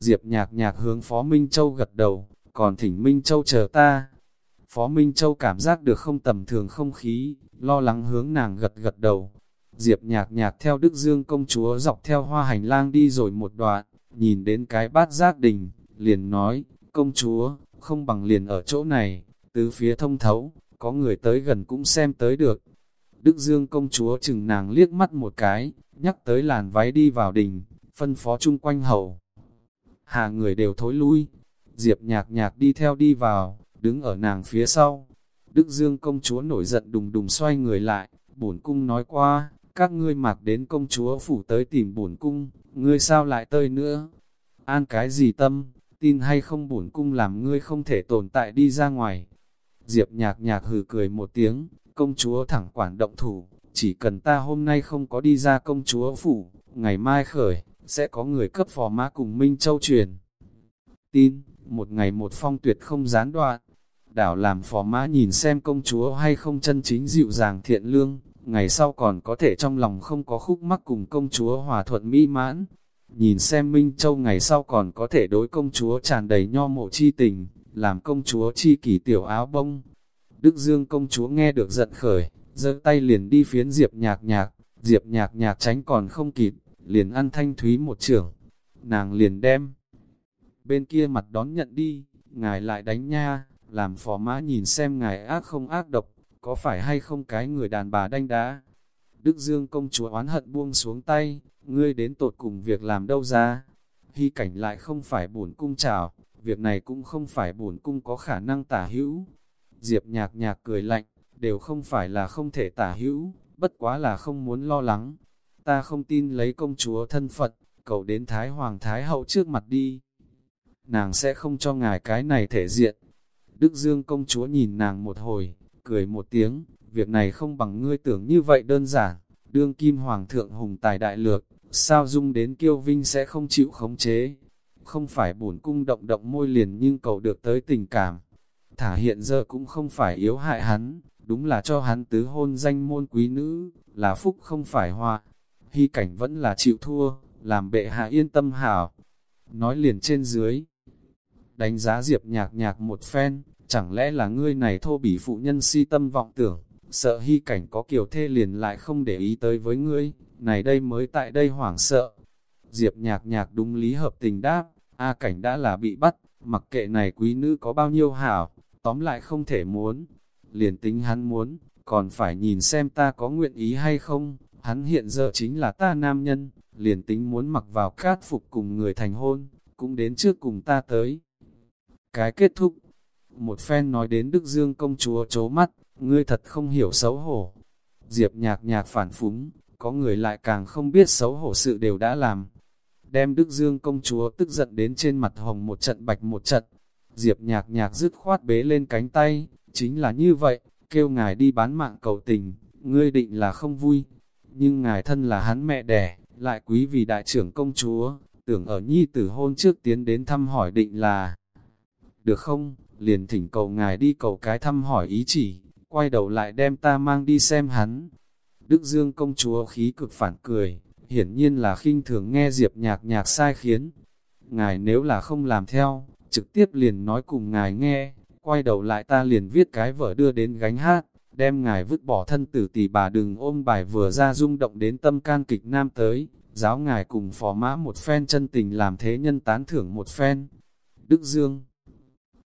Diệp nhạc nhạc hướng Phó Minh Châu gật đầu, còn thỉnh Minh Châu chờ ta. Phó Minh Châu cảm giác được không tầm thường không khí, lo lắng hướng nàng gật gật đầu. Diệp nhạc nhạc theo Đức Dương công chúa dọc theo hoa hành lang đi rồi một đoạn, nhìn đến cái bát giác đình, liền nói, công chúa, không bằng liền ở chỗ này, tứ phía thông thấu, có người tới gần cũng xem tới được. Đức Dương công chúa chừng nàng liếc mắt một cái, nhắc tới làn váy đi vào đình, phân phó chung quanh hậu. Hà người đều thối lui, Diệp nhạc nhạc đi theo đi vào, đứng ở nàng phía sau. Đức Dương công chúa nổi giận đùng đùng xoay người lại, bổn cung nói qua, các ngươi mặc đến công chúa phủ tới tìm bổn cung, ngươi sao lại tơi nữa? An cái gì tâm, tin hay không bổn cung làm ngươi không thể tồn tại đi ra ngoài. Diệp nhạc nhạc hừ cười một tiếng, công chúa thẳng quản động thủ, chỉ cần ta hôm nay không có đi ra công chúa phủ, ngày mai khởi, sẽ có người cấp phò má cùng Minh Châu truyền. Tin, một ngày một phong tuyệt không gián đoạn, đảo làm phò má nhìn xem công chúa hay không chân chính dịu dàng thiện lương, ngày sau còn có thể trong lòng không có khúc mắc cùng công chúa hòa thuận mỹ mãn. Nhìn xem Minh Châu ngày sau còn có thể đối công chúa tràn đầy nho mộ chi tình, làm công chúa chi kỷ tiểu áo bông. Đức Dương công chúa nghe được giận khởi, giơ tay liền đi phiến Diệp nhạc nhạc, Diệp nhạc nhạc tránh còn không kịp, liền ăn thanh thúy một trưởng. Nàng liền đem, bên kia mặt đón nhận đi, ngài lại đánh nha, làm phò mã nhìn xem ngài ác không ác độc, có phải hay không cái người đàn bà đanh đá. Đức Dương công chúa oán hận buông xuống tay, ngươi đến tột cùng việc làm đâu ra. Hy cảnh lại không phải bổn cung chào, việc này cũng không phải bổn cung có khả năng tả hữu. Diệp nhạc nhạc cười lạnh, đều không phải là không thể tả hữu, bất quá là không muốn lo lắng. Ta không tin lấy công chúa thân Phật, cầu đến Thái Hoàng Thái Hậu trước mặt đi. Nàng sẽ không cho ngài cái này thể diện. Đức Dương công chúa nhìn nàng một hồi, cười một tiếng, việc này không bằng ngươi tưởng như vậy đơn giản, đương kim hoàng thượng hùng tài đại lược, sao dung đến kiêu vinh sẽ không chịu khống chế. Không phải bổn cung động động môi liền nhưng cầu được tới tình cảm. Thả hiện giờ cũng không phải yếu hại hắn, đúng là cho hắn tứ hôn danh môn quý nữ, là phúc không phải hoa. Hy cảnh vẫn là chịu thua, làm bệ hạ yên tâm hảo. Nói liền trên dưới, đánh giá diệp nhạc nhạc một phen, chẳng lẽ là ngươi này thô bỉ phụ nhân si tâm vọng tưởng, sợ hy cảnh có kiểu thê liền lại không để ý tới với ngươi, này đây mới tại đây hoảng sợ. Diệp nhạc nhạc đúng lý hợp tình đáp, A cảnh đã là bị bắt, mặc kệ này quý nữ có bao nhiêu hảo, tóm lại không thể muốn. Liền tính hắn muốn, còn phải nhìn xem ta có nguyện ý hay không, hắn hiện giờ chính là ta nam nhân, liền tính muốn mặc vào cát phục cùng người thành hôn, cũng đến trước cùng ta tới. Cái kết thúc, một phen nói đến Đức Dương công chúa chố mắt, ngươi thật không hiểu xấu hổ. Diệp nhạc nhạc phản phúng, có người lại càng không biết xấu hổ sự đều đã làm. Đem Đức Dương công chúa tức giận đến trên mặt hồng một trận bạch một trận. Diệp nhạc nhạc dứt khoát bế lên cánh tay, chính là như vậy, kêu ngài đi bán mạng cầu tình, ngươi định là không vui. Nhưng ngài thân là hắn mẹ đẻ, lại quý vì đại trưởng công chúa, tưởng ở nhi tử hôn trước tiến đến thăm hỏi định là được không, liền thỉnh cầu ngài đi cầu cái thăm hỏi ý chỉ, quay đầu lại đem ta mang đi xem hắn. Đức Dương công chúa khí cực phản cười, hiển nhiên là khinh thường nghe Diệp nhạc nhạc sai khiến. Ngài nếu là không làm theo, trực tiếp liền nói cùng ngài nghe, quay đầu lại ta liền viết cái vở đưa đến gánh hát, đem ngài vứt bỏ thân tử tỷ bà đừng ôm bài vừa ra rung động đến tâm can kịch nam tới, giáo ngài cùng phó mã một phen chân tình làm thế nhân tán thưởng một phen. Đức Dương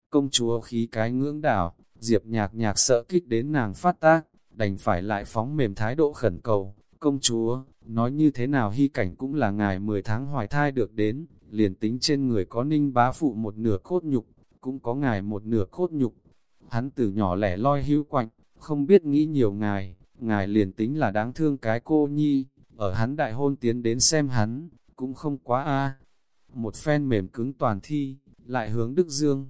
Công chúa khí cái ngưỡng đảo, Diệp nhạc nhạc sợ kích đến nàng phát tác, đành phải lại phóng mềm thái độ khẩn cầu. Công chúa, nói như thế nào hy cảnh cũng là ngài 10 tháng hoài thai được đến, liền tính trên người có ninh bá phụ một nửa cốt nhục, cũng có ngài một nửa cốt nhục. Hắn từ nhỏ lẻ loi hữu quạnh, không biết nghĩ nhiều ngài, ngài liền tính là đáng thương cái cô nhi, ở hắn đại hôn tiến đến xem hắn, cũng không quá a Một phen mềm cứng toàn thi, lại hướng Đức Dương.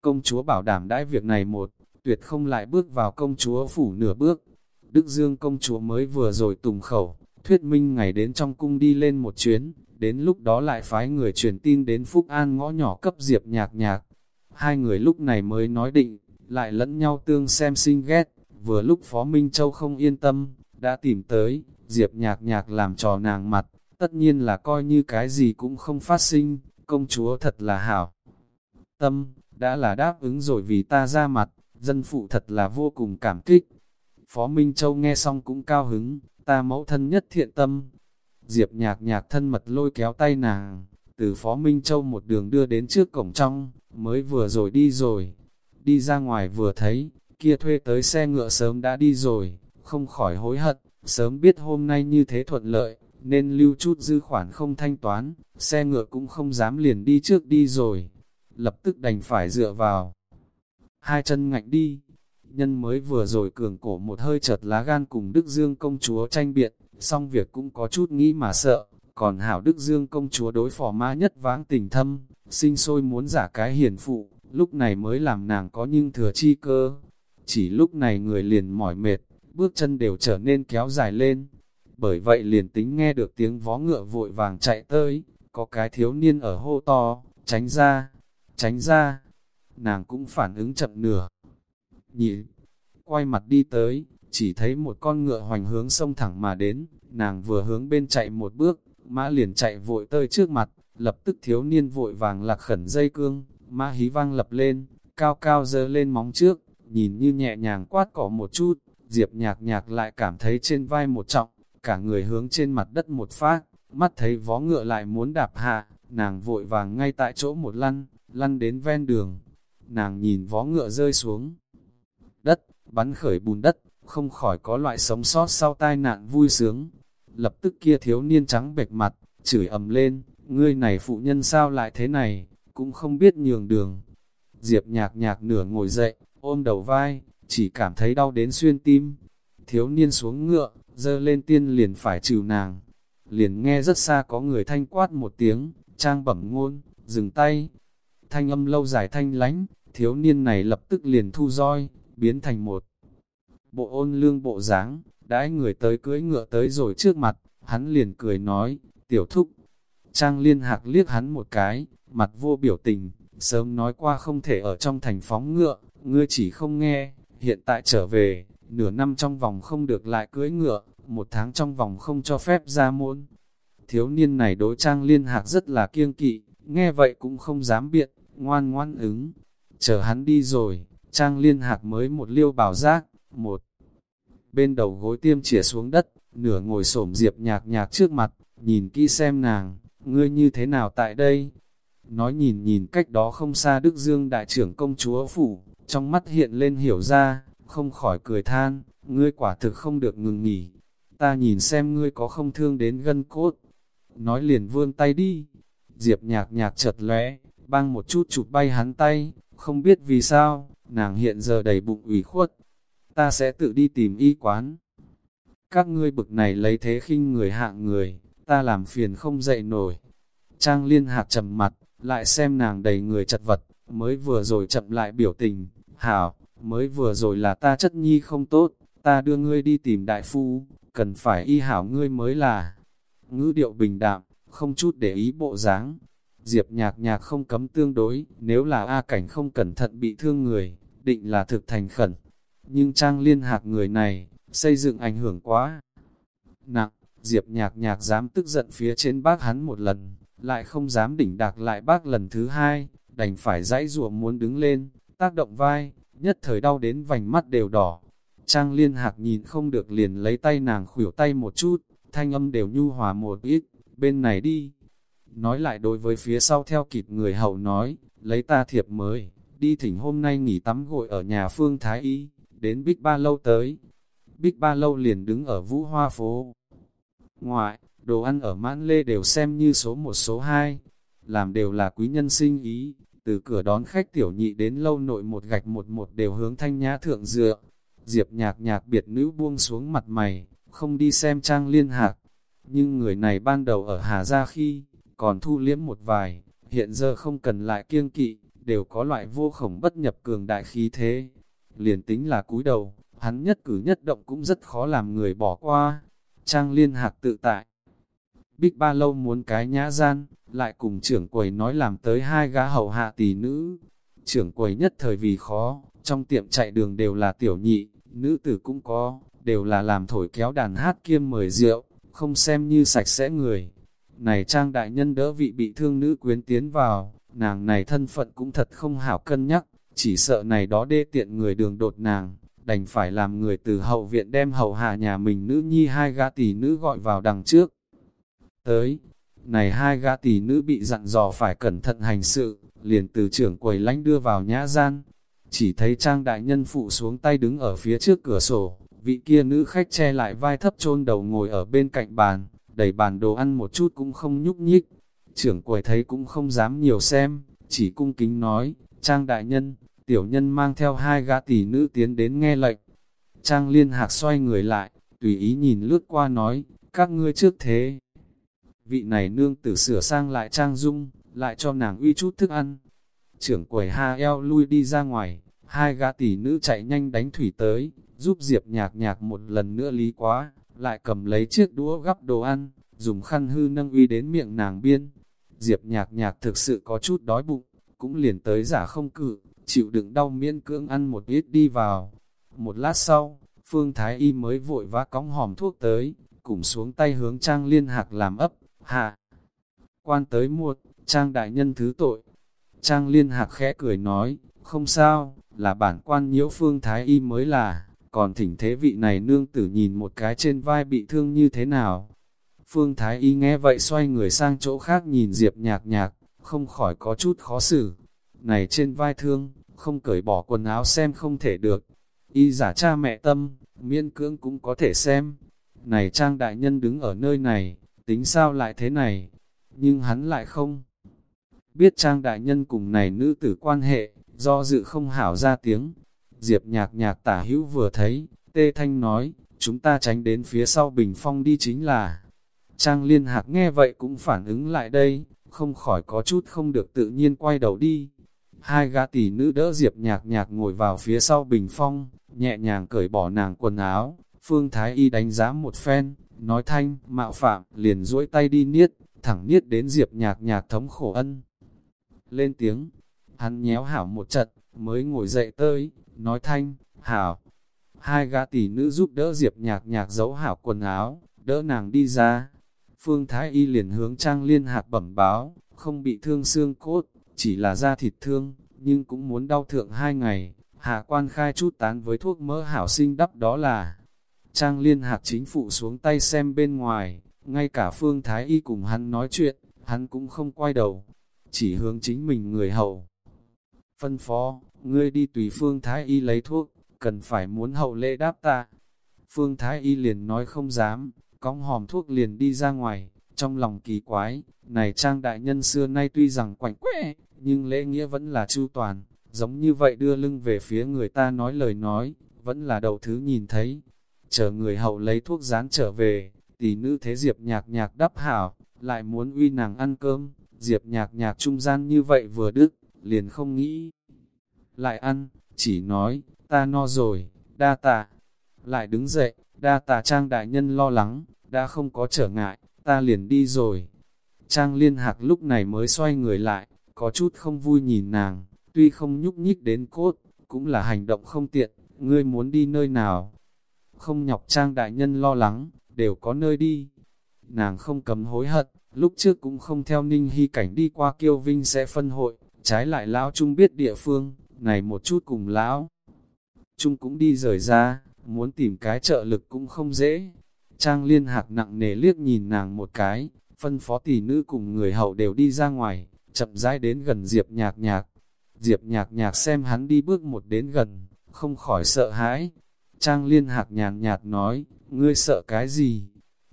Công chúa bảo đảm đãi việc này một, tuyệt không lại bước vào công chúa phủ nửa bước. Đức Dương công chúa mới vừa rồi tùng khẩu, thuyết minh ngày đến trong cung đi lên một chuyến, đến lúc đó lại phái người truyền tin đến Phúc An ngõ nhỏ cấp diệp nhạc nhạc. Hai người lúc này mới nói định, lại lẫn nhau tương xem sinh ghét, vừa lúc Phó Minh Châu không yên tâm, đã tìm tới, diệp nhạc nhạc làm trò nàng mặt, tất nhiên là coi như cái gì cũng không phát sinh, công chúa thật là hảo. Tâm, đã là đáp ứng rồi vì ta ra mặt, dân phụ thật là vô cùng cảm kích. Phó Minh Châu nghe xong cũng cao hứng, ta mẫu thân nhất thiện tâm. Diệp nhạc nhạc thân mật lôi kéo tay nàng, từ Phó Minh Châu một đường đưa đến trước cổng trong, mới vừa rồi đi rồi. Đi ra ngoài vừa thấy, kia thuê tới xe ngựa sớm đã đi rồi, không khỏi hối hận, sớm biết hôm nay như thế thuận lợi, nên lưu chút dư khoản không thanh toán, xe ngựa cũng không dám liền đi trước đi rồi, lập tức đành phải dựa vào. Hai chân ngạnh đi, nhân mới vừa rồi cường cổ một hơi chợt lá gan cùng Đức Dương công chúa tranh biện, xong việc cũng có chút nghĩ mà sợ, còn hảo Đức Dương công chúa đối phò ma nhất vãng tình thâm, sinh sôi muốn giả cái hiền phụ, lúc này mới làm nàng có nhưng thừa chi cơ. Chỉ lúc này người liền mỏi mệt, bước chân đều trở nên kéo dài lên. Bởi vậy liền tính nghe được tiếng vó ngựa vội vàng chạy tới, có cái thiếu niên ở hô to, tránh ra, tránh ra. Nàng cũng phản ứng chậm nửa. Nhị, quay mặt đi tới, chỉ thấy một con ngựa hoành hướng sông thẳng mà đến, nàng vừa hướng bên chạy một bước, mã liền chạy vội tới trước mặt, lập tức thiếu niên vội vàng lạc khẩn dây cương, ma hí vang lập lên, cao cao dơ lên móng trước, nhìn như nhẹ nhàng quát cỏ một chút, diệp nhạc nhạc lại cảm thấy trên vai một trọng, cả người hướng trên mặt đất một phát, mắt thấy vó ngựa lại muốn đạp hạ, nàng vội vàng ngay tại chỗ một lăn, lăn đến ven đường, nàng nhìn vó ngựa rơi xuống. Đất, bắn khởi bùn đất, không khỏi có loại sống sót sau tai nạn vui sướng. Lập tức kia thiếu niên trắng bệch mặt, chửi ầm lên, ngươi này phụ nhân sao lại thế này, cũng không biết nhường đường. Diệp nhạc nhạc nửa ngồi dậy, ôm đầu vai, chỉ cảm thấy đau đến xuyên tim. Thiếu niên xuống ngựa, dơ lên tiên liền phải trừ nàng. Liền nghe rất xa có người thanh quát một tiếng, trang bẩm ngôn, dừng tay. Thanh âm lâu dài thanh lánh, thiếu niên này lập tức liền thu roi, biến thành một bộ ôn lương bộ dáng đãi người tới cưỡi ngựa tới rồi trước mặt, hắn liền cười nói, tiểu thúc. Trang liên hạc liếc hắn một cái, mặt vô biểu tình, sớm nói qua không thể ở trong thành phóng ngựa, ngươi chỉ không nghe, hiện tại trở về, nửa năm trong vòng không được lại cưỡi ngựa, một tháng trong vòng không cho phép ra môn. Thiếu niên này đối trang liên hạc rất là kiêng kỵ, nghe vậy cũng không dám biện, ngoan ngoan ứng. Chờ hắn đi rồi, trang liên hạc mới một liêu bảo giác, một bên đầu gối tiêm chỉa xuống đất, nửa ngồi xổm diệp nhạc nhạc trước mặt, nhìn kỹ xem nàng, ngươi như thế nào tại đây? Nói nhìn nhìn cách đó không xa Đức Dương đại trưởng công chúa phủ, trong mắt hiện lên hiểu ra, không khỏi cười than, ngươi quả thực không được ngừng nghỉ, ta nhìn xem ngươi có không thương đến gân cốt. Nói liền vươn tay đi, diệp nhạc nhạc chật lóe, băng một chút chụp bay hắn tay, không biết vì sao, nàng hiện giờ đầy bụng ủy khuất, ta sẽ tự đi tìm y quán. Các ngươi bực này lấy thế khinh người hạng người, ta làm phiền không dậy nổi. Trang liên hạc trầm mặt, lại xem nàng đầy người chật vật, mới vừa rồi chậm lại biểu tình, hảo, mới vừa rồi là ta chất nhi không tốt, ta đưa ngươi đi tìm đại phu, cần phải y hảo ngươi mới là. Ngữ điệu bình đạm, không chút để ý bộ dáng. Diệp nhạc nhạc không cấm tương đối, nếu là A cảnh không cẩn thận bị thương người, định là thực thành khẩn, nhưng trang liên hạc người này, xây dựng ảnh hưởng quá nặng, Diệp nhạc nhạc dám tức giận phía trên bác hắn một lần, lại không dám đỉnh đạc lại bác lần thứ hai, đành phải dãy ruộng muốn đứng lên, tác động vai, nhất thời đau đến vành mắt đều đỏ. Trang liên hạc nhìn không được liền lấy tay nàng khuỷu tay một chút, thanh âm đều nhu hòa một ít, bên này đi. Nói lại đối với phía sau theo kịp người hậu nói, lấy ta thiệp mới, đi thỉnh hôm nay nghỉ tắm gội ở nhà phương Thái Y đến Bích Ba Lâu tới. Bích Ba Lâu liền đứng ở Vũ Hoa phố. Ngoại, đồ ăn ở Mãn Lê đều xem như số một số hai, làm đều là quý nhân sinh ý, từ cửa đón khách tiểu nhị đến lâu nội một gạch một một đều hướng thanh nhã thượng dựa. Diệp nhạc nhạc biệt nữ buông xuống mặt mày, không đi xem trang liên hạc. Nhưng người này ban đầu ở Hà Gia khi, còn thu liếm một vài, hiện giờ không cần lại kiêng kỵ, đều có loại vô khổng bất nhập cường đại khí thế liền tính là cúi đầu, hắn nhất cử nhất động cũng rất khó làm người bỏ qua. Trang liên hạc tự tại. Bích Ba Lâu muốn cái nhã gian, lại cùng trưởng quầy nói làm tới hai gã hậu hạ tỷ nữ. Trưởng quầy nhất thời vì khó, trong tiệm chạy đường đều là tiểu nhị, nữ tử cũng có, đều là làm thổi kéo đàn hát kiêm mời rượu, không xem như sạch sẽ người. Này trang đại nhân đỡ vị bị thương nữ quyến tiến vào, nàng này thân phận cũng thật không hảo cân nhắc, chỉ sợ này đó đê tiện người đường đột nàng, đành phải làm người từ hậu viện đem hậu hạ nhà mình nữ nhi hai gã tỷ nữ gọi vào đằng trước. Tới, này hai gã tỷ nữ bị dặn dò phải cẩn thận hành sự, liền từ trưởng quầy lánh đưa vào nhã gian. Chỉ thấy trang đại nhân phụ xuống tay đứng ở phía trước cửa sổ, vị kia nữ khách che lại vai thấp chôn đầu ngồi ở bên cạnh bàn, đẩy bàn đồ ăn một chút cũng không nhúc nhích. Trưởng quầy thấy cũng không dám nhiều xem, chỉ cung kính nói, trang đại nhân, tiểu nhân mang theo hai gã tỷ nữ tiến đến nghe lệnh. Trang liên hạc xoay người lại, tùy ý nhìn lướt qua nói, các ngươi trước thế. Vị này nương tử sửa sang lại trang dung, lại cho nàng uy chút thức ăn. Trưởng quầy ha eo lui đi ra ngoài, hai gã tỷ nữ chạy nhanh đánh thủy tới, giúp Diệp nhạc nhạc một lần nữa lý quá, lại cầm lấy chiếc đũa gắp đồ ăn, dùng khăn hư nâng uy đến miệng nàng biên. Diệp nhạc nhạc thực sự có chút đói bụng, cũng liền tới giả không cự, chịu đựng đau miễn cưỡng ăn một ít đi vào. Một lát sau, Phương Thái Y mới vội vã cóng hòm thuốc tới, cùng xuống tay hướng Trang Liên Hạc làm ấp, hạ. Quan tới muộn, Trang đại nhân thứ tội. Trang Liên Hạc khẽ cười nói, không sao, là bản quan nhiễu Phương Thái Y mới là, còn thỉnh thế vị này nương tử nhìn một cái trên vai bị thương như thế nào. Phương Thái Y nghe vậy xoay người sang chỗ khác nhìn Diệp nhạc nhạc, không khỏi có chút khó xử. Này trên vai thương, không cởi bỏ quần áo xem không thể được. Y giả cha mẹ tâm, miên cưỡng cũng có thể xem. Này trang đại nhân đứng ở nơi này, tính sao lại thế này? Nhưng hắn lại không. Biết trang đại nhân cùng này nữ tử quan hệ, do dự không hảo ra tiếng. Diệp nhạc nhạc tả hữu vừa thấy, tê thanh nói, chúng ta tránh đến phía sau bình phong đi chính là. Trang liên hạc nghe vậy cũng phản ứng lại đây, không khỏi có chút không được tự nhiên quay đầu đi. Hai gã tỷ nữ đỡ Diệp nhạc nhạc ngồi vào phía sau bình phong, nhẹ nhàng cởi bỏ nàng quần áo, Phương Thái Y đánh giá một phen, nói thanh, mạo phạm, liền duỗi tay đi niết, thẳng niết đến Diệp nhạc nhạc thống khổ ân. Lên tiếng, hắn nhéo hảo một trận, mới ngồi dậy tới, nói thanh, hảo. Hai gã tỷ nữ giúp đỡ Diệp nhạc nhạc giấu hảo quần áo, đỡ nàng đi ra. Phương Thái Y liền hướng Trang Liên Hạc bẩm báo, không bị thương xương cốt, chỉ là da thịt thương, nhưng cũng muốn đau thượng hai ngày. Hạ quan khai chút tán với thuốc mỡ hảo sinh đắp đó là Trang Liên Hạc chính phụ xuống tay xem bên ngoài, ngay cả Phương Thái Y cùng hắn nói chuyện, hắn cũng không quay đầu, chỉ hướng chính mình người hậu. Phân phó, ngươi đi tùy Phương Thái Y lấy thuốc, cần phải muốn hậu lễ đáp ta. Phương Thái Y liền nói không dám, cong hòm thuốc liền đi ra ngoài, trong lòng kỳ quái, này trang đại nhân xưa nay tuy rằng quảnh quẽ, nhưng lễ nghĩa vẫn là chu toàn, giống như vậy đưa lưng về phía người ta nói lời nói, vẫn là đầu thứ nhìn thấy. Chờ người hậu lấy thuốc dán trở về, tỷ nữ thế Diệp nhạc nhạc đắp hảo, lại muốn uy nàng ăn cơm, Diệp nhạc nhạc trung gian như vậy vừa đức, liền không nghĩ. Lại ăn, chỉ nói, ta no rồi, đa tạ. Lại đứng dậy, đa tạ trang đại nhân lo lắng, đã không có trở ngại, ta liền đi rồi. Trang liên hạc lúc này mới xoay người lại, có chút không vui nhìn nàng, tuy không nhúc nhích đến cốt, cũng là hành động không tiện, ngươi muốn đi nơi nào. Không nhọc trang đại nhân lo lắng, đều có nơi đi. Nàng không cấm hối hận, lúc trước cũng không theo ninh hy cảnh đi qua kiêu vinh sẽ phân hội, trái lại lão trung biết địa phương, này một chút cùng lão. Trung cũng đi rời ra, muốn tìm cái trợ lực cũng không dễ. Trang liên hạc nặng nề liếc nhìn nàng một cái, phân phó tỷ nữ cùng người hậu đều đi ra ngoài, chậm rãi đến gần Diệp nhạc nhạc. Diệp nhạc nhạc xem hắn đi bước một đến gần, không khỏi sợ hãi. Trang liên hạc nhàn nhạt nói, ngươi sợ cái gì?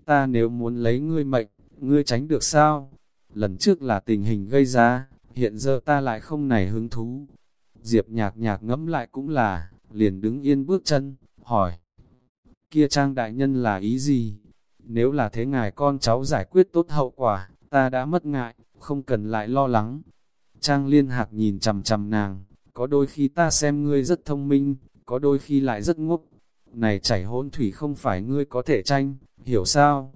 Ta nếu muốn lấy ngươi mệnh, ngươi tránh được sao? Lần trước là tình hình gây ra, hiện giờ ta lại không này hứng thú. Diệp nhạc nhạc ngẫm lại cũng là, liền đứng yên bước chân, hỏi. Kia trang đại nhân là ý gì? Nếu là thế ngài con cháu giải quyết tốt hậu quả, ta đã mất ngại, không cần lại lo lắng. Trang liên hạc nhìn chầm chầm nàng, có đôi khi ta xem ngươi rất thông minh, có đôi khi lại rất ngốc. Này chảy hôn thủy không phải ngươi có thể tranh, hiểu sao?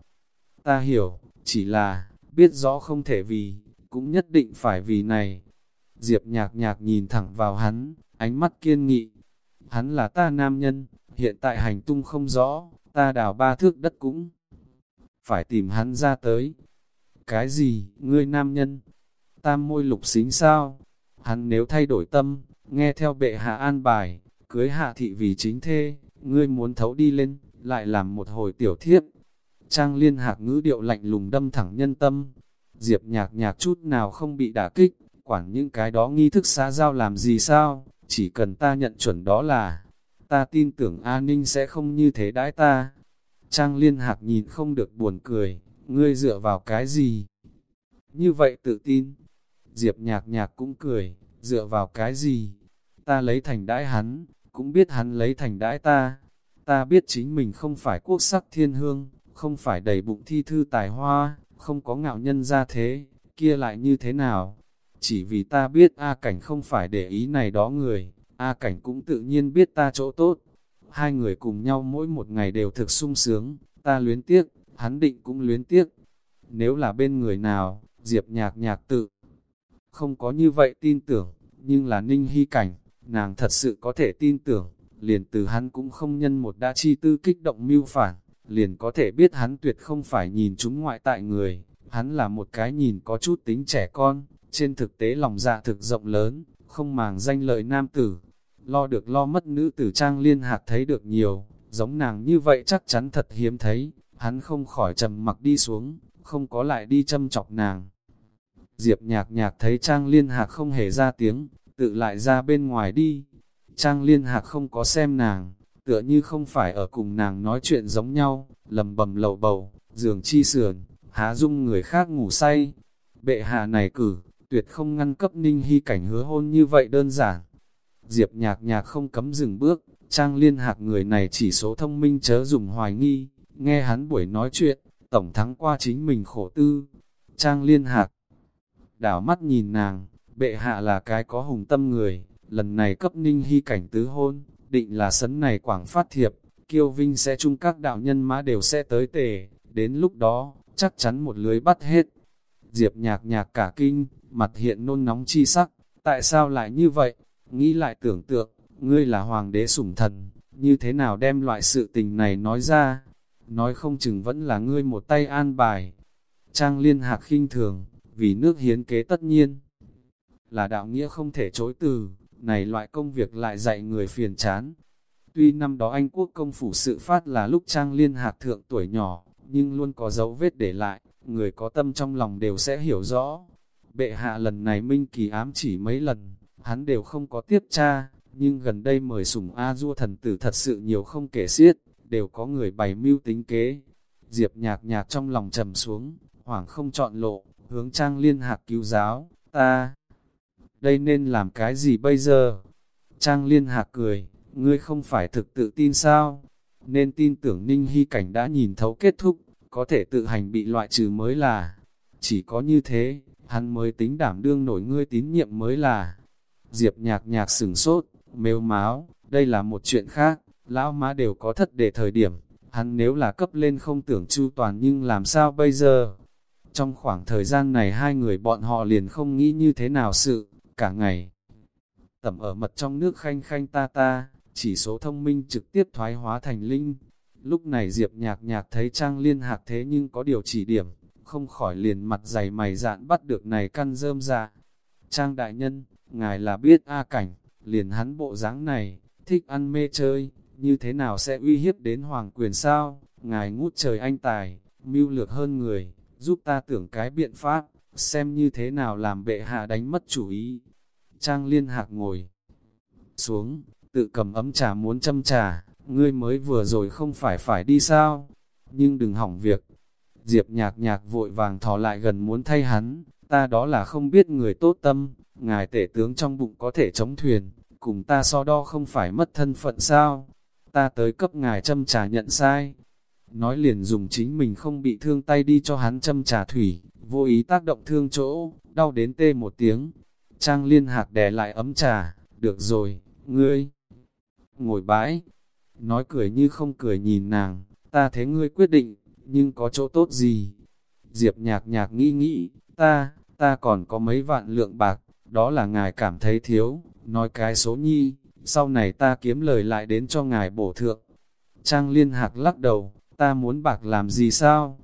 Ta hiểu, chỉ là, biết rõ không thể vì, cũng nhất định phải vì này. Diệp nhạc nhạc nhìn thẳng vào hắn, ánh mắt kiên nghị. Hắn là ta nam nhân, hiện tại hành tung không rõ, ta đào ba thước đất cũng phải tìm hắn ra tới. cái gì, ngươi nam nhân? Tam môi lục xính sao? Hắn nếu thay đổi tâm, nghe theo bệ hạ an bài, cưới hạ thị vì chính thê, ngươi muốn thấu đi lên, lại làm một hồi tiểu thiếp. Trang liên hạc ngữ điệu lạnh lùng đâm thẳng nhân tâm. Diệp nhạc nhạc chút nào không bị đả kích, quản những cái đó nghi thức xã giao làm gì sao, chỉ cần ta nhận chuẩn đó là, ta tin tưởng A Ninh sẽ không như thế đãi ta. Trang liên hạc nhìn không được buồn cười, ngươi dựa vào cái gì? Như vậy tự tin. Diệp nhạc nhạc cũng cười, dựa vào cái gì? Ta lấy thành đãi hắn, cũng biết hắn lấy thành đãi ta. Ta biết chính mình không phải quốc sắc thiên hương, không phải đầy bụng thi thư tài hoa, không có ngạo nhân ra thế, kia lại như thế nào? Chỉ vì ta biết A Cảnh không phải để ý này đó người, A Cảnh cũng tự nhiên biết ta chỗ tốt. Hai người cùng nhau mỗi một ngày đều thực sung sướng, ta luyến tiếc, hắn định cũng luyến tiếc. Nếu là bên người nào, Diệp nhạc nhạc tự, không có như vậy tin tưởng, nhưng là Ninh Hy Cảnh, nàng thật sự có thể tin tưởng, liền từ hắn cũng không nhân một đã chi tư kích động mưu phản, liền có thể biết hắn tuyệt không phải nhìn chúng ngoại tại người, hắn là một cái nhìn có chút tính trẻ con, trên thực tế lòng dạ thực rộng lớn, không màng danh lợi nam tử, lo được lo mất nữ tử trang liên hạt thấy được nhiều, giống nàng như vậy chắc chắn thật hiếm thấy, hắn không khỏi trầm mặc đi xuống, không có lại đi châm chọc nàng. Diệp nhạc nhạc thấy Trang Liên Hạc không hề ra tiếng, tự lại ra bên ngoài đi. Trang Liên Hạc không có xem nàng, tựa như không phải ở cùng nàng nói chuyện giống nhau, lầm bầm lầu bầu, giường chi sườn, há dung người khác ngủ say. Bệ hạ này cử, tuyệt không ngăn cấp ninh hy cảnh hứa hôn như vậy đơn giản. Diệp nhạc nhạc không cấm dừng bước, Trang Liên Hạc người này chỉ số thông minh chớ dùng hoài nghi, nghe hắn buổi nói chuyện, tổng thắng qua chính mình khổ tư. Trang Liên Hạc đảo mắt nhìn nàng, bệ hạ là cái có hùng tâm người, lần này cấp ninh hy cảnh tứ hôn, định là sấn này quảng phát thiệp, kiêu vinh sẽ chung các đạo nhân mã đều sẽ tới tề, đến lúc đó, chắc chắn một lưới bắt hết. Diệp nhạc nhạc cả kinh, mặt hiện nôn nóng chi sắc, tại sao lại như vậy? Nghĩ lại tưởng tượng, ngươi là hoàng đế sủng thần, như thế nào đem loại sự tình này nói ra? Nói không chừng vẫn là ngươi một tay an bài. Trang liên hạc khinh thường, vì nước hiến kế tất nhiên. Là đạo nghĩa không thể chối từ, này loại công việc lại dạy người phiền chán. Tuy năm đó Anh quốc công phủ sự phát là lúc Trang Liên Hạc thượng tuổi nhỏ, nhưng luôn có dấu vết để lại, người có tâm trong lòng đều sẽ hiểu rõ. Bệ hạ lần này Minh Kỳ ám chỉ mấy lần, hắn đều không có tiếp tra, nhưng gần đây mời sủng A Du thần tử thật sự nhiều không kể xiết, đều có người bày mưu tính kế. Diệp nhạc nhạc trong lòng trầm xuống, hoảng không chọn lộ, hướng trang liên hạc cứu giáo, ta, đây nên làm cái gì bây giờ? Trang liên hạc cười, ngươi không phải thực tự tin sao? Nên tin tưởng Ninh Hy Cảnh đã nhìn thấu kết thúc, có thể tự hành bị loại trừ mới là. Chỉ có như thế, hắn mới tính đảm đương nổi ngươi tín nhiệm mới là. Diệp nhạc nhạc sửng sốt, mêu máu, đây là một chuyện khác, lão má đều có thất để thời điểm, hắn nếu là cấp lên không tưởng chu toàn nhưng làm sao bây giờ? Trong khoảng thời gian này hai người bọn họ liền không nghĩ như thế nào sự, cả ngày. Tẩm ở mật trong nước khanh khanh ta ta, chỉ số thông minh trực tiếp thoái hóa thành linh. Lúc này Diệp nhạc nhạc thấy Trang liên hạc thế nhưng có điều chỉ điểm, không khỏi liền mặt dày mày dạn bắt được này căn rơm ra. Trang đại nhân, ngài là biết A cảnh, liền hắn bộ dáng này, thích ăn mê chơi, như thế nào sẽ uy hiếp đến hoàng quyền sao? Ngài ngút trời anh tài, mưu lược hơn người, giúp ta tưởng cái biện pháp, xem như thế nào làm bệ hạ đánh mất chủ ý. Trang liên hạc ngồi xuống, tự cầm ấm trà muốn châm trà, ngươi mới vừa rồi không phải phải đi sao, nhưng đừng hỏng việc. Diệp nhạc nhạc vội vàng thò lại gần muốn thay hắn, ta đó là không biết người tốt tâm, ngài tể tướng trong bụng có thể chống thuyền, cùng ta so đo không phải mất thân phận sao, ta tới cấp ngài châm trà nhận sai. Nói liền dùng chính mình không bị thương tay đi cho hắn châm trà thủy, vô ý tác động thương chỗ, đau đến tê một tiếng. Trang liên hạc đè lại ấm trà, được rồi, ngươi. Ngồi bãi, nói cười như không cười nhìn nàng, ta thấy ngươi quyết định, nhưng có chỗ tốt gì? Diệp nhạc nhạc nghĩ nghĩ, ta, ta còn có mấy vạn lượng bạc, đó là ngài cảm thấy thiếu, nói cái số nhi, sau này ta kiếm lời lại đến cho ngài bổ thượng. Trang liên hạc lắc đầu, ta muốn bạc làm gì sao?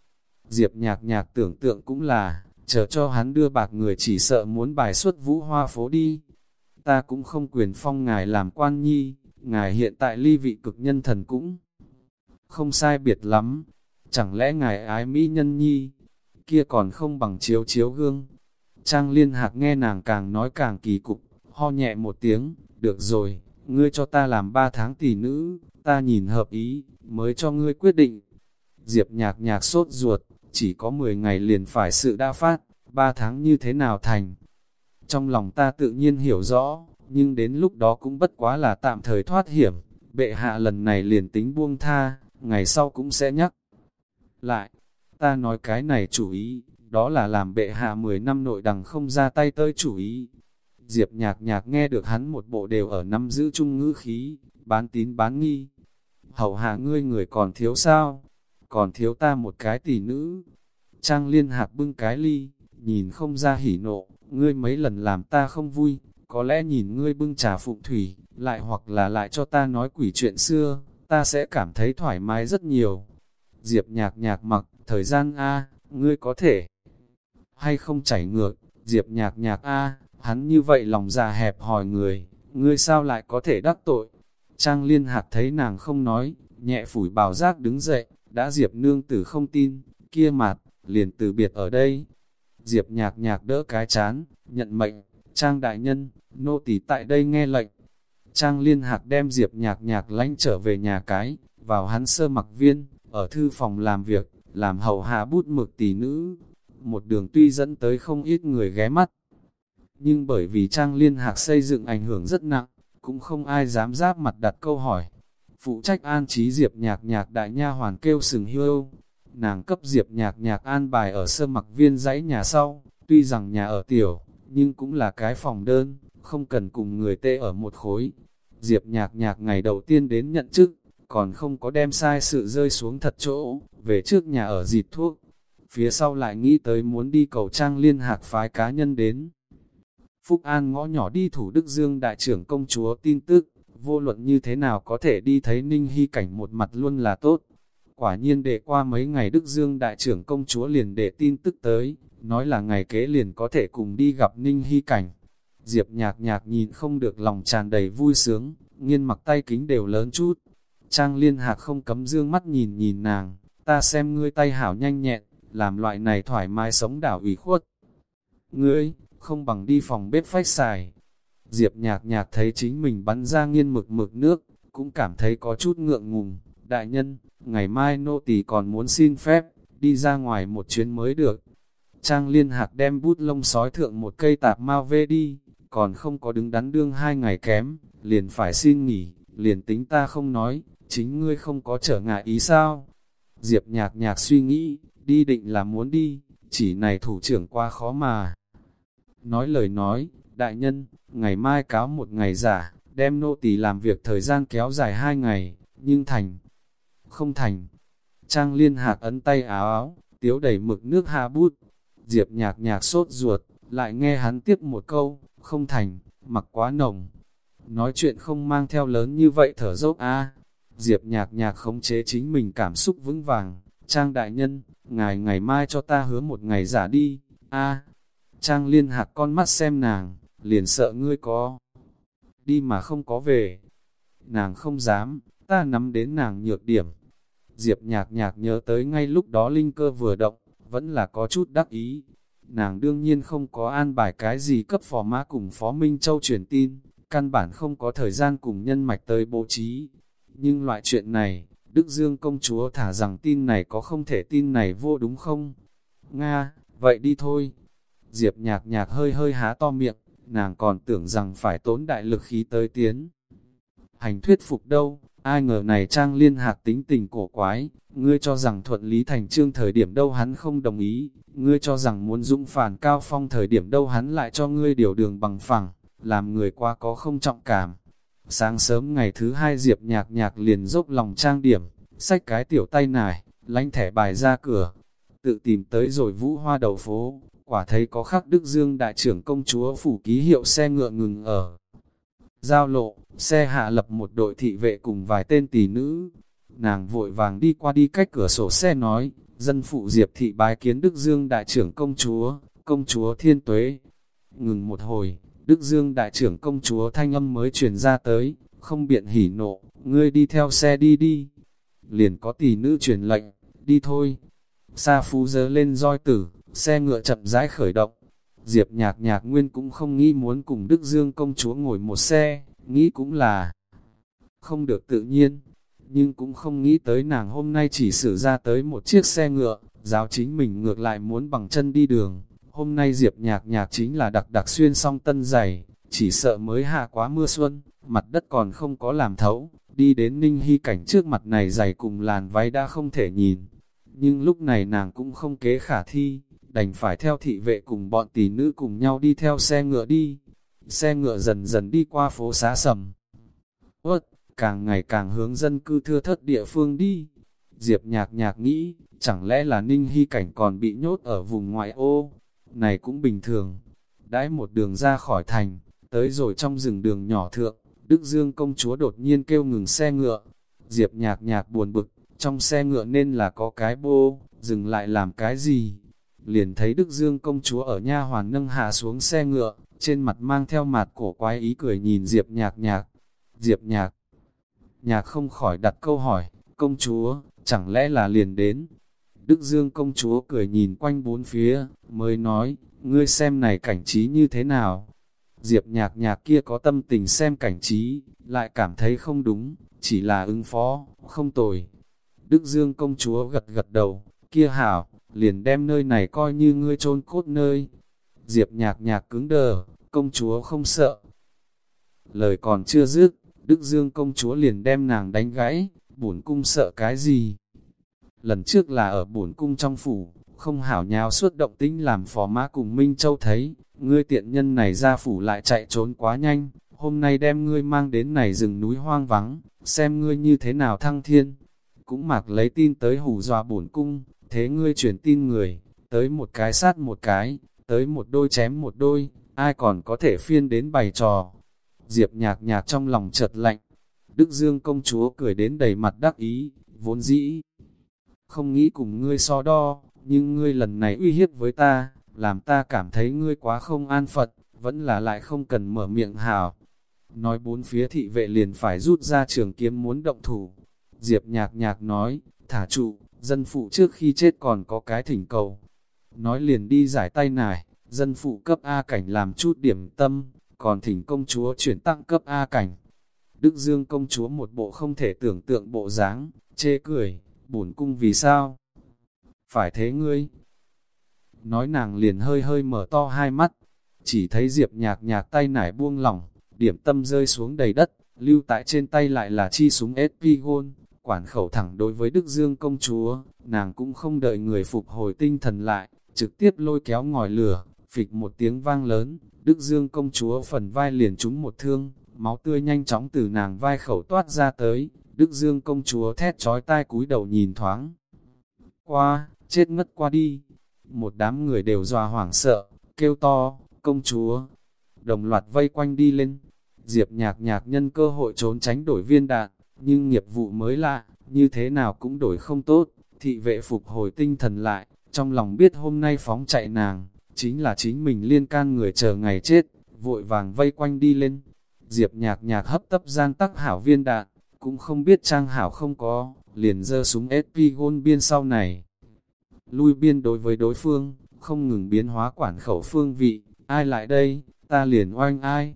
Diệp nhạc nhạc tưởng tượng cũng là, chờ cho hắn đưa bạc người chỉ sợ muốn bài xuất vũ hoa phố đi. Ta cũng không quyền phong ngài làm quan nhi, ngài hiện tại ly vị cực nhân thần cũng không sai biệt lắm. Chẳng lẽ ngài ái mỹ nhân nhi, kia còn không bằng chiếu chiếu gương. Trang liên hạc nghe nàng càng nói càng kỳ cục, ho nhẹ một tiếng, được rồi, ngươi cho ta làm ba tháng tỷ nữ, ta nhìn hợp ý, mới cho ngươi quyết định. Diệp nhạc nhạc sốt ruột, chỉ có 10 ngày liền phải sự đa phát, ba tháng như thế nào thành. Trong lòng ta tự nhiên hiểu rõ, nhưng đến lúc đó cũng bất quá là tạm thời thoát hiểm, bệ hạ lần này liền tính buông tha, ngày sau cũng sẽ nhắc. Lại, ta nói cái này chủ ý, đó là làm bệ hạ 10 năm nội đằng không ra tay tới chủ ý. Diệp nhạc nhạc nghe được hắn một bộ đều ở năm giữ chung ngữ khí, bán tín bán nghi. Hậu hạ ngươi người còn thiếu sao? Còn thiếu ta một cái tỷ nữ. Trang liên hạc bưng cái ly, nhìn không ra hỉ nộ, ngươi mấy lần làm ta không vui, có lẽ nhìn ngươi bưng trà phụng thủy, lại hoặc là lại cho ta nói quỷ chuyện xưa, ta sẽ cảm thấy thoải mái rất nhiều. Diệp nhạc nhạc mặc, thời gian A, ngươi có thể hay không chảy ngược, Diệp nhạc nhạc A, hắn như vậy lòng già hẹp hỏi người, ngươi sao lại có thể đắc tội. Trang liên hạt thấy nàng không nói, nhẹ phủi bảo giác đứng dậy, đã Diệp nương tử không tin, kia mặt, liền từ biệt ở đây. Diệp nhạc nhạc đỡ cái chán, nhận mệnh, Trang đại nhân, nô tỳ tại đây nghe lệnh. Trang liên hạc đem Diệp nhạc nhạc lánh trở về nhà cái, vào hắn sơ mặc viên, ở thư phòng làm việc, làm hầu hạ bút mực tỷ nữ. Một đường tuy dẫn tới không ít người ghé mắt, nhưng bởi vì Trang liên hạc xây dựng ảnh hưởng rất nặng, cũng không ai dám giáp mặt đặt câu hỏi. Phụ trách an trí Diệp nhạc nhạc đại nha hoàn kêu sừng hiêu, nàng cấp Diệp nhạc nhạc an bài ở sơ mặc viên dãy nhà sau, tuy rằng nhà ở tiểu, nhưng cũng là cái phòng đơn, không cần cùng người tê ở một khối. Diệp nhạc nhạc ngày đầu tiên đến nhận chức, còn không có đem sai sự rơi xuống thật chỗ, về trước nhà ở dịt thuốc. Phía sau lại nghĩ tới muốn đi cầu trang liên hạc phái cá nhân đến. Phúc An ngõ nhỏ đi thủ Đức Dương đại trưởng công chúa tin tức, vô luận như thế nào có thể đi thấy Ninh Hy cảnh một mặt luôn là tốt. Quả nhiên để qua mấy ngày Đức Dương đại trưởng công chúa liền để tin tức tới, nói là ngày kế liền có thể cùng đi gặp Ninh Hy cảnh. Diệp nhạc nhạc nhìn không được lòng tràn đầy vui sướng, nghiên mặc tay kính đều lớn chút. Trang liên hạc không cấm dương mắt nhìn nhìn nàng, ta xem ngươi tay hảo nhanh nhẹn, làm loại này thoải mái sống đảo ủy khuất. Ngươi, không bằng đi phòng bếp phách xài. Diệp nhạc nhạc thấy chính mình bắn ra nghiên mực mực nước, cũng cảm thấy có chút ngượng ngùng. Đại nhân, ngày mai nô tỳ còn muốn xin phép, đi ra ngoài một chuyến mới được. Trang liên hạc đem bút lông sói thượng một cây tạp mau về đi, còn không có đứng đắn đương hai ngày kém, liền phải xin nghỉ, liền tính ta không nói, chính ngươi không có trở ngại ý sao. Diệp nhạc nhạc suy nghĩ, đi định là muốn đi, chỉ này thủ trưởng qua khó mà. Nói lời nói, đại nhân, ngày mai cáo một ngày giả, đem nô tỳ làm việc thời gian kéo dài hai ngày, nhưng thành, không thành. Trang liên hạc ấn tay áo áo, tiếu đầy mực nước hạ bút. Diệp nhạc nhạc sốt ruột, lại nghe hắn tiếp một câu, không thành, mặc quá nồng. Nói chuyện không mang theo lớn như vậy thở dốc a Diệp nhạc nhạc khống chế chính mình cảm xúc vững vàng. Trang đại nhân, ngài ngày mai cho ta hứa một ngày giả đi. a Trang liên hạc con mắt xem nàng, liền sợ ngươi có. Đi mà không có về. Nàng không dám, ta nắm đến nàng nhược điểm. Diệp nhạc nhạc nhớ tới ngay lúc đó linh cơ vừa động, vẫn là có chút đắc ý. Nàng đương nhiên không có an bài cái gì cấp phò mã cùng phó Minh Châu truyền tin, căn bản không có thời gian cùng nhân mạch tới bố trí. Nhưng loại chuyện này, Đức Dương công chúa thả rằng tin này có không thể tin này vô đúng không? Nga, vậy đi thôi. Diệp nhạc nhạc hơi hơi há to miệng, nàng còn tưởng rằng phải tốn đại lực khí tới tiến. Hành thuyết phục đâu, ai ngờ này trang liên hạc tính tình cổ quái, ngươi cho rằng thuận lý thành trương thời điểm đâu hắn không đồng ý, ngươi cho rằng muốn dũng phản cao phong thời điểm đâu hắn lại cho ngươi điều đường bằng phẳng, làm người qua có không trọng cảm. Sáng sớm ngày thứ hai Diệp nhạc nhạc liền dốc lòng trang điểm, xách cái tiểu tay nải, lánh thẻ bài ra cửa, tự tìm tới rồi vũ hoa đầu phố, quả thấy có khắc Đức Dương đại trưởng công chúa phủ ký hiệu xe ngựa ngừng ở. Giao lộ, xe hạ lập một đội thị vệ cùng vài tên tỷ nữ. Nàng vội vàng đi qua đi cách cửa sổ xe nói, dân phụ Diệp thị bái kiến Đức Dương đại trưởng công chúa, công chúa thiên tuế. Ngừng một hồi, Đức Dương đại trưởng công chúa thanh âm mới truyền ra tới, không biện hỉ nộ, ngươi đi theo xe đi đi. Liền có tỷ nữ truyền lệnh, đi thôi. Sa phú dơ lên roi tử, xe ngựa chậm rãi khởi động. Diệp nhạc nhạc nguyên cũng không nghĩ muốn cùng Đức Dương công chúa ngồi một xe, nghĩ cũng là không được tự nhiên, nhưng cũng không nghĩ tới nàng hôm nay chỉ sử ra tới một chiếc xe ngựa, giáo chính mình ngược lại muốn bằng chân đi đường. Hôm nay Diệp nhạc nhạc chính là đặc đặc xuyên song tân giày, chỉ sợ mới hạ quá mưa xuân, mặt đất còn không có làm thấu, đi đến ninh hy cảnh trước mặt này giày cùng làn váy đã không thể nhìn. Nhưng lúc này nàng cũng không kế khả thi, đành phải theo thị vệ cùng bọn tỷ nữ cùng nhau đi theo xe ngựa đi. Xe ngựa dần dần đi qua phố xá sầm. ướt càng ngày càng hướng dân cư thưa thất địa phương đi. Diệp nhạc nhạc nghĩ, chẳng lẽ là Ninh Hy Cảnh còn bị nhốt ở vùng ngoại ô? Này cũng bình thường. Đãi một đường ra khỏi thành, tới rồi trong rừng đường nhỏ thượng, Đức Dương công chúa đột nhiên kêu ngừng xe ngựa. Diệp nhạc nhạc buồn bực, trong xe ngựa nên là có cái bô, dừng lại làm cái gì? Liền thấy Đức Dương công chúa ở nha hoàn nâng hạ xuống xe ngựa, trên mặt mang theo mặt cổ quái ý cười nhìn Diệp nhạc nhạc. Diệp nhạc nhạc không khỏi đặt câu hỏi, công chúa, chẳng lẽ là liền đến? Đức Dương công chúa cười nhìn quanh bốn phía, mới nói, ngươi xem này cảnh trí như thế nào? Diệp nhạc nhạc kia có tâm tình xem cảnh trí, lại cảm thấy không đúng, chỉ là ứng phó, không tồi. Đức Dương công chúa gật gật đầu, kia hảo, liền đem nơi này coi như ngươi chôn cốt nơi. Diệp nhạc nhạc cứng đờ, công chúa không sợ. Lời còn chưa dứt, Đức Dương công chúa liền đem nàng đánh gãy, bổn cung sợ cái gì? Lần trước là ở bổn cung trong phủ, không hảo nhào suốt động tĩnh làm phó mã cùng Minh Châu thấy, ngươi tiện nhân này ra phủ lại chạy trốn quá nhanh, hôm nay đem ngươi mang đến này rừng núi hoang vắng, xem ngươi như thế nào thăng thiên. Cũng mặc lấy tin tới hù dọa bổn cung, thế ngươi truyền tin người, tới một cái sát một cái, tới một đôi chém một đôi, ai còn có thể phiên đến bày trò. Diệp nhạc nhạc trong lòng chợt lạnh, Đức Dương công chúa cười đến đầy mặt đắc ý, vốn dĩ. Không nghĩ cùng ngươi so đo, nhưng ngươi lần này uy hiếp với ta, làm ta cảm thấy ngươi quá không an phận, vẫn là lại không cần mở miệng hào Nói bốn phía thị vệ liền phải rút ra trường kiếm muốn động thủ. Diệp nhạc nhạc nói, thả trụ, dân phụ trước khi chết còn có cái thỉnh cầu. Nói liền đi giải tay nải, dân phụ cấp A cảnh làm chút điểm tâm, còn thỉnh công chúa chuyển tặng cấp A cảnh. Đức Dương công chúa một bộ không thể tưởng tượng bộ dáng, chê cười, bổn cung vì sao? Phải thế ngươi? Nói nàng liền hơi hơi mở to hai mắt, chỉ thấy Diệp nhạc nhạc tay nải buông lỏng, điểm tâm rơi xuống đầy đất, lưu tại trên tay lại là chi súng Espigon, quản khẩu thẳng đối với Đức Dương công chúa, nàng cũng không đợi người phục hồi tinh thần lại, trực tiếp lôi kéo ngòi lửa, phịch một tiếng vang lớn, Đức Dương công chúa phần vai liền trúng một thương, máu tươi nhanh chóng từ nàng vai khẩu toát ra tới, Đức Dương công chúa thét trói tai cúi đầu nhìn thoáng. Qua, chết ngất qua đi. Một đám người đều dòa hoảng sợ, kêu to, công chúa. Đồng loạt vây quanh đi lên. Diệp nhạc nhạc nhân cơ hội trốn tránh đổi viên đạn, nhưng nghiệp vụ mới lạ, như thế nào cũng đổi không tốt. Thị vệ phục hồi tinh thần lại, trong lòng biết hôm nay phóng chạy nàng, chính là chính mình liên can người chờ ngày chết, vội vàng vây quanh đi lên. Diệp nhạc nhạc hấp tấp gian tắc hảo viên đạn, cũng không biết trang hảo không có, liền dơ súng SP gôn biên sau này. Lui biên đối với đối phương, không ngừng biến hóa quản khẩu phương vị, ai lại đây, ta liền oanh ai.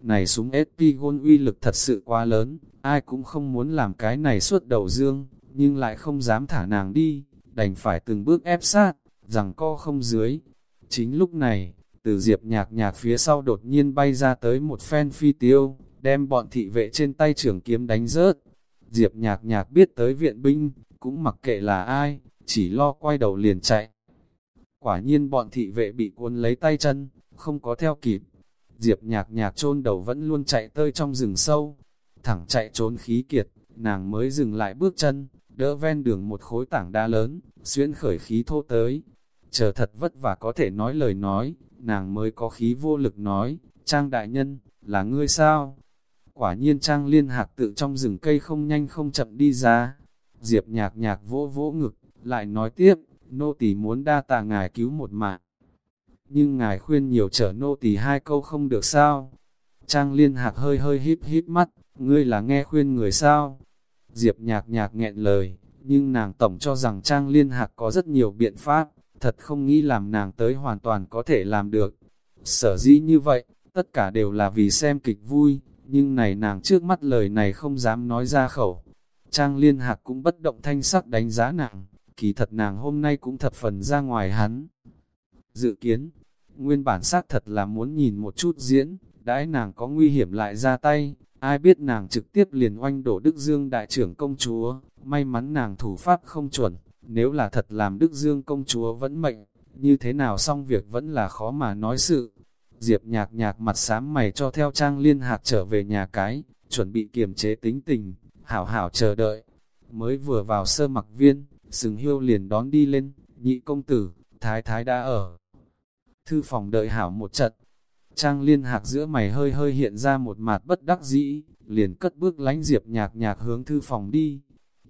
Này súng SP gôn uy lực thật sự quá lớn, ai cũng không muốn làm cái này suốt đầu dương, nhưng lại không dám thả nàng đi, đành phải từng bước ép sát, rằng co không dưới. Chính lúc này, từ diệp nhạc nhạc phía sau đột nhiên bay ra tới một phen phi tiêu, đem bọn thị vệ trên tay trưởng kiếm đánh rớt. Diệp nhạc nhạc biết tới viện binh, cũng mặc kệ là ai, chỉ lo quay đầu liền chạy. Quả nhiên bọn thị vệ bị cuốn lấy tay chân, không có theo kịp. Diệp nhạc nhạc chôn đầu vẫn luôn chạy tơi trong rừng sâu, thẳng chạy trốn khí kiệt, nàng mới dừng lại bước chân, đỡ ven đường một khối tảng đa lớn, xuyên khởi khí thô tới. Chờ thật vất vả có thể nói lời nói, nàng mới có khí vô lực nói, Trang đại nhân, là ngươi sao? Quả nhiên Trang liên hạc tự trong rừng cây không nhanh không chậm đi ra. Diệp nhạc nhạc vỗ vỗ ngực, lại nói tiếp, nô tỳ muốn đa tạ ngài cứu một mạng. Nhưng ngài khuyên nhiều trở nô tỳ hai câu không được sao? Trang liên hạc hơi hơi híp híp mắt, ngươi là nghe khuyên người sao? Diệp nhạc nhạc nghẹn lời, nhưng nàng tổng cho rằng Trang liên hạc có rất nhiều biện pháp, thật không nghĩ làm nàng tới hoàn toàn có thể làm được. Sở dĩ như vậy, tất cả đều là vì xem kịch vui, nhưng này nàng trước mắt lời này không dám nói ra khẩu. Trang liên hạc cũng bất động thanh sắc đánh giá nàng, kỳ thật nàng hôm nay cũng thật phần ra ngoài hắn. Dự kiến, nguyên bản xác thật là muốn nhìn một chút diễn, đãi nàng có nguy hiểm lại ra tay, ai biết nàng trực tiếp liền oanh đổ Đức Dương đại trưởng công chúa, may mắn nàng thủ pháp không chuẩn, nếu là thật làm Đức Dương công chúa vẫn mệnh, như thế nào xong việc vẫn là khó mà nói sự. Diệp nhạc nhạc mặt sám mày cho theo trang liên hạc trở về nhà cái, chuẩn bị kiềm chế tính tình, hảo hảo chờ đợi. Mới vừa vào sơ mặc viên, sừng hiêu liền đón đi lên, nhị công tử, thái thái đã ở. Thư phòng đợi hảo một trận, trang liên hạc giữa mày hơi hơi hiện ra một mặt bất đắc dĩ, liền cất bước lánh diệp nhạc nhạc hướng thư phòng đi.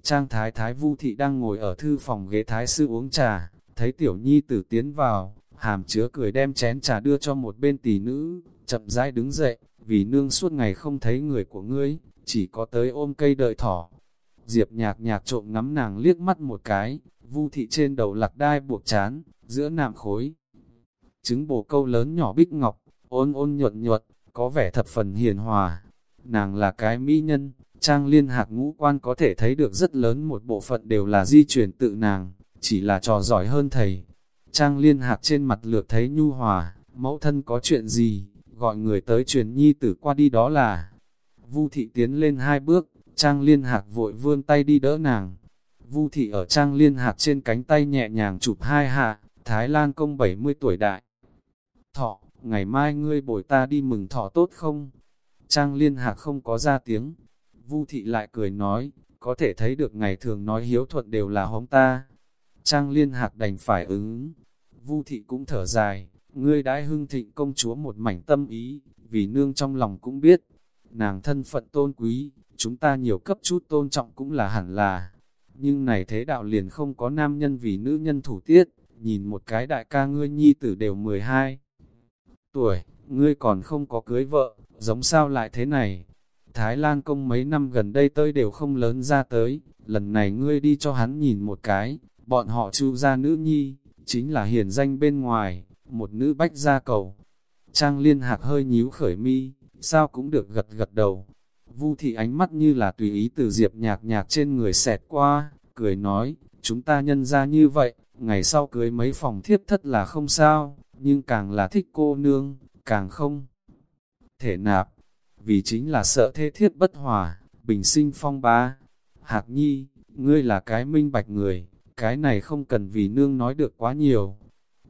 Trang thái thái vu thị đang ngồi ở thư phòng ghế thái sư uống trà, thấy tiểu nhi tử tiến vào, hàm chứa cười đem chén trà đưa cho một bên tỷ nữ, chậm rãi đứng dậy, vì nương suốt ngày không thấy người của ngươi, chỉ có tới ôm cây đợi thỏ. Diệp nhạc nhạc trộm ngắm nàng liếc mắt một cái, vu thị trên đầu lạc đai buộc chán, giữa nạm khối. Trứng bồ câu lớn nhỏ bích ngọc, ôn ôn nhuận nhuận, có vẻ thập phần hiền hòa. Nàng là cái mỹ nhân, trang liên hạc ngũ quan có thể thấy được rất lớn một bộ phận đều là di truyền tự nàng, chỉ là trò giỏi hơn thầy. Trang liên hạc trên mặt lược thấy nhu hòa, mẫu thân có chuyện gì, gọi người tới truyền nhi tử qua đi đó là. Vu thị tiến lên hai bước, Trang liên hạc vội vươn tay đi đỡ nàng. Vu thị ở Trang liên hạc trên cánh tay nhẹ nhàng chụp hai hạ, Thái Lan công 70 tuổi đại. Thọ, ngày mai ngươi bồi ta đi mừng thọ tốt không? Trang liên hạc không có ra tiếng. Vu thị lại cười nói, có thể thấy được ngày thường nói hiếu thuận đều là hống ta. Trang liên hạc đành phải ứng. Vu thị cũng thở dài, ngươi đãi hưng thịnh công chúa một mảnh tâm ý, vì nương trong lòng cũng biết, nàng thân phận tôn quý, chúng ta nhiều cấp chút tôn trọng cũng là hẳn là. Nhưng này thế đạo liền không có nam nhân vì nữ nhân thủ tiết, nhìn một cái đại ca ngươi nhi tử đều 12 tuổi, ngươi còn không có cưới vợ, giống sao lại thế này? Thái Lan công mấy năm gần đây tới đều không lớn ra tới, lần này ngươi đi cho hắn nhìn một cái, bọn họ chu ra nữ nhi, chính là hiền danh bên ngoài, một nữ bách gia cầu. Trang liên hạc hơi nhíu khởi mi, sao cũng được gật gật đầu. Vu thị ánh mắt như là tùy ý từ diệp nhạc nhạc trên người xẹt qua, cười nói, chúng ta nhân ra như vậy, ngày sau cưới mấy phòng thiếp thất là không sao, nhưng càng là thích cô nương, càng không thể nạp, vì chính là sợ thế thiết bất hòa, bình sinh phong ba. Hạc nhi, ngươi là cái minh bạch người, cái này không cần vì nương nói được quá nhiều.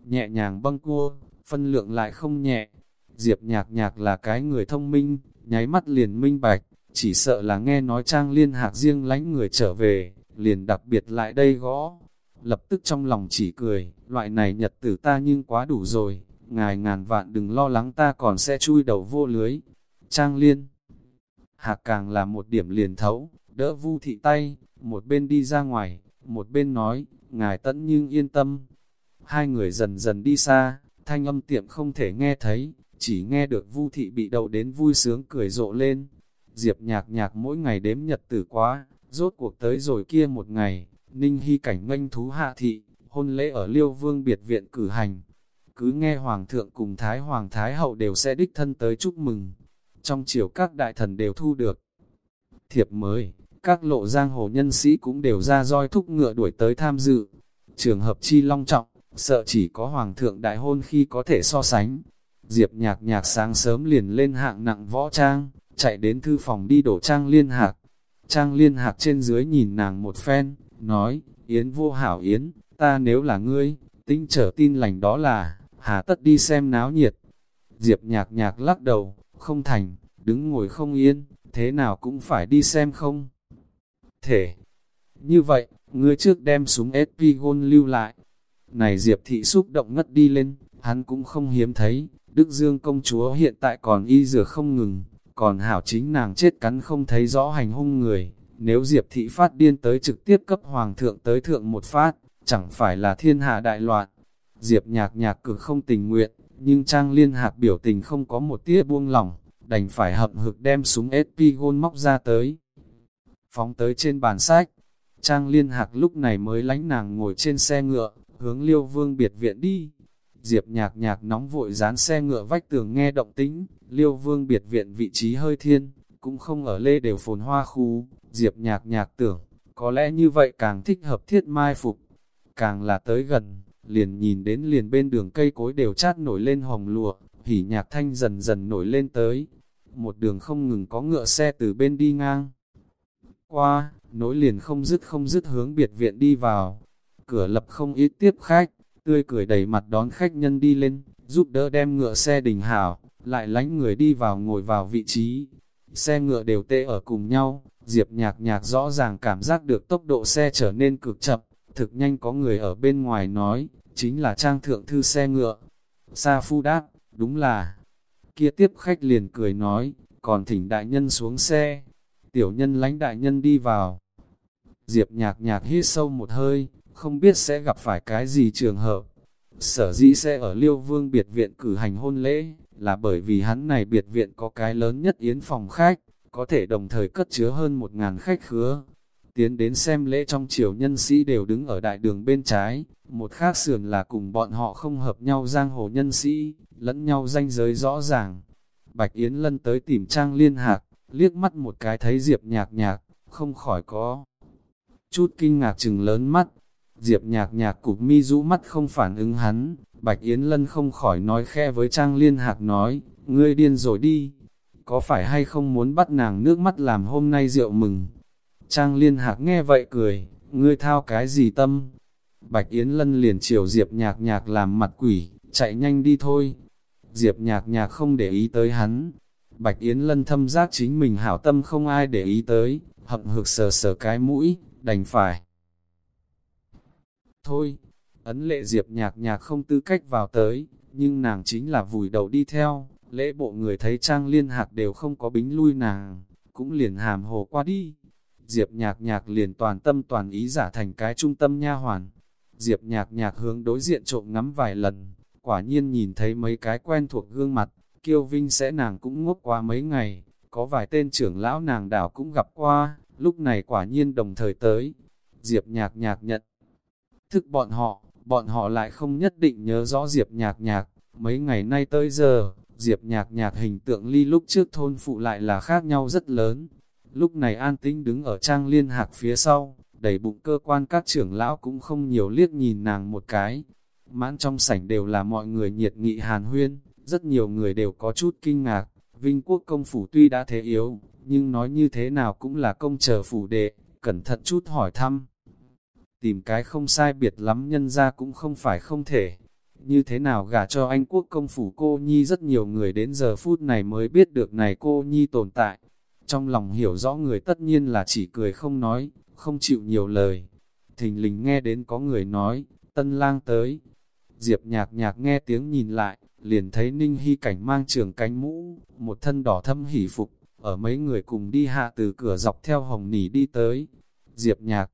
Nhẹ nhàng bâng cua, phân lượng lại không nhẹ. Diệp nhạc nhạc là cái người thông minh, nháy mắt liền minh bạch, chỉ sợ là nghe nói trang liên hạc riêng lánh người trở về, liền đặc biệt lại đây gõ. Lập tức trong lòng chỉ cười, loại này nhật tử ta nhưng quá đủ rồi, ngài ngàn vạn đừng lo lắng ta còn sẽ chui đầu vô lưới. Trang liên, hạc càng là một điểm liền thấu, đỡ vu thị tay, một bên đi ra ngoài, một bên nói, ngài tẫn nhưng yên tâm. Hai người dần dần đi xa, thanh âm tiệm không thể nghe thấy, chỉ nghe được vu thị bị đầu đến vui sướng cười rộ lên. Diệp nhạc nhạc mỗi ngày đếm nhật tử quá, rốt cuộc tới rồi kia một ngày, Ninh Hy cảnh nganh thú hạ thị, hôn lễ ở Liêu Vương biệt viện cử hành. Cứ nghe Hoàng thượng cùng Thái Hoàng Thái hậu đều sẽ đích thân tới chúc mừng. Trong chiều các đại thần đều thu được. Thiệp mới, các lộ giang hồ nhân sĩ cũng đều ra roi thúc ngựa đuổi tới tham dự. Trường hợp chi long trọng, sợ chỉ có Hoàng thượng đại hôn khi có thể so sánh. Diệp nhạc nhạc sáng sớm liền lên hạng nặng võ trang, chạy đến thư phòng đi đổ trang liên hạc. Trang liên hạc trên dưới nhìn nàng một phen, nói, Yến vô hảo Yến, ta nếu là ngươi, tinh trở tin lành đó là, hà tất đi xem náo nhiệt. Diệp nhạc nhạc lắc đầu, không thành, đứng ngồi không yên, thế nào cũng phải đi xem không. Thể, như vậy, ngươi trước đem súng SP gôn lưu lại. Này Diệp thị xúc động ngất đi lên, hắn cũng không hiếm thấy, Đức Dương công chúa hiện tại còn y rửa không ngừng, còn hảo chính nàng chết cắn không thấy rõ hành hung người. Nếu Diệp thị phát điên tới trực tiếp cấp hoàng thượng tới thượng một phát, chẳng phải là thiên hạ đại loạn. Diệp nhạc nhạc cực không tình nguyện, nhưng Trang Liên Hạc biểu tình không có một tia buông lỏng, đành phải hậm hực đem súng SP gôn móc ra tới. Phóng tới trên bàn sách, Trang Liên Hạc lúc này mới lánh nàng ngồi trên xe ngựa, hướng liêu vương biệt viện đi. Diệp nhạc nhạc nóng vội dán xe ngựa vách tường nghe động tính, liêu vương biệt viện vị trí hơi thiên, cũng không ở lê đều phồn hoa khu, Diệp nhạc nhạc tưởng, có lẽ như vậy càng thích hợp thiết mai phục, càng là tới gần, liền nhìn đến liền bên đường cây cối đều chát nổi lên hồng lụa, hỉ nhạc thanh dần dần nổi lên tới. Một đường không ngừng có ngựa xe từ bên đi ngang. Qua, nối liền không dứt không dứt hướng biệt viện đi vào. Cửa lập không ít tiếp khách, tươi cười đầy mặt đón khách nhân đi lên, giúp đỡ đem ngựa xe đình hảo, lại lánh người đi vào ngồi vào vị trí. Xe ngựa đều tê ở cùng nhau, Diệp nhạc nhạc rõ ràng cảm giác được tốc độ xe trở nên cực chậm, thực nhanh có người ở bên ngoài nói, chính là trang thượng thư xe ngựa. Sa phu đáp, đúng là, kia tiếp khách liền cười nói, còn thỉnh đại nhân xuống xe, tiểu nhân lánh đại nhân đi vào. Diệp nhạc nhạc hít sâu một hơi, không biết sẽ gặp phải cái gì trường hợp. Sở dĩ sẽ ở Liêu Vương biệt viện cử hành hôn lễ, là bởi vì hắn này biệt viện có cái lớn nhất yến phòng khách, có thể đồng thời cất chứa hơn một ngàn khách khứa. Tiến đến xem lễ trong triều nhân sĩ đều đứng ở đại đường bên trái, một khác sườn là cùng bọn họ không hợp nhau giang hồ nhân sĩ, lẫn nhau danh giới rõ ràng. Bạch Yến Lân tới tìm Trang Liên Hạc, liếc mắt một cái thấy Diệp nhạc nhạc, không khỏi có. Chút kinh ngạc chừng lớn mắt, Diệp nhạc nhạc cục mi rũ mắt không phản ứng hắn, Bạch Yến Lân không khỏi nói khe với Trang Liên Hạc nói, ngươi điên rồi đi, có phải hay không muốn bắt nàng nước mắt làm hôm nay rượu mừng. Trang Liên Hạc nghe vậy cười, ngươi thao cái gì tâm? Bạch Yến Lân liền chiều Diệp nhạc nhạc làm mặt quỷ, chạy nhanh đi thôi. Diệp nhạc nhạc không để ý tới hắn. Bạch Yến Lân thâm giác chính mình hảo tâm không ai để ý tới, hậm hực sờ sờ cái mũi, đành phải. Thôi, ấn lệ Diệp nhạc nhạc không tư cách vào tới, nhưng nàng chính là vùi đầu đi theo, lễ bộ người thấy trang liên hạc đều không có bính lui nàng, cũng liền hàm hồ qua đi. Diệp nhạc nhạc liền toàn tâm toàn ý giả thành cái trung tâm nha hoàn. Diệp nhạc nhạc hướng đối diện trộm ngắm vài lần, quả nhiên nhìn thấy mấy cái quen thuộc gương mặt, kiêu vinh sẽ nàng cũng ngốc qua mấy ngày, có vài tên trưởng lão nàng đảo cũng gặp qua, lúc này quả nhiên đồng thời tới. Diệp nhạc nhạc nhận thức bọn họ, bọn họ lại không nhất định nhớ rõ Diệp nhạc nhạc, mấy ngày nay tới giờ, Diệp nhạc nhạc hình tượng ly lúc trước thôn phụ lại là khác nhau rất lớn. Lúc này an tinh đứng ở trang liên hạc phía sau, đầy bụng cơ quan các trưởng lão cũng không nhiều liếc nhìn nàng một cái. Mãn trong sảnh đều là mọi người nhiệt nghị hàn huyên, rất nhiều người đều có chút kinh ngạc. Vinh quốc công phủ tuy đã thế yếu, nhưng nói như thế nào cũng là công chờ phủ đệ, cẩn thận chút hỏi thăm. Tìm cái không sai biệt lắm nhân ra cũng không phải không thể. Như thế nào gả cho anh quốc công phủ cô Nhi rất nhiều người đến giờ phút này mới biết được này cô Nhi tồn tại. Trong lòng hiểu rõ người tất nhiên là chỉ cười không nói, không chịu nhiều lời. Thình lình nghe đến có người nói, tân lang tới. Diệp nhạc nhạc nghe tiếng nhìn lại, liền thấy Ninh Hy cảnh mang trường cánh mũ, một thân đỏ thâm hỉ phục, ở mấy người cùng đi hạ từ cửa dọc theo hồng nỉ đi tới. Diệp nhạc,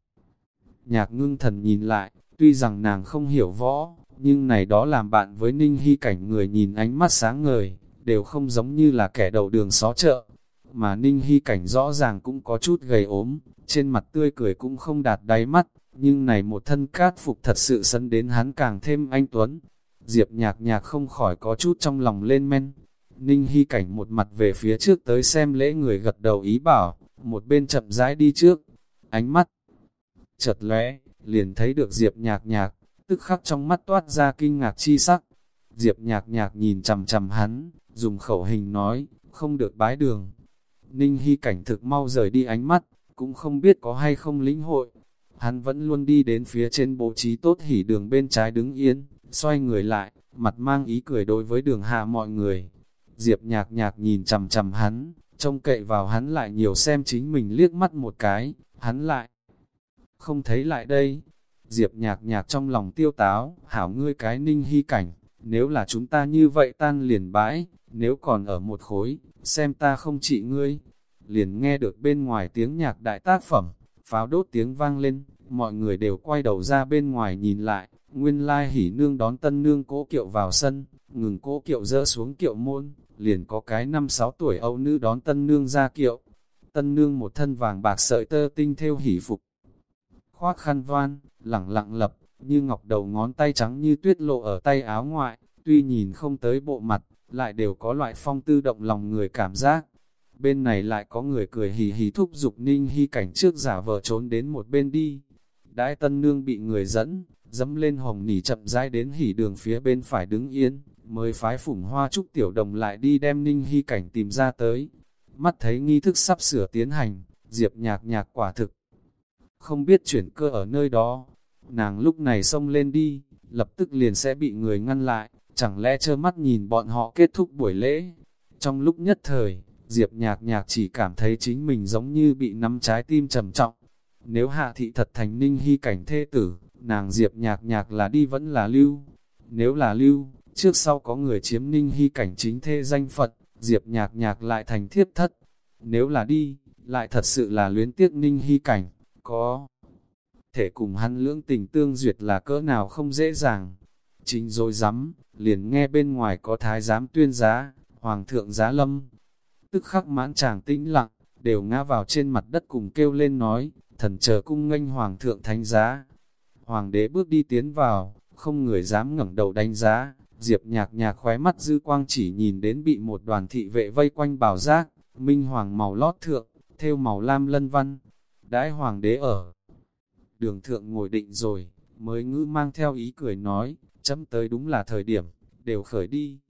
nhạc ngưng thần nhìn lại, tuy rằng nàng không hiểu võ, nhưng này đó làm bạn với Ninh Hy cảnh người nhìn ánh mắt sáng ngời, đều không giống như là kẻ đầu đường xó chợ. Mà Ninh Hy cảnh rõ ràng cũng có chút gầy ốm, trên mặt tươi cười cũng không đạt đáy mắt, nhưng này một thân cát phục thật sự sân đến hắn càng thêm anh Tuấn. Diệp nhạc nhạc không khỏi có chút trong lòng lên men. Ninh Hy cảnh một mặt về phía trước tới xem lễ người gật đầu ý bảo, một bên chậm rãi đi trước, ánh mắt chợt lóe, liền thấy được Diệp nhạc nhạc, tức khắc trong mắt toát ra kinh ngạc chi sắc. Diệp nhạc nhạc nhìn chầm chầm hắn, dùng khẩu hình nói, không được bái đường. Ninh Hy cảnh thực mau rời đi ánh mắt, cũng không biết có hay không lĩnh hội. Hắn vẫn luôn đi đến phía trên bố trí tốt hỉ đường bên trái đứng yên, xoay người lại, mặt mang ý cười đối với đường hạ mọi người. Diệp nhạc nhạc nhìn chầm chầm hắn, trông cậy vào hắn lại nhiều xem chính mình liếc mắt một cái, hắn lại. Không thấy lại đây, Diệp nhạc nhạc trong lòng tiêu táo, hảo ngươi cái ninh hy cảnh, nếu là chúng ta như vậy tan liền bãi, nếu còn ở một khối, xem ta không trị ngươi. Liền nghe được bên ngoài tiếng nhạc đại tác phẩm, pháo đốt tiếng vang lên, mọi người đều quay đầu ra bên ngoài nhìn lại, nguyên lai hỉ nương đón tân nương cố kiệu vào sân, ngừng cố kiệu dỡ xuống kiệu môn, liền có cái năm sáu tuổi âu nữ đón tân nương ra kiệu. Tân nương một thân vàng bạc sợi tơ tinh theo hỉ phục. Khoác khăn voan, lẳng lặng lập, như ngọc đầu ngón tay trắng như tuyết lộ ở tay áo ngoại, tuy nhìn không tới bộ mặt, lại đều có loại phong tư động lòng người cảm giác. Bên này lại có người cười hì hì thúc giục ninh hy cảnh trước giả vờ trốn đến một bên đi. Đãi tân nương bị người dẫn, dẫm lên hồng nỉ chậm rãi đến hỉ đường phía bên phải đứng yên, mới phái phủng hoa trúc tiểu đồng lại đi đem ninh hy cảnh tìm ra tới. Mắt thấy nghi thức sắp sửa tiến hành, diệp nhạc nhạc quả thực. Không biết chuyển cơ ở nơi đó, nàng lúc này xông lên đi, lập tức liền sẽ bị người ngăn lại, chẳng lẽ trơ mắt nhìn bọn họ kết thúc buổi lễ. Trong lúc nhất thời, Diệp nhạc nhạc chỉ cảm thấy chính mình giống như bị nắm trái tim trầm trọng. Nếu hạ thị thật thành ninh hy cảnh thê tử, nàng Diệp nhạc nhạc là đi vẫn là lưu. Nếu là lưu, trước sau có người chiếm ninh hy cảnh chính thê danh Phật, Diệp nhạc nhạc lại thành thiếp thất. Nếu là đi, lại thật sự là luyến tiếc ninh hy cảnh, có thể cùng hắn lưỡng tình tương duyệt là cỡ nào không dễ dàng. Chính rồi dám, liền nghe bên ngoài có thái giám tuyên giá, hoàng thượng giá lâm. Tức khắc mãn chàng tĩnh lặng, đều ngã vào trên mặt đất cùng kêu lên nói, thần chờ cung nghênh hoàng thượng thánh giá. Hoàng đế bước đi tiến vào, không người dám ngẩng đầu đánh giá, diệp nhạc nhạc khóe mắt dư quang chỉ nhìn đến bị một đoàn thị vệ vây quanh bảo giác, minh hoàng màu lót thượng, theo màu lam lân văn. Đãi hoàng đế ở đường thượng ngồi định rồi, mới ngữ mang theo ý cười nói, chấm tới đúng là thời điểm, đều khởi đi.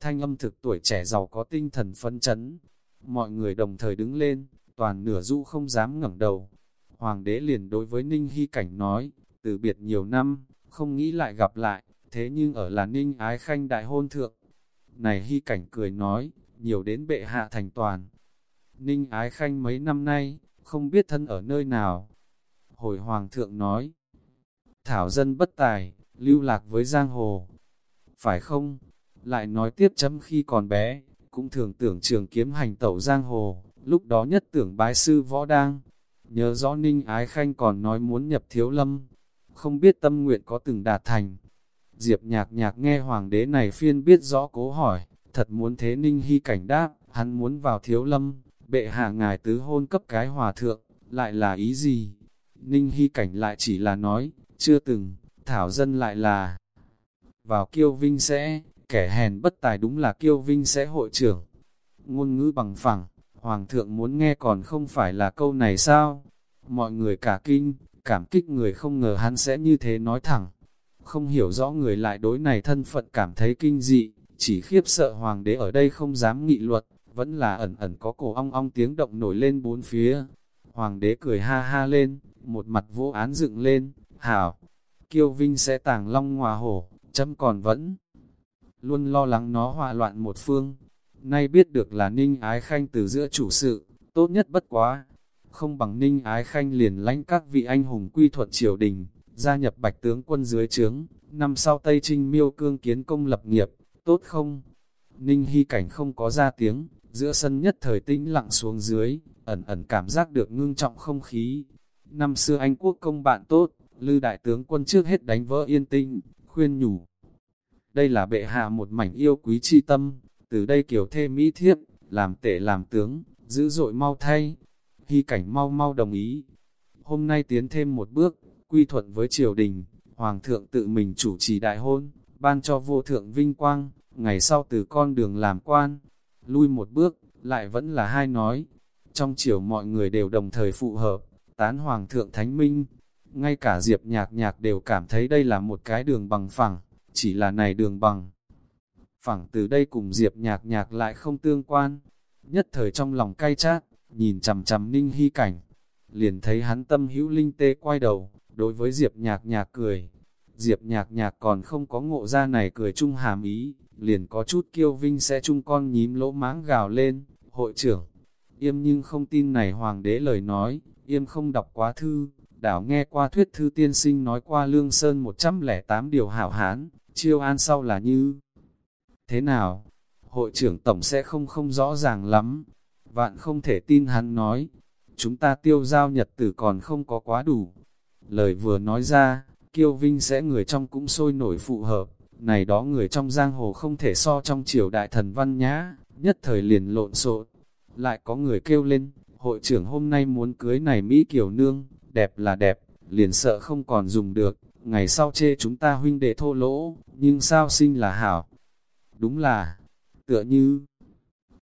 Thanh âm thực tuổi trẻ giàu có tinh thần phân chấn, mọi người đồng thời đứng lên, toàn nửa du không dám ngẩng đầu. Hoàng đế liền đối với Ninh Hy Cảnh nói, từ biệt nhiều năm, không nghĩ lại gặp lại, thế nhưng ở là Ninh Ái Khanh đại hôn thượng. Này Hy Cảnh cười nói, nhiều đến bệ hạ thành toàn. Ninh Ái Khanh mấy năm nay, không biết thân ở nơi nào, Hồi Hoàng thượng nói, Thảo dân bất tài, lưu lạc với giang hồ. Phải không? Lại nói tiếp chấm khi còn bé, cũng thường tưởng trường kiếm hành tẩu giang hồ, lúc đó nhất tưởng bái sư võ đang. Nhớ rõ Ninh Ái Khanh còn nói muốn nhập thiếu lâm, không biết tâm nguyện có từng đạt thành. Diệp nhạc nhạc nghe hoàng đế này phiên biết rõ cố hỏi, thật muốn thế Ninh Hy cảnh đáp, hắn muốn vào thiếu lâm, bệ hạ ngài tứ hôn cấp cái hòa thượng, lại là ý gì? Ninh Hy Cảnh lại chỉ là nói, chưa từng, Thảo Dân lại là vào kiêu vinh sẽ, kẻ hèn bất tài đúng là kiêu vinh sẽ hội trưởng. Ngôn ngữ bằng phẳng, Hoàng thượng muốn nghe còn không phải là câu này sao? Mọi người cả kinh, cảm kích người không ngờ hắn sẽ như thế nói thẳng. Không hiểu rõ người lại đối này thân phận cảm thấy kinh dị, chỉ khiếp sợ hoàng đế ở đây không dám nghị luật, vẫn là ẩn ẩn có cổ ong ong tiếng động nổi lên bốn phía. Hoàng đế cười ha ha lên, một mặt vô án dựng lên, hảo, kiêu vinh sẽ tàng long hòa hổ, chấm còn vẫn luôn lo lắng nó hòa loạn một phương. Nay biết được là ninh ái khanh từ giữa chủ sự, tốt nhất bất quá. Không bằng ninh ái khanh liền lãnh các vị anh hùng quy thuận triều đình, gia nhập bạch tướng quân dưới trướng, năm sau Tây Trinh miêu cương kiến công lập nghiệp, tốt không? Ninh hy cảnh không có ra tiếng, giữa sân nhất thời tĩnh lặng xuống dưới, ẩn ẩn cảm giác được ngưng trọng không khí, Năm xưa Anh quốc công bạn tốt, Lư đại tướng quân trước hết đánh vỡ yên tinh, khuyên nhủ. Đây là bệ hạ một mảnh yêu quý chi tâm, từ đây kiểu thê mỹ thiếp, làm tể làm tướng, dữ dội mau thay. Hy cảnh mau mau đồng ý. Hôm nay tiến thêm một bước, quy thuận với triều đình, Hoàng thượng tự mình chủ trì đại hôn, ban cho vô thượng vinh quang, ngày sau từ con đường làm quan. Lui một bước, lại vẫn là hai nói. Trong triều mọi người đều đồng thời phụ hợp, tán Hoàng thượng Thánh Minh. Ngay cả Diệp nhạc nhạc đều cảm thấy đây là một cái đường bằng phẳng, chỉ là này đường bằng. Phẳng từ đây cùng Diệp nhạc nhạc lại không tương quan. Nhất thời trong lòng cay chát, nhìn chằm chằm ninh hy cảnh. Liền thấy hắn tâm hữu linh tê quay đầu, đối với Diệp nhạc nhạc cười. Diệp nhạc nhạc còn không có ngộ ra này cười chung hàm ý, liền có chút kiêu vinh sẽ chung con nhím lỗ máng gào lên, hội trưởng. Yêm nhưng không tin này hoàng đế lời nói, Yêm không đọc quá thư, đảo nghe qua thuyết thư tiên sinh nói qua lương sơn 108 điều hảo hán, chiêu an sau là như thế nào? Hội trưởng tổng sẽ không không rõ ràng lắm, vạn không thể tin hắn nói, chúng ta tiêu giao nhật tử còn không có quá đủ. lời vừa nói ra, kiêu vinh sẽ người trong cũng sôi nổi phụ hợp, này đó người trong giang hồ không thể so trong triều đại thần văn nhã, nhất thời liền lộn xộn. Lại có người kêu lên, hội trưởng hôm nay muốn cưới này Mỹ Kiều Nương, đẹp là đẹp, liền sợ không còn dùng được, ngày sau chê chúng ta huynh đệ thô lỗ, nhưng sao sinh là hảo. Đúng là, tựa như,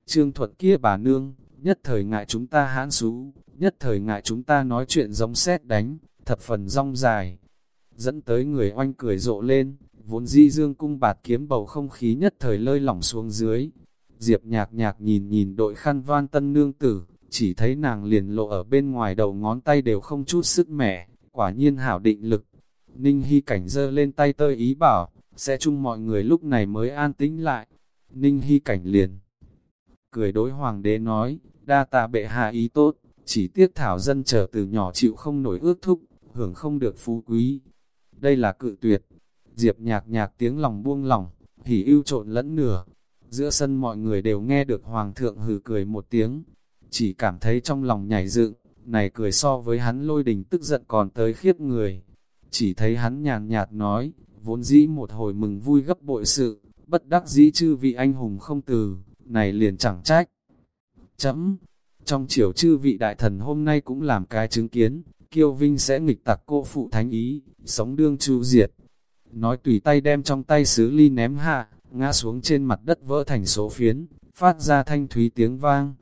trương thuận kia bà nương, nhất thời ngại chúng ta hãn xú, nhất thời ngại chúng ta nói chuyện giống xét đánh, thập phần rong dài. Dẫn tới người oanh cười rộ lên, vốn di dương cung bạt kiếm bầu không khí nhất thời lơi lỏng xuống dưới. Diệp nhạc nhạc nhìn nhìn đội khăn van tân nương tử, chỉ thấy nàng liền lộ ở bên ngoài đầu ngón tay đều không chút sức mẻ, quả nhiên hảo định lực. Ninh Hy cảnh giơ lên tay tơi ý bảo, sẽ chung mọi người lúc này mới an tĩnh lại. Ninh Hy cảnh liền. Cười đối hoàng đế nói, đa tạ bệ hạ ý tốt, chỉ tiếc thảo dân trở từ nhỏ chịu không nổi ước thúc, hưởng không được phú quý. Đây là cự tuyệt. Diệp nhạc nhạc tiếng lòng buông lòng, hỉ ưu trộn lẫn nửa. Giữa sân mọi người đều nghe được hoàng thượng hừ cười một tiếng, chỉ cảm thấy trong lòng nhảy dựng, này cười so với hắn lôi đình tức giận còn tới khiếp người. Chỉ thấy hắn nhàn nhạt nói, vốn dĩ một hồi mừng vui gấp bội sự, bất đắc dĩ chư vị anh hùng không từ, này liền chẳng trách. Chấm, trong chiều chư vị đại thần hôm nay cũng làm cái chứng kiến, kiêu vinh sẽ nghịch tặc cô phụ thánh ý, sống đương chu diệt. Nói tùy tay đem trong tay sứ ly ném hạ, ngã xuống trên mặt đất vỡ thành số phiến, phát ra thanh thúy tiếng vang.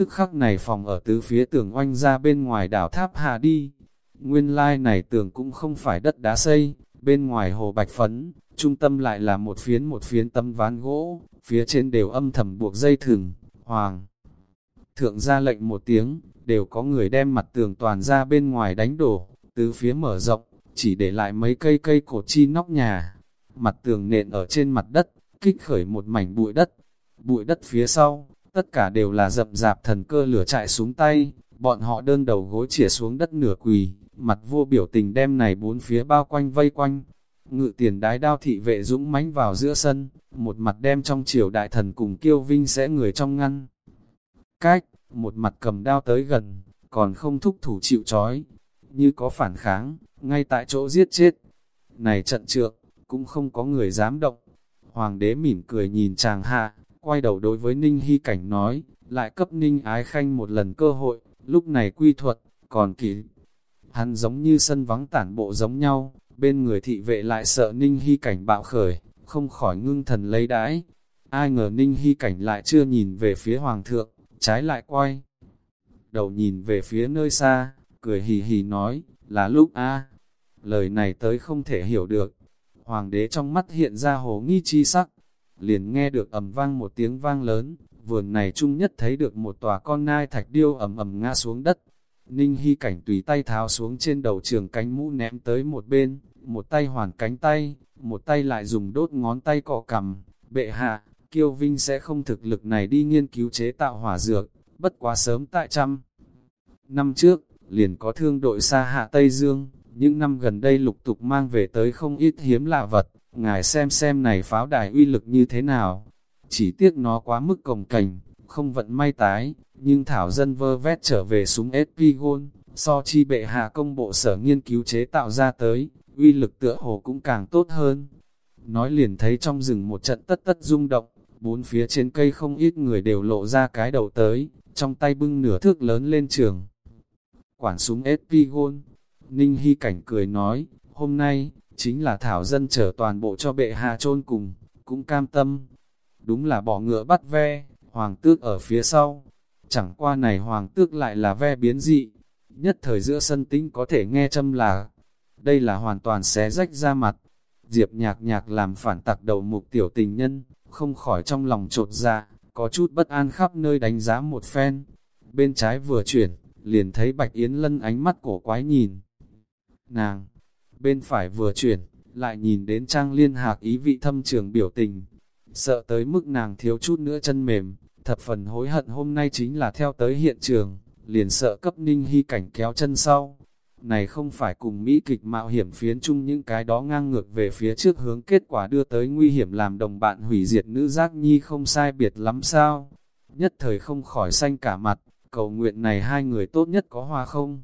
Tức khắc này phòng ở tứ phía tường oanh ra bên ngoài đảo tháp hạ đi. Nguyên lai này tường cũng không phải đất đá xây, bên ngoài hồ bạch phấn, trung tâm lại là một phiến một phiến tấm ván gỗ, phía trên đều âm thầm buộc dây thừng, hoàng. Thượng ra lệnh một tiếng, đều có người đem mặt tường toàn ra bên ngoài đánh đổ, tứ phía mở rộng, chỉ để lại mấy cây cây cột chi nóc nhà. Mặt tường nện ở trên mặt đất, kích khởi một mảnh bụi đất. Bụi đất phía sau, tất cả đều là dập dạp thần cơ lửa chạy xuống tay, bọn họ đơn đầu gối chỉa xuống đất nửa quỳ, mặt vô biểu tình đem này bốn phía bao quanh vây quanh. Ngự tiền đái đao thị vệ dũng mãnh vào giữa sân, một mặt đem trong triều đại thần cùng kiêu vinh sẽ người trong ngăn. Cách, một mặt cầm đao tới gần, còn không thúc thủ chịu chói, như có phản kháng, ngay tại chỗ giết chết. Này trận trượng, cũng không có người dám động. Hoàng đế mỉm cười nhìn chàng hạ, quay đầu đối với Ninh Hy Cảnh nói, lại cấp Ninh Ái Khanh một lần cơ hội, lúc này quy thuật, còn kỳ. Hắn giống như sân vắng tản bộ giống nhau, bên người thị vệ lại sợ Ninh Hy Cảnh bạo khởi, không khỏi ngưng thần lấy đãi. Ai ngờ Ninh Hy Cảnh lại chưa nhìn về phía Hoàng thượng, trái lại quay. Đầu nhìn về phía nơi xa, cười hì hì nói, là lúc a Lời này tới không thể hiểu được. Hoàng đế trong mắt hiện ra hồ nghi chi sắc, liền nghe được ầm vang một tiếng vang lớn, vườn này chung nhất thấy được một tòa con nai thạch điêu ầm ầm ngã xuống đất. Ninh Hy cảnh tùy tay tháo xuống trên đầu trường cánh mũ ném tới một bên, một tay hoàn cánh tay, một tay lại dùng đốt ngón tay cọ cầm, bệ hạ, kiêu vinh sẽ không thực lực này đi nghiên cứu chế tạo hỏa dược, bất quá sớm tại trăm. Năm trước, liền có thương đội xa hạ Tây Dương, những năm gần đây lục tục mang về tới không ít hiếm lạ vật, ngài xem xem này pháo đài uy lực như thế nào. Chỉ tiếc nó quá mức cồng cành, không vận may tái, nhưng thảo dân vơ vét trở về súng Espigon, so chi bệ hạ công bộ sở nghiên cứu chế tạo ra tới, uy lực tựa hồ cũng càng tốt hơn. Nói liền thấy trong rừng một trận tất tất rung động, bốn phía trên cây không ít người đều lộ ra cái đầu tới, trong tay bưng nửa thước lớn lên trường. Quản súng Espigon, Ninh Hy Cảnh cười nói, hôm nay, chính là thảo dân trở toàn bộ cho bệ hạ chôn cùng, cũng cam tâm. Đúng là bỏ ngựa bắt ve, hoàng tước ở phía sau. Chẳng qua này hoàng tước lại là ve biến dị. Nhất thời giữa sân tính có thể nghe châm là, đây là hoàn toàn xé rách ra mặt. Diệp nhạc nhạc làm phản tặc đầu mục tiểu tình nhân, không khỏi trong lòng trột dạ, có chút bất an khắp nơi đánh giá một phen. Bên trái vừa chuyển, liền thấy Bạch Yến Lân ánh mắt cổ quái nhìn. Nàng, bên phải vừa chuyển, lại nhìn đến Trang Liên Hạc ý vị thâm trường biểu tình. Sợ tới mức nàng thiếu chút nữa chân mềm, thập phần hối hận hôm nay chính là theo tới hiện trường, liền sợ cấp ninh hy cảnh kéo chân sau. Này không phải cùng Mỹ kịch mạo hiểm phiến chung những cái đó ngang ngược về phía trước hướng kết quả đưa tới nguy hiểm làm đồng bạn hủy diệt nữ giác nhi không sai biệt lắm sao. Nhất thời không khỏi xanh cả mặt, cầu nguyện này hai người tốt nhất có hoa không?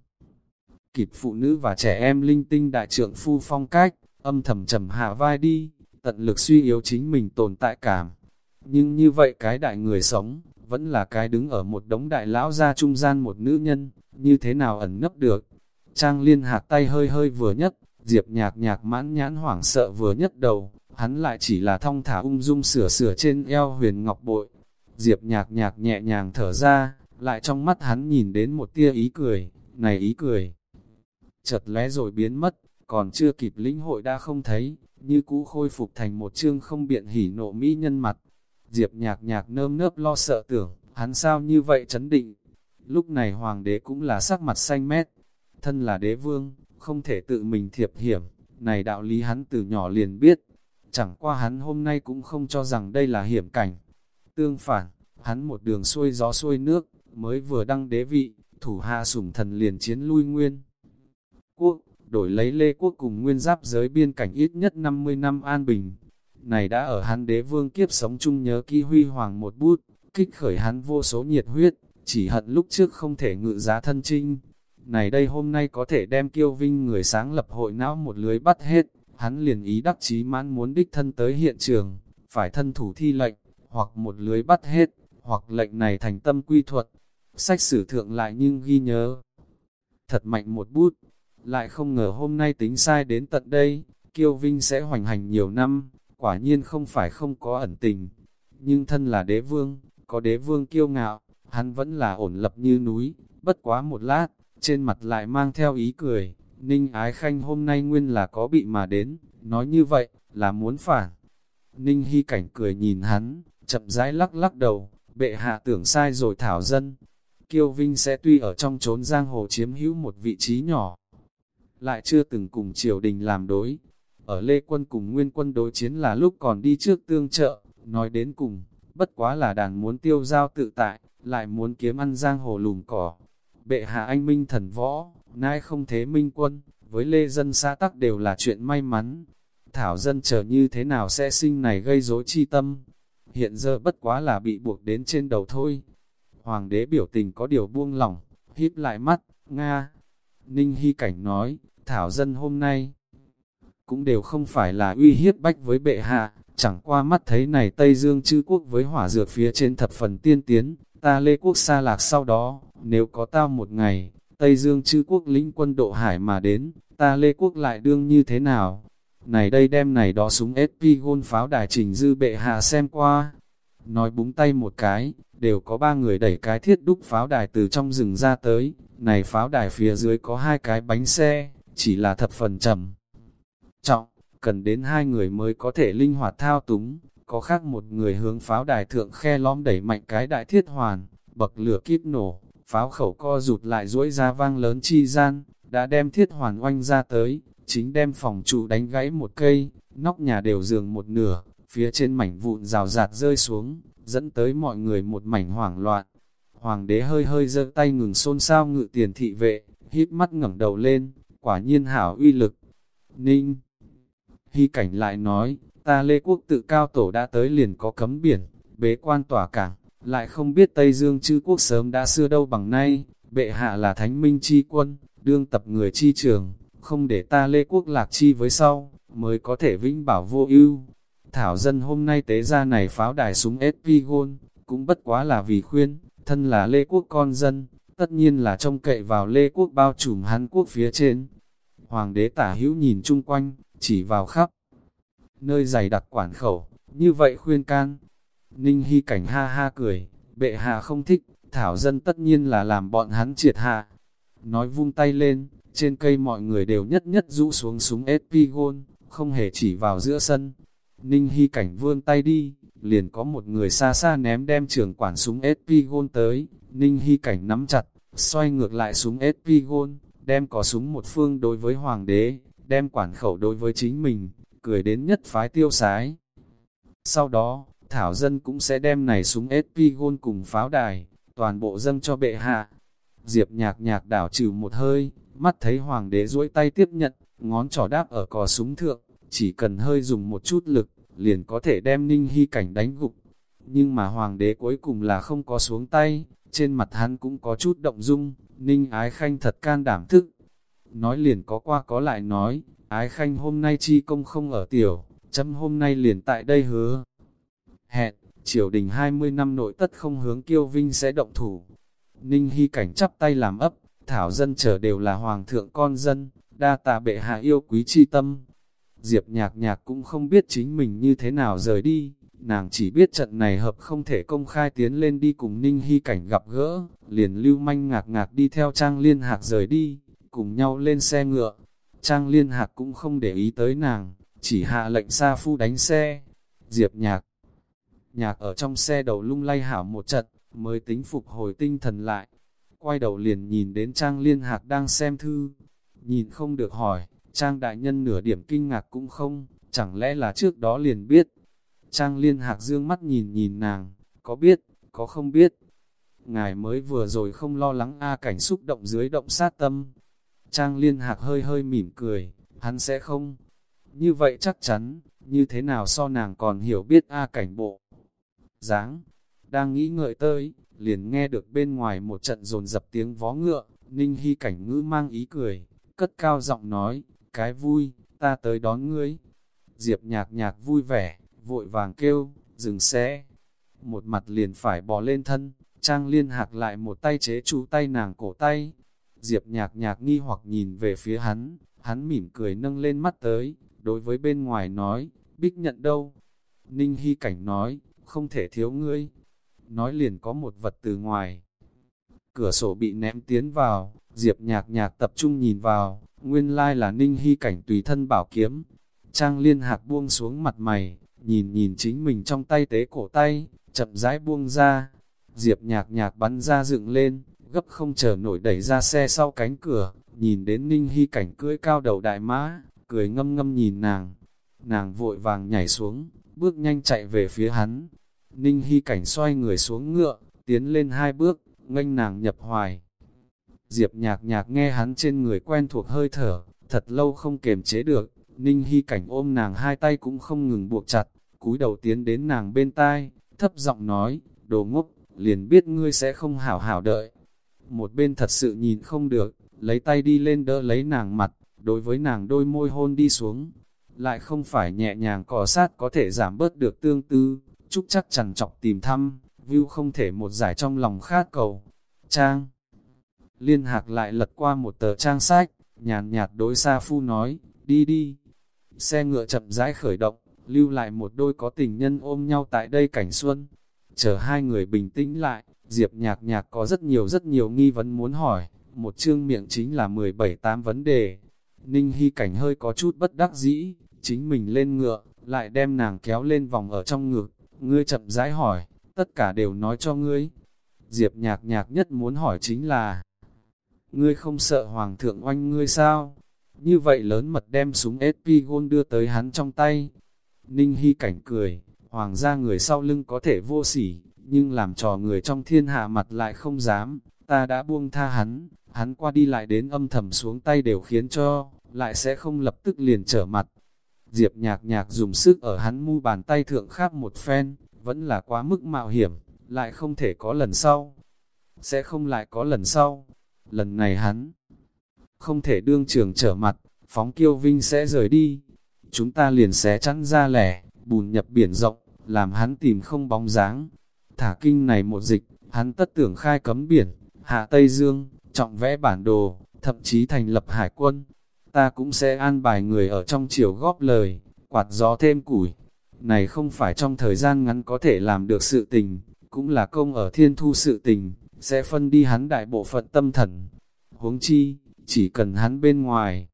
Kịp phụ nữ và trẻ em linh tinh đại trượng phu phong cách, âm thầm trầm hạ vai đi, tận lực suy yếu chính mình tồn tại cảm. Nhưng như vậy cái đại người sống, vẫn là cái đứng ở một đống đại lão ra trung gian một nữ nhân, như thế nào ẩn nấp được. Trang liên hạc tay hơi hơi vừa nhất, diệp nhạc nhạc mãn nhãn hoảng sợ vừa nhất đầu, hắn lại chỉ là thong thả ung dung sửa sửa trên eo huyền ngọc bội. Diệp nhạc nhạc nhẹ nhàng thở ra, lại trong mắt hắn nhìn đến một tia ý cười, này ý cười. Chợt lé rồi biến mất, còn chưa kịp lĩnh hội đã không thấy, như cũ khôi phục thành một chương không biện hỉ nộ mỹ nhân mặt. Diệp nhạc nhạc nơm nớp lo sợ tưởng, hắn sao như vậy chấn định. Lúc này hoàng đế cũng là sắc mặt xanh mét, thân là đế vương, không thể tự mình thiệp hiểm, này đạo lý hắn từ nhỏ liền biết. Chẳng qua hắn hôm nay cũng không cho rằng đây là hiểm cảnh. Tương phản, hắn một đường xuôi gió xuôi nước, mới vừa đăng đế vị, thủ hạ sủng thần liền chiến lui nguyên. Quốc, đổi lấy Lê Quốc cùng nguyên giáp giới biên cảnh ít nhất 50 năm an bình. Này đã ở hắn đế vương kiếp sống chung nhớ kỹ huy hoàng một bút, kích khởi hắn vô số nhiệt huyết, chỉ hận lúc trước không thể ngự giá thân trinh. Này đây hôm nay có thể đem kiêu vinh người sáng lập hội não một lưới bắt hết, hắn liền ý đắc chí mãn muốn đích thân tới hiện trường, phải thân thủ thi lệnh, hoặc một lưới bắt hết, hoặc lệnh này thành tâm quy thuật. Sách sử thượng lại nhưng ghi nhớ. Thật mạnh một bút, lại không ngờ hôm nay tính sai đến tận đây, kiêu vinh sẽ hoành hành nhiều năm, quả nhiên không phải không có ẩn tình. Nhưng thân là đế vương, có đế vương kiêu ngạo, hắn vẫn là ổn lập như núi, bất quá một lát, trên mặt lại mang theo ý cười. Ninh Ái Khanh hôm nay nguyên là có bị mà đến, nói như vậy, là muốn phản. Ninh Hy Cảnh cười nhìn hắn, chậm rãi lắc lắc đầu, bệ hạ tưởng sai rồi thảo dân. Kiêu Vinh sẽ tuy ở trong trốn giang hồ chiếm hữu một vị trí nhỏ, lại chưa từng cùng triều đình làm đối. Ở Lê Quân cùng Nguyên Quân đối chiến là lúc còn đi trước tương trợ, nói đến cùng, bất quá là đàn muốn tiêu giao tự tại, lại muốn kiếm ăn giang hồ lùm cỏ. Bệ hạ anh minh thần võ, nai không thế minh quân, với lê dân xã tắc đều là chuyện may mắn. Thảo dân chờ như thế nào sẽ sinh này gây rối chi tâm. Hiện giờ bất quá là bị buộc đến trên đầu thôi. Hoàng đế biểu tình có điều buông lỏng, híp lại mắt, Nga. Ninh Hy Cảnh nói, Thảo dân hôm nay cũng đều không phải là uy hiếp bách với bệ hạ, chẳng qua mắt thấy này Tây Dương chư quốc với hỏa dược phía trên thập phần tiên tiến, ta lê quốc xa lạc sau đó, nếu có tao một ngày, Tây Dương chư quốc lĩnh quân độ hải mà đến, ta lê quốc lại đương như thế nào? Này đây đem này đó súng SP gôn pháo đài trình dư bệ hạ xem qua. Nói búng tay một cái, đều có ba người đẩy cái thiết đúc pháo đài từ trong rừng ra tới. Này pháo đài phía dưới có hai cái bánh xe, chỉ là thập phần trầm. Trọng, cần đến hai người mới có thể linh hoạt thao túng, có khác một người hướng pháo đài thượng khe lõm đẩy mạnh cái đại thiết hoàn, bậc lửa kíp nổ, pháo khẩu co rụt lại duỗi ra vang lớn chi gian, đã đem thiết hoàn oanh ra tới, chính đem phòng trụ đánh gãy một cây, nóc nhà đều giường một nửa, phía trên mảnh vụn rào rạt rơi xuống, dẫn tới mọi người một mảnh hoảng loạn. Hoàng đế hơi hơi giơ tay ngừng xôn xao ngự tiền thị vệ, hít mắt ngẩng đầu lên, quả nhiên hảo uy lực. Ninh Hy cảnh lại nói, ta Lê Quốc tự cao tổ đã tới liền có cấm biển, bế quan tỏa cảng, lại không biết Tây Dương chư quốc sớm đã xưa đâu bằng nay, bệ hạ là thánh minh chi quân, đương tập người chi trường, không để ta Lê Quốc lạc chi với sau, mới có thể vĩnh bảo vô ưu. Thảo dân hôm nay tế ra này pháo đài súng SP cũng bất quá là vì khuyên, thân là Lê Quốc con dân, tất nhiên là trông cậy vào Lê Quốc bao trùm hán Quốc phía trên. Hoàng đế tả hữu nhìn chung quanh, chỉ vào khắp. Nơi dày đặc quản khẩu, như vậy khuyên can. Ninh Hy cảnh ha ha cười, bệ hạ không thích, thảo dân tất nhiên là làm bọn hắn triệt hạ. Nói vung tay lên, trên cây mọi người đều nhất nhất rũ xuống súng Espigon, không hề chỉ vào giữa sân. Ninh Hy cảnh vươn tay đi, liền có một người xa xa ném đem trường quản súng Espigon tới. Ninh Hy cảnh nắm chặt, xoay ngược lại súng Espigon, đem có súng một phương đối với hoàng đế, đem quản khẩu đối với chính mình, cười đến nhất phái tiêu sái. Sau đó, Thảo dân cũng sẽ đem này súng Espigon cùng pháo đài, toàn bộ dâng cho bệ hạ. Diệp nhạc nhạc đảo trừ một hơi, mắt thấy hoàng đế duỗi tay tiếp nhận, ngón trỏ đáp ở cò súng thượng, chỉ cần hơi dùng một chút lực, liền có thể đem ninh hy cảnh đánh gục. Nhưng mà hoàng đế cuối cùng là không có xuống tay, trên mặt hắn cũng có chút động dung, ninh ái khanh thật can đảm thức. nói liền có qua có lại nói, ái khanh hôm nay chi công không ở tiểu, chấm hôm nay liền tại đây hứa. Hẹn, triều đình 20 năm nội tất không hướng kiêu vinh sẽ động thủ. Ninh Hy cảnh chắp tay làm ấp, thảo dân trở đều là hoàng thượng con dân, đa tạ bệ hạ yêu quý chi tâm. Diệp nhạc nhạc cũng không biết chính mình như thế nào rời đi, nàng chỉ biết trận này hợp không thể công khai tiến lên đi cùng Ninh Hy cảnh gặp gỡ, liền lưu manh ngạc ngạc đi theo Trang Liên Hạc rời đi, cùng nhau lên xe ngựa. Trang Liên Hạc cũng không để ý tới nàng, chỉ hạ lệnh xa phu đánh xe. Diệp nhạc nhạc ở trong xe đầu lung lay hảo một trận, mới tính phục hồi tinh thần lại. Quay đầu liền nhìn đến Trang Liên Hạc đang xem thư, nhìn không được hỏi, Trang Đại Nhân nửa điểm kinh ngạc cũng không, chẳng lẽ là trước đó liền biết. Trang Liên Hạc dương mắt nhìn nhìn nàng, có biết, có không biết. Ngài mới vừa rồi không lo lắng A cảnh xúc động dưới động sát tâm. Trang Liên Hạc hơi hơi mỉm cười, hắn sẽ không. Như vậy chắc chắn, như thế nào so nàng còn hiểu biết A cảnh bộ dáng. Đang nghĩ ngợi tới, liền nghe được bên ngoài một trận rồn dập tiếng vó ngựa, Ninh Hy cảnh ngữ mang ý cười, cất cao giọng nói, cái vui, ta tới đón ngươi. Diệp nhạc nhạc vui vẻ, vội vàng kêu, dừng xe. Một mặt liền phải bỏ lên thân, Trang liên hạc lại một tay chế chú tay nàng cổ tay. Diệp nhạc nhạc nghi hoặc nhìn về phía hắn, hắn mỉm cười nâng lên mắt tới, đối với bên ngoài nói, bích nhận đâu? Ninh Hy cảnh nói, không thể thiếu ngươi. Nói liền có một vật từ ngoài. Cửa sổ bị ném tiến vào, Diệp nhạc nhạc tập trung nhìn vào, nguyên lai là ninh hy cảnh tùy thân bảo kiếm. Trang liên hạc buông xuống mặt mày, nhìn nhìn chính mình trong tay tế cổ tay, chậm rãi buông ra. Diệp nhạc nhạc bắn ra dựng lên, gấp không chờ nổi đẩy ra xe sau cánh cửa, nhìn đến ninh hy cảnh cưỡi cao đầu đại mã, cười ngâm ngâm nhìn nàng. Nàng vội vàng nhảy xuống, bước nhanh chạy về phía hắn. Ninh Hy cảnh xoay người xuống ngựa, tiến lên hai bước, nghênh nàng nhập hoài. Diệp nhạc nhạc nghe hắn trên người quen thuộc hơi thở, thật lâu không kềm chế được, Ninh Hy cảnh ôm nàng hai tay cũng không ngừng buộc chặt, cúi đầu tiến đến nàng bên tai, thấp giọng nói, đồ ngốc, liền biết ngươi sẽ không hảo hảo đợi. Một bên thật sự nhìn không được, lấy tay đi lên đỡ lấy nàng mặt, đối với nàng đôi môi hôn đi xuống, lại không phải nhẹ nhàng cỏ sát có thể giảm bớt được tương tư, chúc chắc chẳng chọc tìm thăm, view không thể một giải trong lòng khát cầu. Trang Liên hạc lại lật qua một tờ trang sách, nhàn nhạt đối xa phu nói, đi đi. Xe ngựa chậm rãi khởi động, lưu lại một đôi có tình nhân ôm nhau tại đây cảnh xuân. Chờ hai người bình tĩnh lại, Diệp nhạc nhạc có rất nhiều rất nhiều nghi vấn muốn hỏi, một chương miệng chính là 17-8 vấn đề. Ninh Hy cảnh hơi có chút bất đắc dĩ, chính mình lên ngựa, lại đem nàng kéo lên vòng ở trong ngực, ngươi chậm rãi hỏi, tất cả đều nói cho ngươi. Diệp nhạc nhạc nhất muốn hỏi chính là, ngươi không sợ hoàng thượng oanh ngươi sao? Như vậy lớn mật đem súng Espigon đưa tới hắn trong tay. Ninh Hy cảnh cười, hoàng gia người sau lưng có thể vô sỉ, nhưng làm trò người trong thiên hạ mặt lại không dám, ta đã buông tha hắn, hắn qua đi lại đến âm thầm xuống tay đều khiến cho, lại sẽ không lập tức liền trở mặt. Diệp nhạc nhạc dùng sức ở hắn mu bàn tay thượng khắp một phen, vẫn là quá mức mạo hiểm, lại không thể có lần sau. Sẽ không lại có lần sau. Lần này hắn không thể đương trường trở mặt, phóng kiêu vinh sẽ rời đi. Chúng ta liền xé chắn ra lẻ, bùn nhập biển rộng, làm hắn tìm không bóng dáng. Thả kinh này một dịch, hắn tất tưởng khai cấm biển, hạ Tây Dương, trọng vẽ bản đồ, thậm chí thành lập hải quân, ta cũng sẽ an bài người ở trong chiều góp lời, quạt gió thêm củi. Này không phải trong thời gian ngắn có thể làm được sự tình, cũng là công ở thiên thu sự tình, sẽ phân đi hắn đại bộ phận tâm thần. Huống chi, chỉ cần hắn bên ngoài.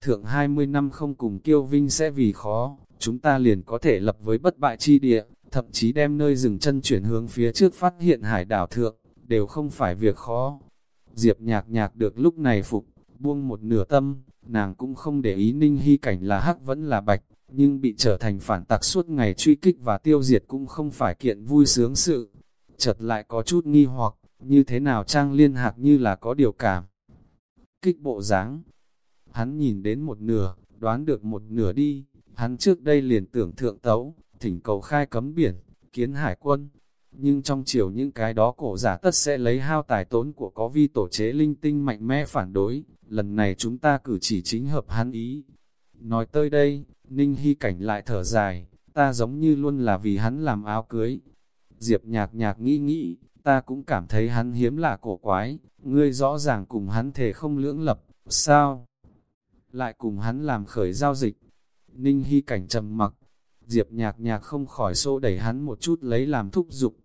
Thượng 20 năm không cùng kiêu vinh sẽ vì khó, chúng ta liền có thể lập với bất bại chi địa, thậm chí đem nơi dừng chân chuyển hướng phía trước phát hiện hải đảo thượng, đều không phải việc khó. Diệp nhạc nhạc được lúc này phục, buông một nửa tâm, Nàng cũng không để ý ninh hy cảnh là hắc vẫn là bạch, nhưng bị trở thành phản tặc suốt ngày truy kích và tiêu diệt cũng không phải kiện vui sướng sự. Chợt lại có chút nghi hoặc, như thế nào trang liên hạc như là có điều cảm. Kích bộ dáng Hắn nhìn đến một nửa, đoán được một nửa đi, hắn trước đây liền tưởng thượng tấu, thỉnh cầu khai cấm biển, kiến hải quân. Nhưng trong chiều những cái đó cổ giả tất sẽ lấy hao tài tốn của có vi tổ chế linh tinh mạnh mẽ phản đối, lần này chúng ta cử chỉ chính hợp hắn ý. Nói tới đây, Ninh Hy Cảnh lại thở dài, ta giống như luôn là vì hắn làm áo cưới. Diệp nhạc nhạc nghĩ nghĩ, ta cũng cảm thấy hắn hiếm là cổ quái, ngươi rõ ràng cùng hắn thể không lưỡng lập, sao? Lại cùng hắn làm khởi giao dịch. Ninh Hy Cảnh trầm mặc, Diệp nhạc nhạc không khỏi xô đẩy hắn một chút lấy làm thúc giục.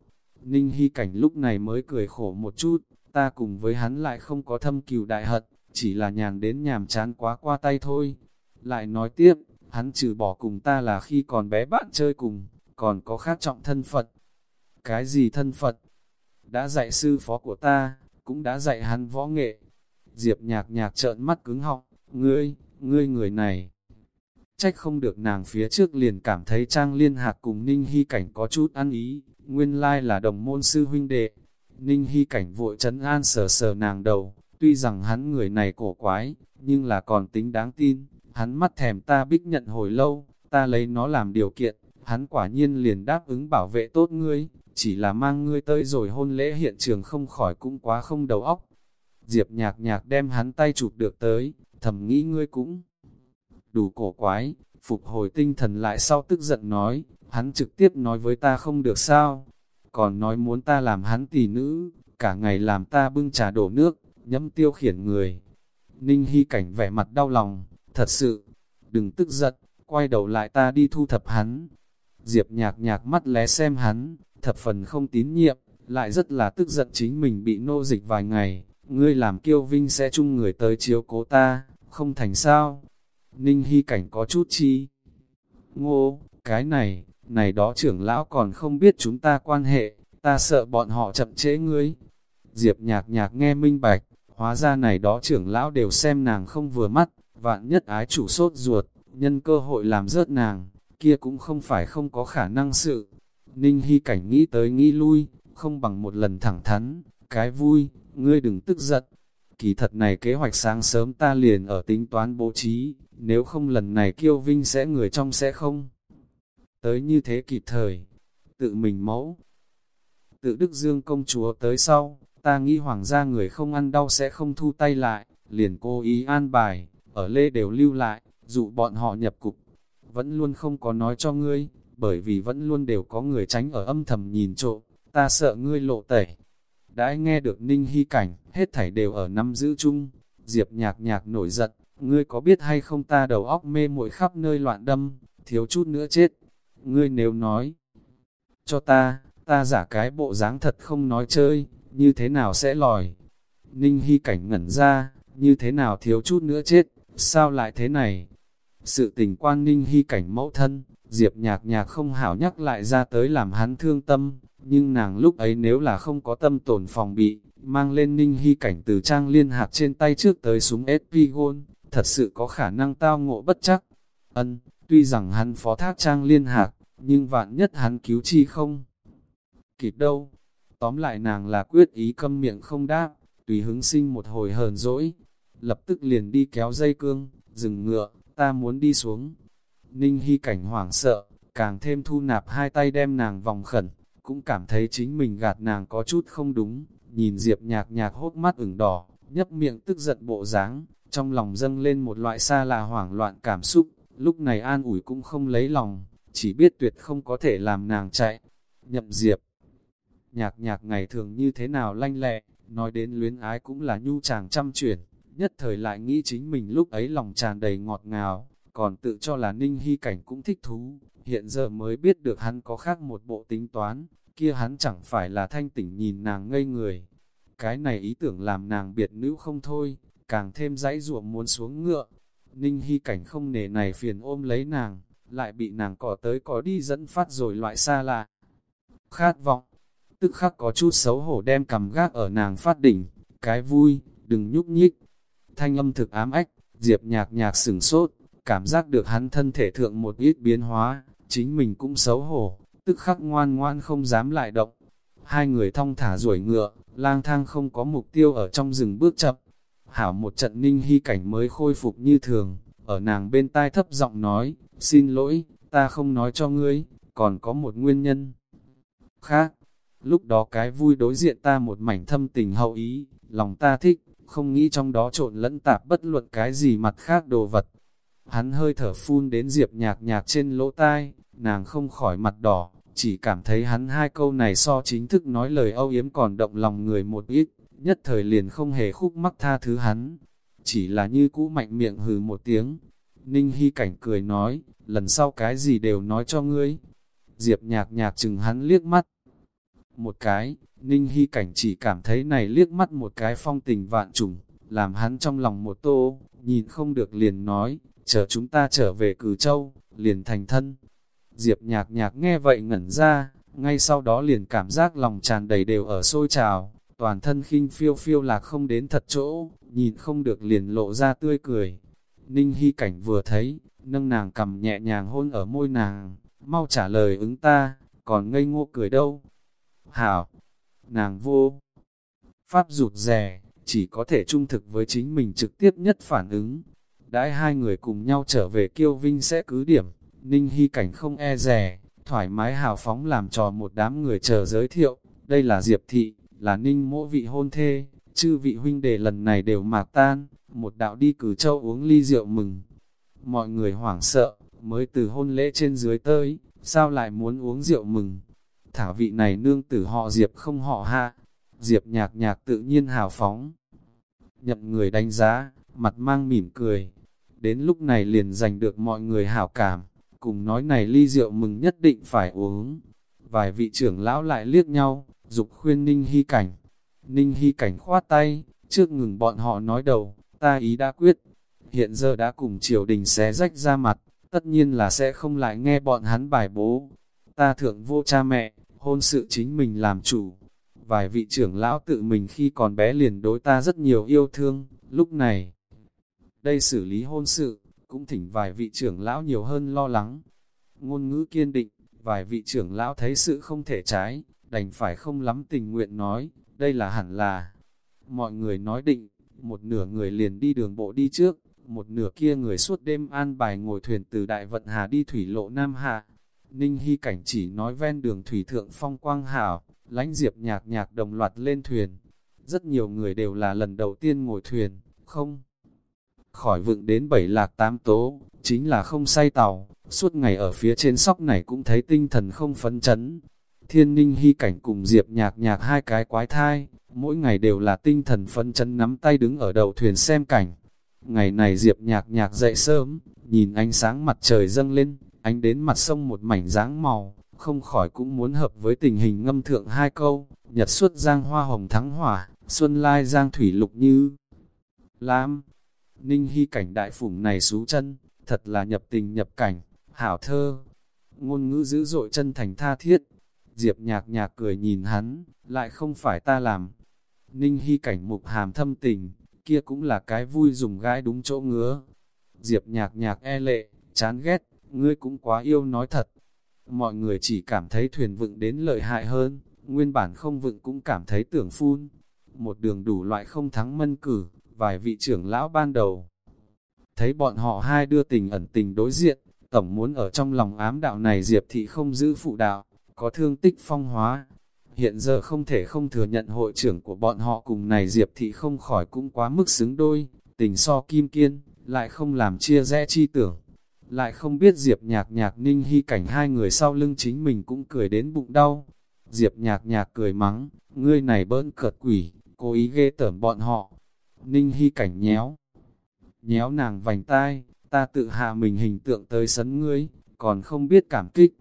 Ninh Hy Cảnh lúc này mới cười khổ một chút, ta cùng với hắn lại không có thâm cừu đại hận, chỉ là nhàn đến nhàm chán quá qua tay thôi. Lại nói tiếp, hắn trừ bỏ cùng ta là khi còn bé bạn chơi cùng, còn có khác trọng thân Phật. Cái gì thân Phật? Đã dạy sư phó của ta, cũng đã dạy hắn võ nghệ. Diệp nhạc nhạc trợn mắt cứng họng, ngươi, ngươi người này. Trách không được nàng phía trước liền cảm thấy Trang Liên Hạc cùng Ninh Hy Cảnh có chút ăn ý, nguyên lai là đồng môn sư huynh đệ. Ninh Hy Cảnh vội trấn an sờ sờ nàng đầu, tuy rằng hắn người này cổ quái, nhưng là còn tính đáng tin, hắn mắt thèm ta bích nhận hồi lâu, ta lấy nó làm điều kiện, hắn quả nhiên liền đáp ứng bảo vệ tốt ngươi, chỉ là mang ngươi tới rồi hôn lễ hiện trường không khỏi cũng quá không đầu óc. Diệp nhạc nhạc đem hắn tay chụp được tới, thầm nghĩ ngươi cũng đủ cổ quái, phục hồi tinh thần lại sau tức giận nói, hắn trực tiếp nói với ta không được sao, còn nói muốn ta làm hắn tỷ nữ, cả ngày làm ta bưng trà đổ nước, nhấm tiêu khiển người. Ninh Hy cảnh vẻ mặt đau lòng, thật sự, đừng tức giận, quay đầu lại ta đi thu thập hắn. Diệp nhạc nhạc mắt lé xem hắn, thập phần không tín nhiệm, lại rất là tức giận chính mình bị nô dịch vài ngày, ngươi làm kiêu vinh sẽ chung người tới chiếu cố ta, không thành sao. Ninh Hy Cảnh có chút chi. Ngô, cái này, này đó trưởng lão còn không biết chúng ta quan hệ, ta sợ bọn họ chậm trễ ngươi. Diệp nhạc nhạc nghe minh bạch, hóa ra này đó trưởng lão đều xem nàng không vừa mắt, vạn nhất ái chủ sốt ruột, nhân cơ hội làm rớt nàng, kia cũng không phải không có khả năng sự. Ninh Hy Cảnh nghĩ tới nghĩ lui, không bằng một lần thẳng thắn, cái vui, ngươi đừng tức giận. Kỳ thật này kế hoạch sáng sớm ta liền ở tính toán bố trí, nếu không lần này kiêu vinh sẽ người trong sẽ không. Tới như thế kịp thời, tự mình mẫu. Tự Đức Dương công chúa tới sau, ta nghĩ hoàng gia người không ăn đau sẽ không thu tay lại, liền cố ý an bài, ở lê đều lưu lại, dụ bọn họ nhập cục. Vẫn luôn không có nói cho ngươi, bởi vì vẫn luôn đều có người tránh ở âm thầm nhìn trộm, ta sợ ngươi lộ tẩy. Đã nghe được ninh hy cảnh, hết thảy đều ở năm giữ chung, diệp nhạc nhạc nổi giận, ngươi có biết hay không ta đầu óc mê muội khắp nơi loạn đâm, thiếu chút nữa chết. Ngươi nếu nói cho ta, ta giả cái bộ dáng thật không nói chơi, như thế nào sẽ lòi. Ninh Hy cảnh ngẩn ra, như thế nào thiếu chút nữa chết, sao lại thế này? Sự tình quan Ninh Hy cảnh mẫu thân, Diệp nhạc nhạc không hảo nhắc lại ra tới làm hắn thương tâm, nhưng nàng lúc ấy nếu là không có tâm tổn phòng bị, mang lên Ninh Hy cảnh từ trang liên hạt trên tay trước tới súng SP Gold, thật sự có khả năng tao ngộ bất chắc. Ân, tuy rằng hắn phó thác trang liên hạc, nhưng vạn nhất hắn cứu chi không. Kịp đâu, tóm lại nàng là quyết ý câm miệng không đáp, tùy hứng sinh một hồi hờn dỗi, lập tức liền đi kéo dây cương, dừng ngựa, ta muốn đi xuống. Ninh Hy cảnh hoảng sợ, càng thêm thu nạp hai tay đem nàng vòng khẩn, cũng cảm thấy chính mình gạt nàng có chút không đúng, nhìn Diệp nhạc nhạc hốt mắt ửng đỏ, nhấp miệng tức giận bộ dáng trong lòng dâng lên một loại xa lạ hoảng loạn cảm xúc, lúc này an ủi cũng không lấy lòng, chỉ biết tuyệt không có thể làm nàng chạy. Nhậm Diệp Nhạc nhạc ngày thường như thế nào lanh lẹ, nói đến luyến ái cũng là nhu chàng chăm chuyển, nhất thời lại nghĩ chính mình lúc ấy lòng tràn đầy ngọt ngào, còn tự cho là ninh hy cảnh cũng thích thú, hiện giờ mới biết được hắn có khác một bộ tính toán, kia hắn chẳng phải là thanh tỉnh nhìn nàng ngây người. Cái này ý tưởng làm nàng biệt nữ không thôi, càng thêm dãy ruộng muốn xuống ngựa. Ninh Hy cảnh không nề này phiền ôm lấy nàng, lại bị nàng cỏ tới có đi dẫn phát rồi loại xa lạ. Khát vọng, tức khắc có chút xấu hổ đem cầm gác ở nàng phát đỉnh, cái vui, đừng nhúc nhích. Thanh âm thực ám ách, diệp nhạc nhạc sửng sốt, cảm giác được hắn thân thể thượng một ít biến hóa, chính mình cũng xấu hổ, tức khắc ngoan ngoan không dám lại động. Hai người thong thả ruổi ngựa, lang thang không có mục tiêu ở trong rừng bước chậm, Hảo một trận ninh hy cảnh mới khôi phục như thường, ở nàng bên tai thấp giọng nói, xin lỗi, ta không nói cho ngươi, còn có một nguyên nhân khác. Lúc đó cái vui đối diện ta một mảnh thâm tình hậu ý, lòng ta thích, không nghĩ trong đó trộn lẫn tạp bất luận cái gì mặt khác đồ vật. Hắn hơi thở phun đến Diệp nhạc nhạc trên lỗ tai, nàng không khỏi mặt đỏ, chỉ cảm thấy hắn hai câu này so chính thức nói lời âu yếm còn động lòng người một ít, nhất thời liền không hề khúc mắc tha thứ hắn. Chỉ là như cũ mạnh miệng hừ một tiếng. Ninh Hy Cảnh cười nói, lần sau cái gì đều nói cho ngươi. Diệp nhạc nhạc chừng hắn liếc mắt. Một cái, Ninh Hy Cảnh chỉ cảm thấy này liếc mắt một cái phong tình vạn trùng, làm hắn trong lòng một tô, nhìn không được liền nói, chờ chúng ta trở về cử châu, liền thành thân. Diệp nhạc nhạc nghe vậy ngẩn ra, ngay sau đó liền cảm giác lòng tràn đầy đều ở sôi trào, toàn thân khinh phiêu phiêu lạc không đến thật chỗ, nhìn không được liền lộ ra tươi cười. Ninh Hy Cảnh vừa thấy, nâng nàng cầm nhẹ nhàng hôn ở môi nàng, mau trả lời ứng ta, còn ngây ngô cười đâu. Hảo, nàng vô, pháp rụt rè, chỉ có thể trung thực với chính mình trực tiếp nhất phản ứng. Đãi hai người cùng nhau trở về kiêu vinh sẽ cứ điểm, Ninh Hy Cảnh không e rè, thoải mái hào phóng làm trò một đám người chờ giới thiệu, đây là Diệp Thị, là Ninh mỗ vị hôn thê, chư vị huynh đệ lần này đều mạc tan, một đạo đi cử châu uống ly rượu mừng. Mọi người hoảng sợ, mới từ hôn lễ trên dưới tới, sao lại muốn uống rượu mừng? Thảo vị này nương tử họ Diệp không họ hạ, Diệp nhạc nhạc tự nhiên hào phóng. Nhậm người đánh giá, mặt mang mỉm cười, đến lúc này liền giành được mọi người hảo cảm, cùng nói này ly rượu mừng nhất định phải uống. Vài vị trưởng lão lại liếc nhau, dục khuyên Ninh Hy Cảnh. Ninh Hy Cảnh khoát tay, trước ngừng bọn họ nói đầu, ta ý đã quyết. Hiện giờ đã cùng triều đình xé rách ra mặt, tất nhiên là sẽ không lại nghe bọn hắn bài bố. Ta thượng vô cha mẹ, hôn sự chính mình làm chủ. Vài vị trưởng lão tự mình khi còn bé liền đối ta rất nhiều yêu thương, lúc này. Đây xử lý hôn sự, cũng thỉnh vài vị trưởng lão nhiều hơn lo lắng. Ngôn ngữ kiên định, vài vị trưởng lão thấy sự không thể trái, đành phải không lắm tình nguyện nói, đây là hẳn là. Mọi người nói định, một nửa người liền đi đường bộ đi trước, một nửa kia người suốt đêm an bài ngồi thuyền từ Đại Vận Hà đi thủy lộ Nam Hạ. Ninh Hy Cảnh chỉ nói ven đường thủy thượng phong quang hảo, lánh diệp nhạc nhạc đồng loạt lên thuyền. Rất nhiều người đều là lần đầu tiên ngồi thuyền, không khỏi vựng đến bảy lạc tám tố, chính là không say tàu, suốt ngày ở phía trên sóc này cũng thấy tinh thần không phấn chấn. Thiên ninh hy cảnh cùng diệp nhạc nhạc hai cái quái thai, mỗi ngày đều là tinh thần phấn chấn nắm tay đứng ở đầu thuyền xem cảnh. Ngày này diệp nhạc nhạc dậy sớm, nhìn ánh sáng mặt trời dâng lên, ánh đến mặt sông một mảnh dáng màu, không khỏi cũng muốn hợp với tình hình ngâm thượng hai câu, nhật xuất giang hoa hồng thắng hỏa, xuân lai giang thủy lục như. Lam, Ninh Hy cảnh đại phủng này xú chân, thật là nhập tình nhập cảnh, hảo thơ. Ngôn ngữ dữ dội chân thành tha thiết. Diệp nhạc nhạc cười nhìn hắn, lại không phải ta làm. Ninh Hy cảnh mục hàm thâm tình, kia cũng là cái vui dùng gái đúng chỗ ngứa. Diệp nhạc nhạc e lệ, chán ghét, ngươi cũng quá yêu nói thật. Mọi người chỉ cảm thấy thuyền vựng đến lợi hại hơn, nguyên bản không vựng cũng cảm thấy tưởng phun. Một đường đủ loại không thắng mân cử, vài vị trưởng lão ban đầu. Thấy bọn họ hai đưa tình ẩn tình đối diện, tổng muốn ở trong lòng ám đạo này Diệp Thị không giữ phụ đạo, có thương tích phong hóa. Hiện giờ không thể không thừa nhận hội trưởng của bọn họ cùng này Diệp Thị không khỏi cũng quá mức xứng đôi, tình so kim kiên, lại không làm chia rẽ chi tưởng. Lại không biết Diệp nhạc nhạc ninh hy cảnh hai người sau lưng chính mình cũng cười đến bụng đau. Diệp nhạc nhạc cười mắng, ngươi này bỡn cợt quỷ, cố ý ghê tởm bọn họ, Ninh Hy cảnh nhéo. Nhéo nàng vành tai, ta tự hạ mình hình tượng tới sấn ngươi, còn không biết cảm kích.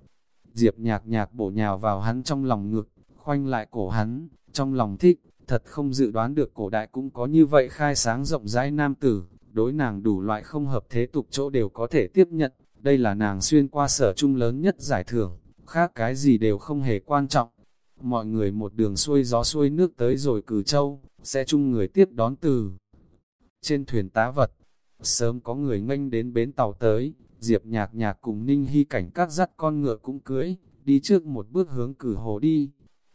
Diệp nhạc nhạc bổ nhào vào hắn trong lòng ngực, khoanh lại cổ hắn, trong lòng thích, thật không dự đoán được cổ đại cũng có như vậy khai sáng rộng rãi nam tử, đối nàng đủ loại không hợp thế tục chỗ đều có thể tiếp nhận, đây là nàng xuyên qua sở trung lớn nhất giải thưởng, khác cái gì đều không hề quan trọng. Mọi người một đường xuôi gió xuôi nước tới rồi cử châu, sẽ chung người tiếp đón từ. Trên thuyền tá vật, sớm có người nghênh đến bến tàu tới, Diệp nhạc nhạc cùng Ninh Hy cảnh các dắt con ngựa cũng cưới, đi trước một bước hướng cử hồ đi.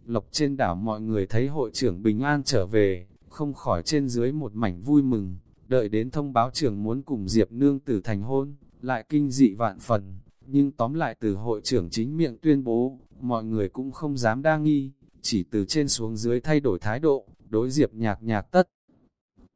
Lộc trên đảo mọi người thấy hội trưởng bình an trở về, không khỏi trên dưới một mảnh vui mừng, đợi đến thông báo trưởng muốn cùng Diệp nương tử thành hôn, lại kinh dị vạn phần, nhưng tóm lại từ hội trưởng chính miệng tuyên bố, mọi người cũng không dám đa nghi, chỉ từ trên xuống dưới thay đổi thái độ, đối diệp nhạc nhạc tất.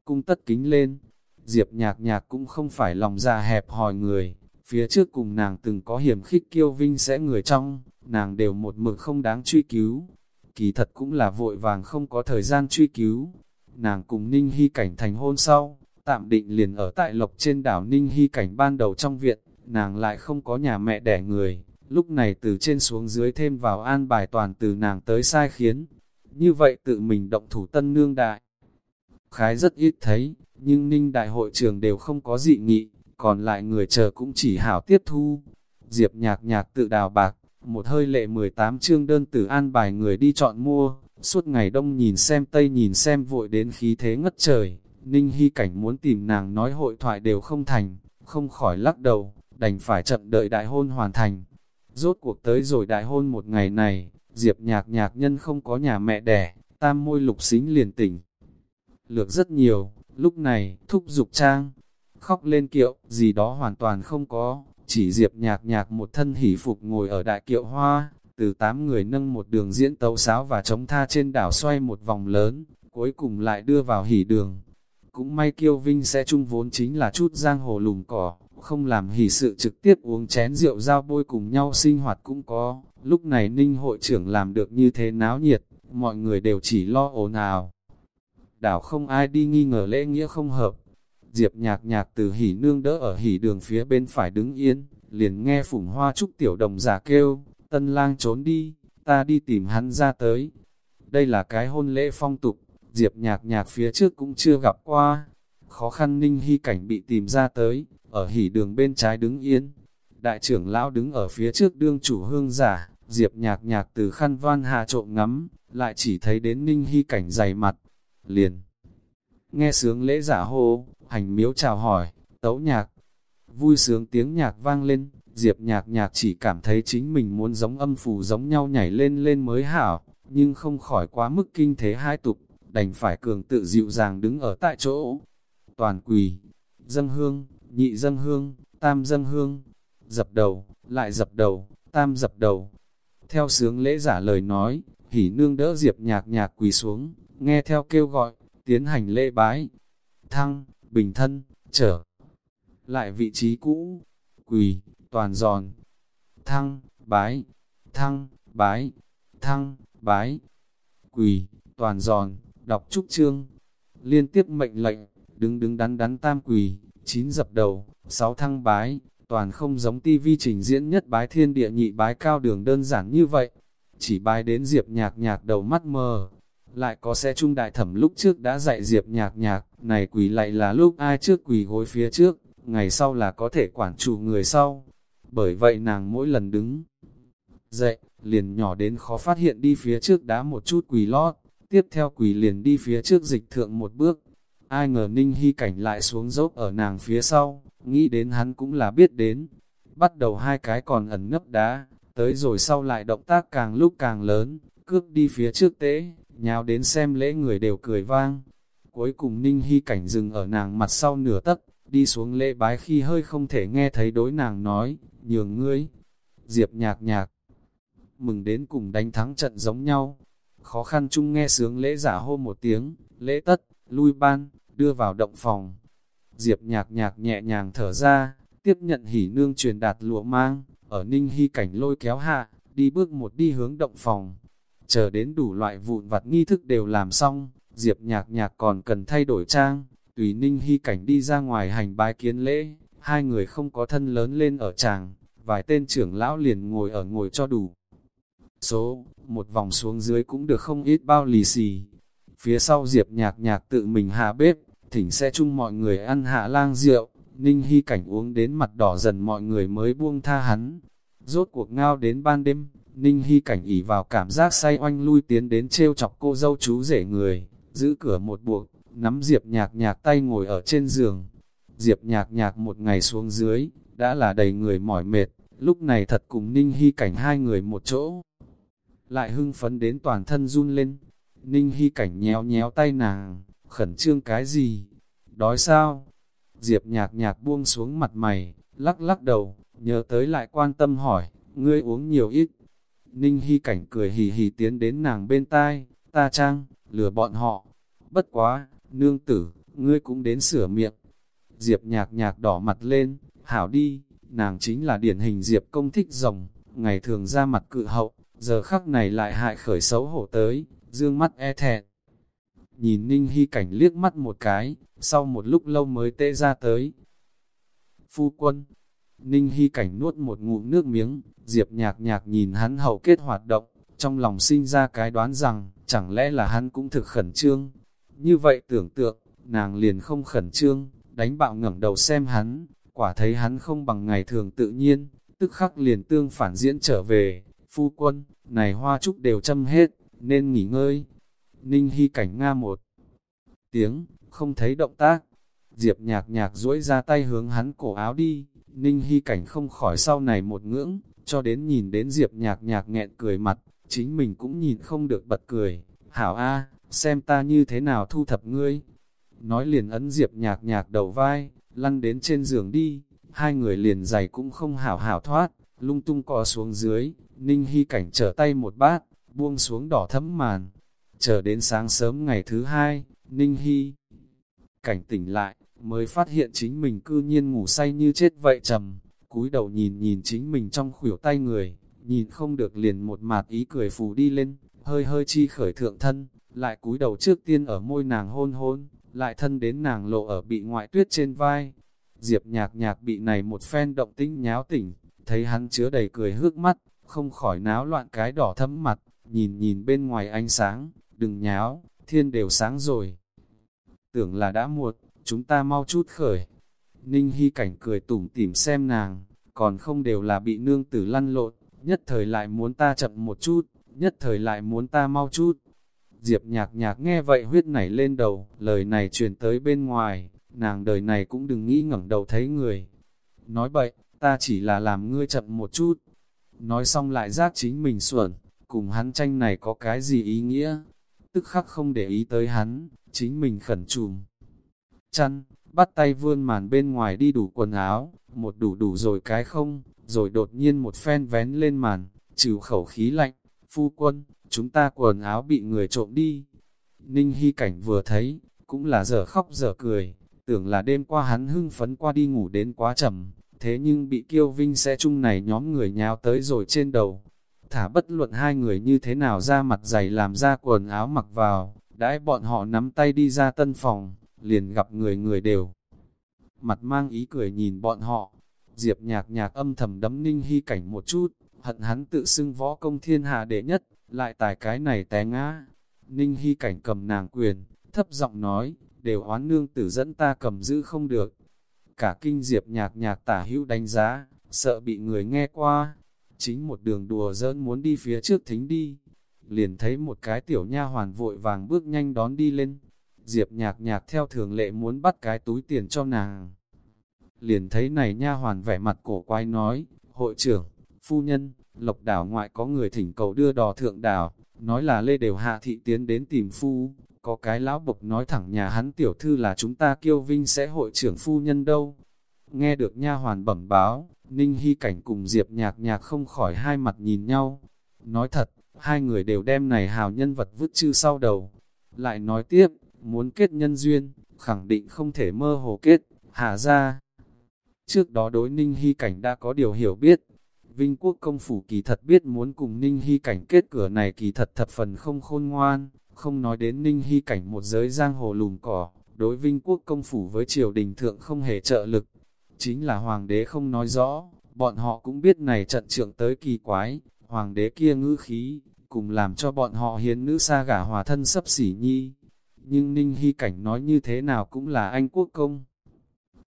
cung tất kính lên. Diệp nhạc nhạc cũng không phải lòng già hẹp hòi người, phía trước cùng nàng từng có hiểm khích kiêu vinh sẽ người trong, nàng đều một mực không đáng truy cứu. Kỳ thật cũng là vội vàng không có thời gian truy cứu. Nàng cùng Ninh Hy Cảnh thành hôn sau, tạm định liền ở tại lộc trên đảo Ninh Hy Cảnh ban đầu trong viện, nàng lại không có nhà mẹ đẻ người, lúc này từ trên xuống dưới thêm vào an bài toàn từ nàng tới sai khiến. Như vậy tự mình động thủ tân nương đại. Khái rất ít thấy, nhưng ninh đại hội trường đều không có dị nghị, còn lại người chờ cũng chỉ hảo tiếp thu. Diệp nhạc nhạc tự đào bạc, một hơi lệ 18 chương đơn tử an bài người đi chọn mua, suốt ngày đông nhìn xem tây nhìn xem vội đến khí thế ngất trời, ninh hy cảnh muốn tìm nàng nói hội thoại đều không thành, không khỏi lắc đầu, đành phải chậm đợi đại hôn hoàn thành. Rốt cuộc tới rồi đại hôn một ngày này, Diệp nhạc nhạc nhân không có nhà mẹ đẻ, tam môi lục xính liền tỉnh. Lược rất nhiều, lúc này, thúc dục trang, khóc lên kiệu, gì đó hoàn toàn không có, chỉ Diệp nhạc nhạc một thân hỷ phục ngồi ở đại kiệu hoa, từ tám người nâng một đường diễn tấu sáo và chống tha trên đảo xoay một vòng lớn, cuối cùng lại đưa vào hỉ đường. Cũng may kiêu vinh sẽ chung vốn chính là chút giang hồ lùm cỏ, không làm hỷ sự trực tiếp uống chén rượu giao bôi cùng nhau sinh hoạt cũng có. Lúc này ninh hội trưởng làm được như thế náo nhiệt, mọi người đều chỉ lo ồn ào. Đảo không ai đi nghi ngờ lễ nghĩa không hợp. Diệp nhạc nhạc từ hỉ nương đỡ ở hỉ đường phía bên phải đứng yên, liền nghe phủng hoa trúc tiểu đồng giả kêu, tân lang trốn đi, ta đi tìm hắn ra tới. Đây là cái hôn lễ phong tục, Diệp nhạc nhạc phía trước cũng chưa gặp qua. Khó khăn ninh hy cảnh bị tìm ra tới, ở hỉ đường bên trái đứng yên. Đại trưởng lão đứng ở phía trước đương chủ hương giả, Diệp nhạc nhạc từ khăn van hạ trộm ngắm, lại chỉ thấy đến ninh hy cảnh dày mặt, liền. Nghe sướng lễ giả hô, hành miếu chào hỏi, tấu nhạc, vui sướng tiếng nhạc vang lên, Diệp nhạc nhạc chỉ cảm thấy chính mình muốn giống âm phù giống nhau nhảy lên lên mới hảo, nhưng không khỏi quá mức kinh thế hai tục, đành phải cường tự dịu dàng đứng ở tại chỗ. Toàn quỳ, dâng hương, nhị dâng hương, tam dâng hương, dập đầu, lại dập đầu, tam dập đầu. Theo sướng lễ giả lời nói, hỉ nương đỡ Diệp nhạc nhạc quỳ xuống, nghe theo kêu gọi, tiến hành lễ bái. Thăng, bình thân, trở lại vị trí cũ, quỳ, toàn giòn. Thăng, bái, thăng, bái, thăng, bái, quỳ, toàn giòn, đọc trúc chương. Liên tiếp mệnh lệnh, đứng đứng đắn đắn tam quỳ, chín dập đầu, sáu thăng bái, toàn không giống tivi trình diễn nhất bái thiên địa nhị bái cao đường đơn giản như vậy. Chỉ bái đến diệp nhạc nhạc đầu mắt mờ, lại có xe trung đại thẩm lúc trước đã dạy diệp nhạc nhạc, này quỳ lại là lúc ai trước quỳ gối phía trước, ngày sau là có thể quản chủ người sau. Bởi vậy nàng mỗi lần đứng dậy, liền nhỏ đến khó phát hiện đi phía trước đá một chút quỳ lót, tiếp theo quỳ liền đi phía trước dịch thượng một bước, Ai ngờ Ninh Hy Cảnh lại xuống dốc ở nàng phía sau, nghĩ đến hắn cũng là biết đến. Bắt đầu hai cái còn ẩn nấp đá, tới rồi sau lại động tác càng lúc càng lớn, cướp đi phía trước tế, nhào đến xem lễ người đều cười vang. Cuối cùng Ninh Hy Cảnh dừng ở nàng mặt sau nửa tấc, đi xuống lễ bái khi hơi không thể nghe thấy đối nàng nói, nhường ngươi. Diệp nhạc nhạc, mừng đến cùng đánh thắng trận giống nhau. Khó khăn chung nghe sướng lễ giả hô một tiếng, lễ tất, lui ban, đưa vào động phòng. Diệp nhạc nhạc nhẹ nhàng thở ra, tiếp nhận hỉ nương truyền đạt lụa mang, ở ninh hy cảnh lôi kéo hạ, đi bước một đi hướng động phòng. Chờ đến đủ loại vụn vặt nghi thức đều làm xong, Diệp nhạc nhạc còn cần thay đổi trang, tùy ninh hy cảnh đi ra ngoài hành bái kiến lễ, hai người không có thân lớn lên ở tràng, vài tên trưởng lão liền ngồi ở ngồi cho đủ. Số, một vòng xuống dưới cũng được không ít bao lì xì, Phía sau Diệp nhạc nhạc tự mình hạ bếp, thỉnh xe chung mọi người ăn hạ lang rượu, Ninh Hy cảnh uống đến mặt đỏ dần mọi người mới buông tha hắn. Rốt cuộc ngao đến ban đêm, Ninh Hy cảnh ỉ vào cảm giác say oanh lui tiến đến trêu chọc cô dâu chú rể người, giữ cửa một buộc, nắm Diệp nhạc nhạc tay ngồi ở trên giường. Diệp nhạc nhạc một ngày xuống dưới, đã là đầy người mỏi mệt, lúc này thật cùng Ninh Hy cảnh hai người một chỗ. Lại hưng phấn đến toàn thân run lên, Ninh Hy cảnh nhéo nhéo tay nàng, khẩn trương cái gì? Đói sao? Diệp nhạc nhạc buông xuống mặt mày, lắc lắc đầu, nhớ tới lại quan tâm hỏi, ngươi uống nhiều ít. Ninh Hy cảnh cười hì hì tiến đến nàng bên tai, ta trang, lừa bọn họ. Bất quá, nương tử, ngươi cũng đến sửa miệng. Diệp nhạc nhạc đỏ mặt lên, hảo đi, nàng chính là điển hình Diệp công thích rồng, ngày thường ra mặt cự hậu, giờ khắc này lại hại khởi xấu hổ tới, dương mắt e thẹn. Nhìn Ninh Hy Cảnh liếc mắt một cái, sau một lúc lâu mới tê ra tới. Phu quân, Ninh Hy Cảnh nuốt một ngụm nước miếng, Diệp nhạc nhạc nhìn hắn hậu kết hoạt động, trong lòng sinh ra cái đoán rằng, chẳng lẽ là hắn cũng thực khẩn trương. Như vậy tưởng tượng, nàng liền không khẩn trương, đánh bạo ngẩng đầu xem hắn, quả thấy hắn không bằng ngày thường tự nhiên, tức khắc liền tương phản diễn trở về, phu quân, này hoa trúc đều châm hết, nên nghỉ ngơi. Ninh Hy cảnh nga một tiếng, không thấy động tác. Diệp nhạc nhạc duỗi ra tay hướng hắn cổ áo đi, Ninh Hy cảnh không khỏi sau này một ngưỡng, cho đến nhìn đến Diệp nhạc nhạc nghẹn cười mặt, chính mình cũng nhìn không được bật cười. Hảo A, xem ta như thế nào thu thập ngươi. Nói liền ấn Diệp nhạc nhạc đầu vai, lăn đến trên giường đi, hai người liền giày cũng không hảo hảo thoát, lung tung cò xuống dưới, Ninh Hy cảnh trở tay một bát, buông xuống đỏ thấm màn. Chờ đến sáng sớm ngày thứ hai, Ninh Hy cảnh tỉnh lại, mới phát hiện chính mình cư nhiên ngủ say như chết vậy trầm, cúi đầu nhìn nhìn chính mình trong khuỷu tay người, nhìn không được liền một mạt ý cười phù đi lên, hơi hơi chi khởi thượng thân, lại cúi đầu trước tiên ở môi nàng hôn hôn, lại thân đến nàng lộ ở bị ngoại tuyết trên vai. Diệp nhạc nhạc bị này một phen động tinh nháo tỉnh, thấy hắn chứa đầy cười hước mắt, không khỏi náo loạn cái đỏ thấm mặt, nhìn nhìn bên ngoài ánh sáng, đừng nháo, thiên đều sáng rồi. Tưởng là đã muộn, chúng ta mau chút khởi. Ninh Hy cảnh cười tủm tỉm xem nàng, còn không đều là bị nương tử lăn lộn, nhất thời lại muốn ta chậm một chút, nhất thời lại muốn ta mau chút. Diệp nhạc nhạc nghe vậy huyết nảy lên đầu, lời này truyền tới bên ngoài, nàng đời này cũng đừng nghĩ ngẩng đầu thấy người. Nói bậy, ta chỉ là làm ngươi chậm một chút. Nói xong lại giác chính mình xuẩn, cùng hắn tranh này có cái gì ý nghĩa? Tức khắc không để ý tới hắn, chính mình khẩn trùm. Chăn, bắt tay vươn màn bên ngoài đi đủ quần áo, một đủ đủ rồi cái không, rồi đột nhiên một phen vén lên màn, trừ khẩu khí lạnh, phu quân, chúng ta quần áo bị người trộm đi. Ninh Hy Cảnh vừa thấy, cũng là giờ khóc giờ cười, tưởng là đêm qua hắn hưng phấn qua đi ngủ đến quá chậm, thế nhưng bị kiêu vinh sẽ chung này nhóm người nháo tới rồi trên đầu. Thả bất luận hai người như thế nào ra mặt dày làm ra quần áo mặc vào, đãi bọn họ nắm tay đi ra tân phòng, liền gặp người người đều. Mặt mang ý cười nhìn bọn họ, Diệp nhạc nhạc âm thầm đấm ninh hy cảnh một chút, hận hắn tự xưng võ công thiên hạ đệ nhất, lại tài cái này té ngã. Ninh hy cảnh cầm nàng quyền, thấp giọng nói, đều oán nương tử dẫn ta cầm giữ không được. Cả kinh diệp nhạc nhạc tả hữu đánh giá, sợ bị người nghe qua. Chính một đường đùa dỡn muốn đi phía trước thính đi. Liền thấy một cái tiểu nha hoàn vội vàng bước nhanh đón đi lên. Diệp nhạc nhạc theo thường lệ muốn bắt cái túi tiền cho nàng. Liền thấy này nha hoàn vẻ mặt cổ quái nói, hội trưởng, phu nhân, lộc đảo ngoại có người thỉnh cầu đưa đò thượng đảo, nói là lê đều hạ thị tiến đến tìm phu, có cái lão bộc nói thẳng nhà hắn tiểu thư là chúng ta kiêu vinh sẽ hội trưởng phu nhân đâu. Nghe được nha hoàn bẩm báo, Ninh Hy Cảnh cùng Diệp nhạc nhạc không khỏi hai mặt nhìn nhau. Nói thật, hai người đều đem này hào nhân vật vứt chư sau đầu. Lại nói tiếp, muốn kết nhân duyên, khẳng định không thể mơ hồ kết, hạ ra. Trước đó đối Ninh Hy Cảnh đã có điều hiểu biết, Vinh Quốc công phủ kỳ thật biết muốn cùng Ninh Hy Cảnh kết cửa này kỳ thật thập phần không khôn ngoan, không nói đến Ninh Hy Cảnh một giới giang hồ lùm cỏ, đối Vinh Quốc công phủ với triều đình thượng không hề trợ lực. Chính là hoàng đế không nói rõ, bọn họ cũng biết này trận trưởng tới kỳ quái, hoàng đế kia ngữ khí, cùng làm cho bọn họ hiến nữ xa gả hòa thân sấp xỉ nhi. Nhưng Ninh Hy Cảnh nói như thế nào cũng là anh quốc công.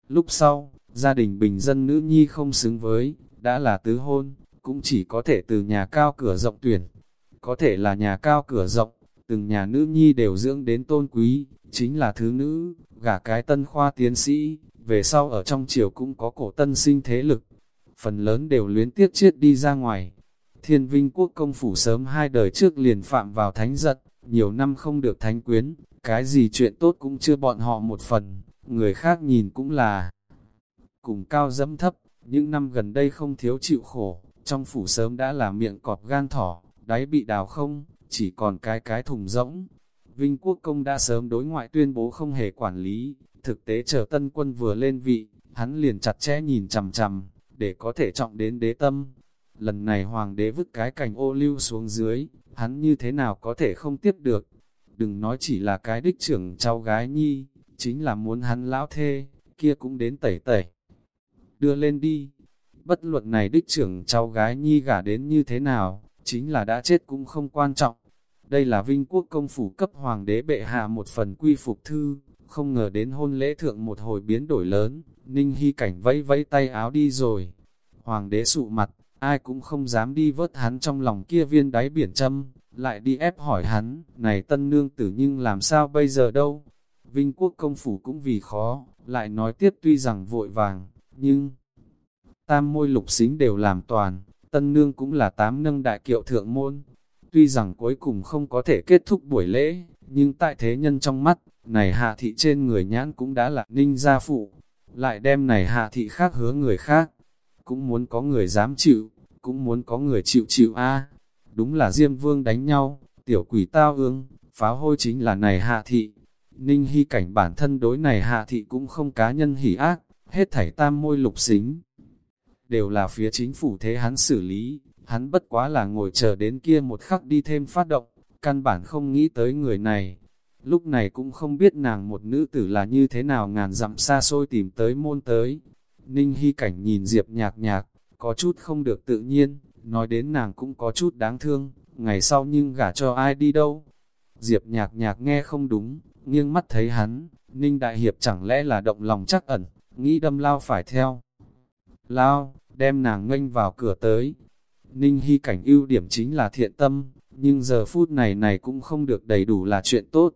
Lúc sau, gia đình bình dân nữ nhi không xứng với, đã là tứ hôn, cũng chỉ có thể từ nhà cao cửa rộng tuyển. Có thể là nhà cao cửa rộng, từng nhà nữ nhi đều dưỡng đến tôn quý, chính là thứ nữ, gả cái tân khoa tiến sĩ, về sau ở trong triều cũng có cổ tân sinh thế lực. Phần lớn đều luyến tiếc chết đi ra ngoài. Thiên vinh quốc công phủ sớm hai đời trước liền phạm vào thánh giật, nhiều năm không được thánh quyến, cái gì chuyện tốt cũng chưa bọn họ một phần, người khác nhìn cũng là cùng cao dẫm thấp, những năm gần đây không thiếu chịu khổ, trong phủ sớm đã là miệng cọp gan thỏ, đáy bị đào không, chỉ còn cái cái thùng rỗng. Vinh Quốc Công đã sớm đối ngoại tuyên bố không hề quản lý, thực tế chờ tân quân vừa lên vị, hắn liền chặt chẽ nhìn chằm chằm, để có thể trọng đến đế tâm. Lần này hoàng đế vứt cái cành ô lưu xuống dưới, hắn như thế nào có thể không tiếp được. Đừng nói chỉ là cái đích trưởng cháu gái nhi, chính là muốn hắn lão thê, kia cũng đến tẩy tẩy. Đưa lên đi, bất luận này đích trưởng cháu gái nhi gả đến như thế nào, chính là đã chết cũng không quan trọng. Đây là vinh quốc công phủ cấp hoàng đế bệ hạ một phần quy phục thư, không ngờ đến hôn lễ thượng một hồi biến đổi lớn, Ninh Hy cảnh vẫy vẫy tay áo đi rồi. Hoàng đế sụ mặt, ai cũng không dám đi vớt hắn trong lòng kia viên đáy biển châm, lại đi ép hỏi hắn, này tân nương tử nhưng làm sao bây giờ đâu. Vinh quốc công phủ cũng vì khó, lại nói tiếp tuy rằng vội vàng, nhưng tam môi lục xính đều làm toàn, tân nương cũng là tám nâng đại kiệu thượng môn. Tuy rằng cuối cùng không có thể kết thúc buổi lễ, nhưng tại thế nhân trong mắt, này hạ thị trên người nhãn cũng đã là ninh gia phụ, lại đem này hạ thị khác hứa người khác, cũng muốn có người dám chịu, cũng muốn có người chịu chịu a Đúng là Diêm Vương đánh nhau, tiểu quỷ tao ương, pháo hôi chính là này hạ thị. Ninh Hy cảnh bản thân đối này hạ thị cũng không cá nhân hỉ ác, hết thảy tam môi lục xính. Đều là phía chính phủ thế hắn xử lý, hắn bất quá là ngồi chờ đến kia một khắc đi thêm phát động, căn bản không nghĩ tới người này. Lúc này cũng không biết nàng một nữ tử là như thế nào ngàn dặm xa xôi tìm tới môn tới. Ninh Hy cảnh nhìn Diệp nhạc nhạc, có chút không được tự nhiên, nói đến nàng cũng có chút đáng thương, ngày sau nhưng gả cho ai đi đâu. Diệp nhạc nhạc nghe không đúng, nghiêng mắt thấy hắn, Ninh Đại Hiệp chẳng lẽ là động lòng chắc ẩn, nghĩ đâm lao phải theo. Lao, đem nàng nghênh vào cửa tới. Ninh Hy cảnh ưu điểm chính là thiện tâm, nhưng giờ phút này này cũng không được đầy đủ là chuyện tốt.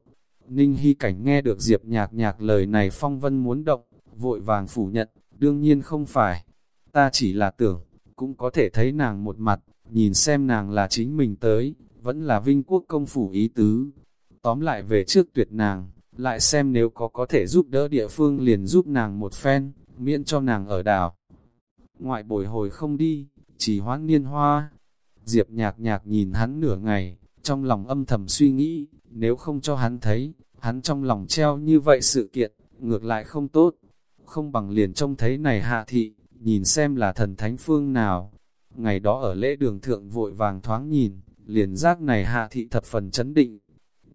Ninh Hy cảnh nghe được Diệp nhạc nhạc lời này phong vân muốn động, vội vàng phủ nhận, đương nhiên không phải. Ta chỉ là tưởng, cũng có thể thấy nàng một mặt, nhìn xem nàng là chính mình tới, vẫn là vinh quốc công phủ ý tứ. Tóm lại về trước tuyệt nàng, lại xem nếu có có thể giúp đỡ địa phương liền giúp nàng một phen, miễn cho nàng ở đảo. Ngoại bồi hồi không đi, chỉ hoãn niên hoa. Diệp nhạc nhạc nhìn hắn nửa ngày, trong lòng âm thầm suy nghĩ, nếu không cho hắn thấy, hắn trong lòng treo như vậy sự kiện, ngược lại không tốt. Không bằng liền trông thấy này hạ thị, nhìn xem là thần thánh phương nào. Ngày đó ở lễ đường thượng vội vàng thoáng nhìn, liền giác này hạ thị thập phần chấn định.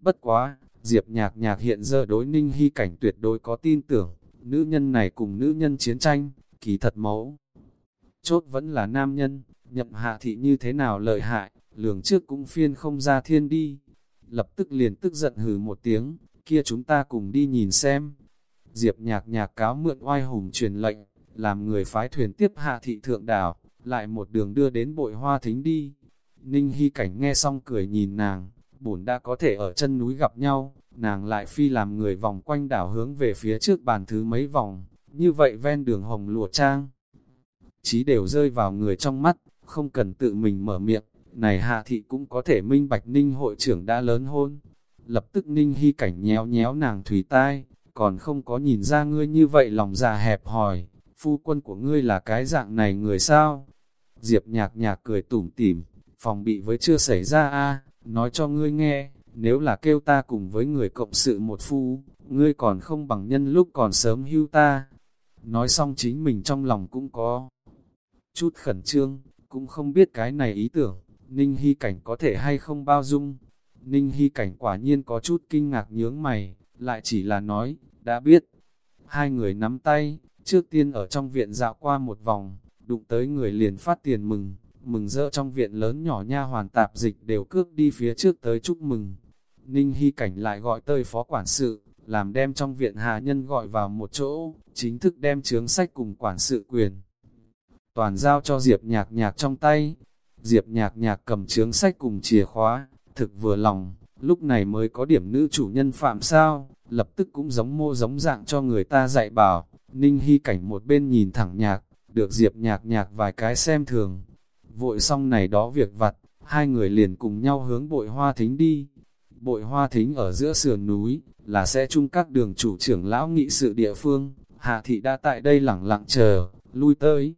Bất quá, Diệp nhạc nhạc hiện giờ đối ninh hy cảnh tuyệt đối có tin tưởng, nữ nhân này cùng nữ nhân chiến tranh, kỳ thật mẫu. Chốt vẫn là nam nhân, nhậm hạ thị như thế nào lợi hại, lường trước cũng phiên không ra thiên đi. Lập tức liền tức giận hừ một tiếng, kia chúng ta cùng đi nhìn xem. Diệp nhạc nhạc cáo mượn oai hùng truyền lệnh, làm người phái thuyền tiếp hạ thị thượng đảo, lại một đường đưa đến bội hoa thính đi. Ninh Hy Cảnh nghe xong cười nhìn nàng, bổn đã có thể ở chân núi gặp nhau, nàng lại phi làm người vòng quanh đảo hướng về phía trước bàn thứ mấy vòng, như vậy ven đường hồng lụa trang. Chí đều rơi vào người trong mắt, không cần tự mình mở miệng, này hạ thị cũng có thể minh bạch Ninh hội trưởng đã lớn hôn. Lập tức Ninh Hy Cảnh nhéo nhéo nàng thủy tai, còn không có nhìn ra ngươi như vậy lòng già hẹp hòi, phu quân của ngươi là cái dạng này người sao? Diệp nhạc nhạc cười tủm tỉm, phòng bị với chưa xảy ra a nói cho ngươi nghe, nếu là kêu ta cùng với người cộng sự một phu, ngươi còn không bằng nhân lúc còn sớm hưu ta. Nói xong chính mình trong lòng cũng có chút khẩn trương, cũng không biết cái này ý tưởng, Ninh Hy Cảnh có thể hay không bao dung. Ninh Hy Cảnh quả nhiên có chút kinh ngạc nhướng mày, lại chỉ là nói, đã biết. Hai người nắm tay, Trước tiên ở trong viện dạo qua một vòng, đụng tới người liền phát tiền mừng, mừng rỡ trong viện lớn nhỏ nha hoàn tạp dịch đều cước đi phía trước tới chúc mừng. Ninh Hy Cảnh lại gọi tơi phó quản sự, làm đem trong viện hạ nhân gọi vào một chỗ, chính thức đem chướng sách cùng quản sự quyền. Toàn giao cho Diệp nhạc nhạc trong tay, Diệp nhạc nhạc cầm chướng sách cùng chìa khóa, thực vừa lòng, lúc này mới có điểm nữ chủ nhân phạm sao, lập tức cũng giống mô giống dạng cho người ta dạy bảo, Ninh Hy cảnh một bên nhìn thẳng nhạc, được Diệp nhạc nhạc vài cái xem thường. Vội xong này đó việc vặt, hai người liền cùng nhau hướng bội hoa thính đi. Bội hoa thính ở giữa sườn núi, là sẽ chung các đường chủ trưởng lão nghị sự địa phương. Hạ thị đã tại đây lẳng lặng chờ, lui tới.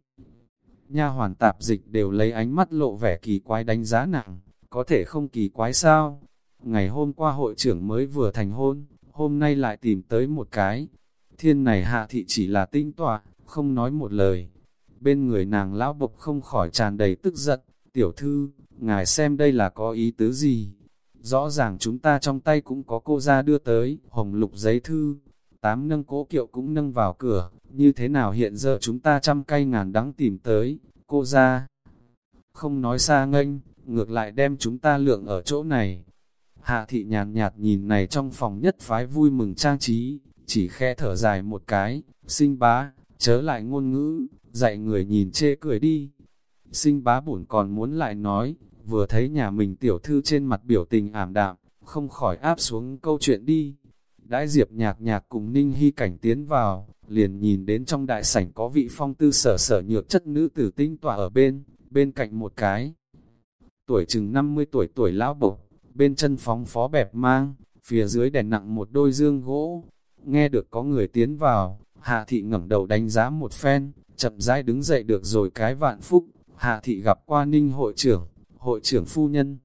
Nha hoàn tạp dịch đều lấy ánh mắt lộ vẻ kỳ quái đánh giá nặng, có thể không kỳ quái sao? ngày hôm qua hội trưởng mới vừa thành hôn, hôm nay lại tìm tới một cái. Thiên này hạ thị chỉ là tinh tọa, không nói một lời. Bên người nàng lão bộc không khỏi tràn đầy tức giận, tiểu thư, ngài xem đây là có ý tứ gì. Rõ ràng chúng ta trong tay cũng có cô ra đưa tới, hồng lục giấy thư, tám nâng cố kiệu cũng nâng vào cửa, như thế nào hiện giờ chúng ta trăm cây ngàn đắng tìm tới, cô ra. Không nói xa nghênh, ngược lại đem chúng ta lượng ở chỗ này. Hạ thị nhàn nhạt, nhìn này trong phòng nhất phái vui mừng trang trí, chỉ khe thở dài một cái, sinh bá, chớ lại ngôn ngữ, dạy người nhìn chê cười đi. Sinh bá bổn còn muốn lại nói, vừa thấy nhà mình tiểu thư trên mặt biểu tình ảm đạm, không khỏi áp xuống câu chuyện đi. Đãi diệp nhạc nhạc cùng ninh hy cảnh tiến vào, liền nhìn đến trong đại sảnh có vị phong tư sở sở nhược chất nữ tử tinh tỏa ở bên, bên cạnh một cái. Tuổi chừng 50 tuổi tuổi lão bộ bên chân phóng phó bẹp mang, phía dưới đèn nặng một đôi dương gỗ. Nghe được có người tiến vào, hạ thị ngẩng đầu đánh giá một phen, chậm rãi đứng dậy được rồi cái vạn phúc, hạ thị gặp qua ninh hội trưởng, hội trưởng phu nhân.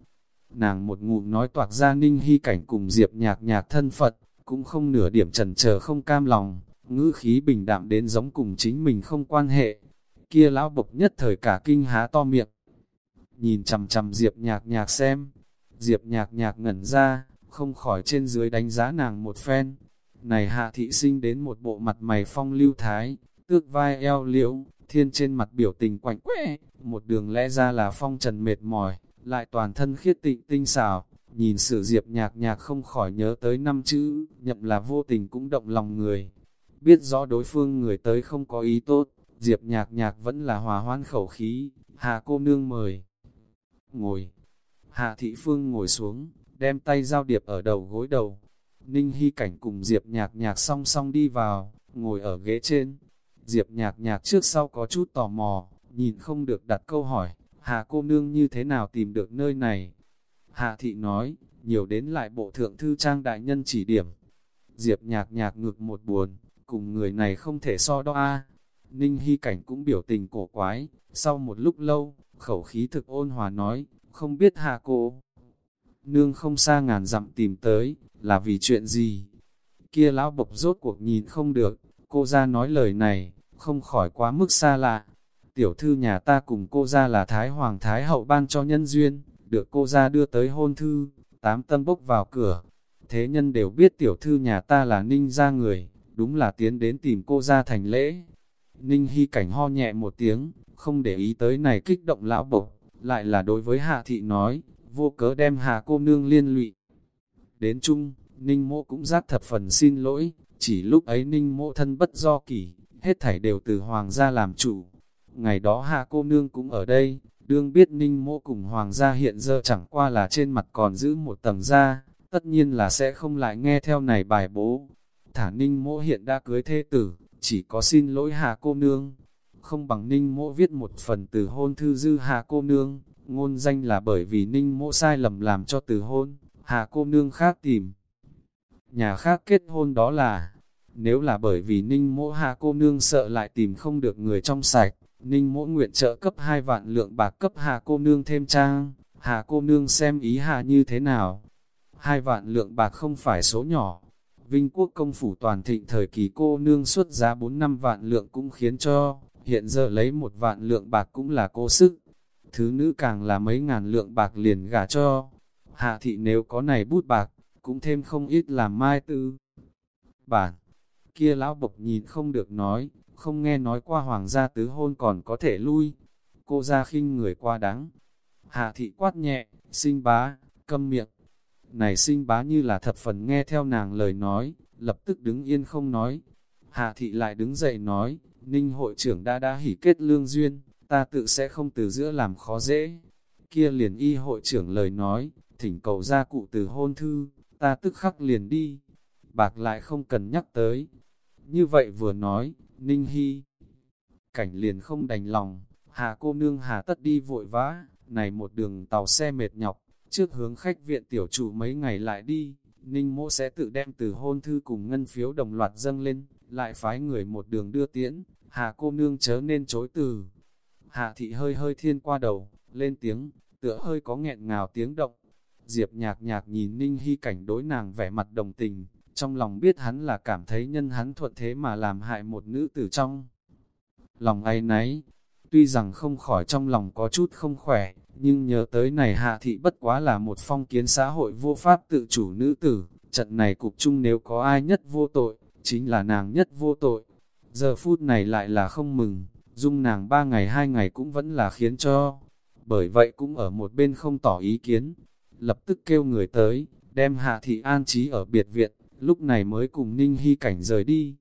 Nàng một ngụm nói toạc ra ninh hy cảnh cùng diệp nhạc nhạc thân Phật, cũng không nửa điểm trần chờ không cam lòng, ngữ khí bình đạm đến giống cùng chính mình không quan hệ. Kia lão bộc nhất thời cả kinh há to miệng, nhìn chằm chằm diệp nhạc nhạc xem, diệp nhạc nhạc ngẩn ra, không khỏi trên dưới đánh giá nàng một phen. Này hạ thị sinh đến một bộ mặt mày phong lưu thái, tước vai eo liễu, thiên trên mặt biểu tình quạnh quẽ, một đường lẽ ra là phong trần mệt mỏi, lại toàn thân khiết tịnh tinh xảo, nhìn sự diệp nhạc nhạc không khỏi nhớ tới năm chữ, nhậm là vô tình cũng động lòng người. Biết rõ đối phương người tới không có ý tốt, diệp nhạc nhạc vẫn là hòa hoan khẩu khí, hạ cô nương mời. Ngồi, hạ thị phương ngồi xuống, đem tay giao điệp ở đầu gối đầu. Ninh Hy Cảnh cùng Diệp Nhạc Nhạc song song đi vào, ngồi ở ghế trên. Diệp Nhạc Nhạc trước sau có chút tò mò, nhìn không được đặt câu hỏi, Hạ cô nương như thế nào tìm được nơi này? Hạ thị nói, nhiều đến lại bộ thượng thư trang đại nhân chỉ điểm. Diệp nhạc nhạc ngược một buồn, cùng người này không thể so đo a. Ninh Hy Cảnh cũng biểu tình cổ quái, sau một lúc lâu, khẩu khí thực ôn hòa nói, không biết hạ cô. Nương không xa ngàn dặm tìm tới, là vì chuyện gì? Kia lão bộc rốt cuộc nhìn không được, cô ra nói lời này, không khỏi quá mức xa lạ. Tiểu thư nhà ta cùng cô ra là Thái Hoàng Thái Hậu ban cho nhân duyên, được cô ra đưa tới hôn thư, tám tâm bốc vào cửa. Thế nhân đều biết tiểu thư nhà ta là ninh ra người, đúng là tiến đến tìm cô ra thành lễ. Ninh hy cảnh ho nhẹ một tiếng, không để ý tới này kích động lão bộc, lại là đối với hạ thị nói, vô cớ đem hạ cô nương liên lụy. Đến chung, ninh mộ cũng giác thập phần xin lỗi, chỉ lúc ấy ninh mộ thân bất do kỷ, hết thảy đều từ hoàng gia làm chủ. Ngày đó hạ cô nương cũng ở đây, Đương biết ninh mộ cùng hoàng gia hiện giờ chẳng qua là trên mặt còn giữ một tầng da, tất nhiên là sẽ không lại nghe theo này bài bố. Thả ninh mộ hiện đã cưới thê tử, chỉ có xin lỗi hà cô nương. Không bằng ninh mộ viết một phần từ hôn thư dư hà cô nương, ngôn danh là bởi vì ninh mộ sai lầm làm cho từ hôn, hà cô nương khác tìm. Nhà khác kết hôn đó là, nếu là bởi vì ninh mộ hà cô nương sợ lại tìm không được người trong sạch, Ninh mỗi nguyện trợ cấp 2 vạn lượng bạc cấp Hà cô nương thêm trang, Hà cô nương xem ý Hà như thế nào. Hai vạn lượng bạc không phải số nhỏ. Vinh quốc công phủ toàn thịnh thời kỳ cô nương xuất giá 4 năm vạn lượng cũng khiến cho, hiện giờ lấy một vạn lượng bạc cũng là cô sức. Thứ nữ càng là mấy ngàn lượng bạc liền gả cho. Hạ thị nếu có này bút bạc, cũng thêm không ít làm mai tư. Bản, kia lão bộc nhìn không được nói, không nghe nói qua hoàng gia tứ hôn còn có thể lui. Cô ra khinh người qua đáng. Hạ thị quát nhẹ, sinh bá, câm miệng. Này sinh bá như là thập phần nghe theo nàng lời nói, lập tức đứng yên không nói. Hạ thị lại đứng dậy nói, ninh hội trưởng đã đã hỉ kết lương duyên, ta tự sẽ không từ giữa làm khó dễ. Kia liền y hội trưởng lời nói, thỉnh cầu ra cụ từ hôn thư, ta tức khắc liền đi. Bạc lại không cần nhắc tới. Như vậy vừa nói, Ninh Hy. Cảnh liền không đành lòng, hà cô nương hà tất đi vội vã, này một đường tàu xe mệt nhọc, trước hướng khách viện tiểu chủ mấy ngày lại đi, Ninh mỗ sẽ tự đem từ hôn thư cùng ngân phiếu đồng loạt dâng lên, lại phái người một đường đưa tiễn, hà cô nương chớ nên chối từ. Hạ thị hơi hơi thiên qua đầu, lên tiếng, tựa hơi có nghẹn ngào tiếng động. Diệp nhạc nhạc nhìn Ninh Hy cảnh đối nàng vẻ mặt đồng tình, trong lòng biết hắn là cảm thấy nhân hắn thuận thế mà làm hại một nữ tử trong. Lòng ấy nấy, tuy rằng không khỏi trong lòng có chút không khỏe, nhưng nhớ tới này hạ thị bất quá là một phong kiến xã hội vô pháp tự chủ nữ tử, trận này cục chung nếu có ai nhất vô tội, chính là nàng nhất vô tội. Giờ phút này lại là không mừng, dung nàng ba ngày hai ngày cũng vẫn là khiến cho, bởi vậy cũng ở một bên không tỏ ý kiến, lập tức kêu người tới, đem hạ thị an trí ở biệt viện, lúc này mới cùng Ninh Hy Cảnh rời đi.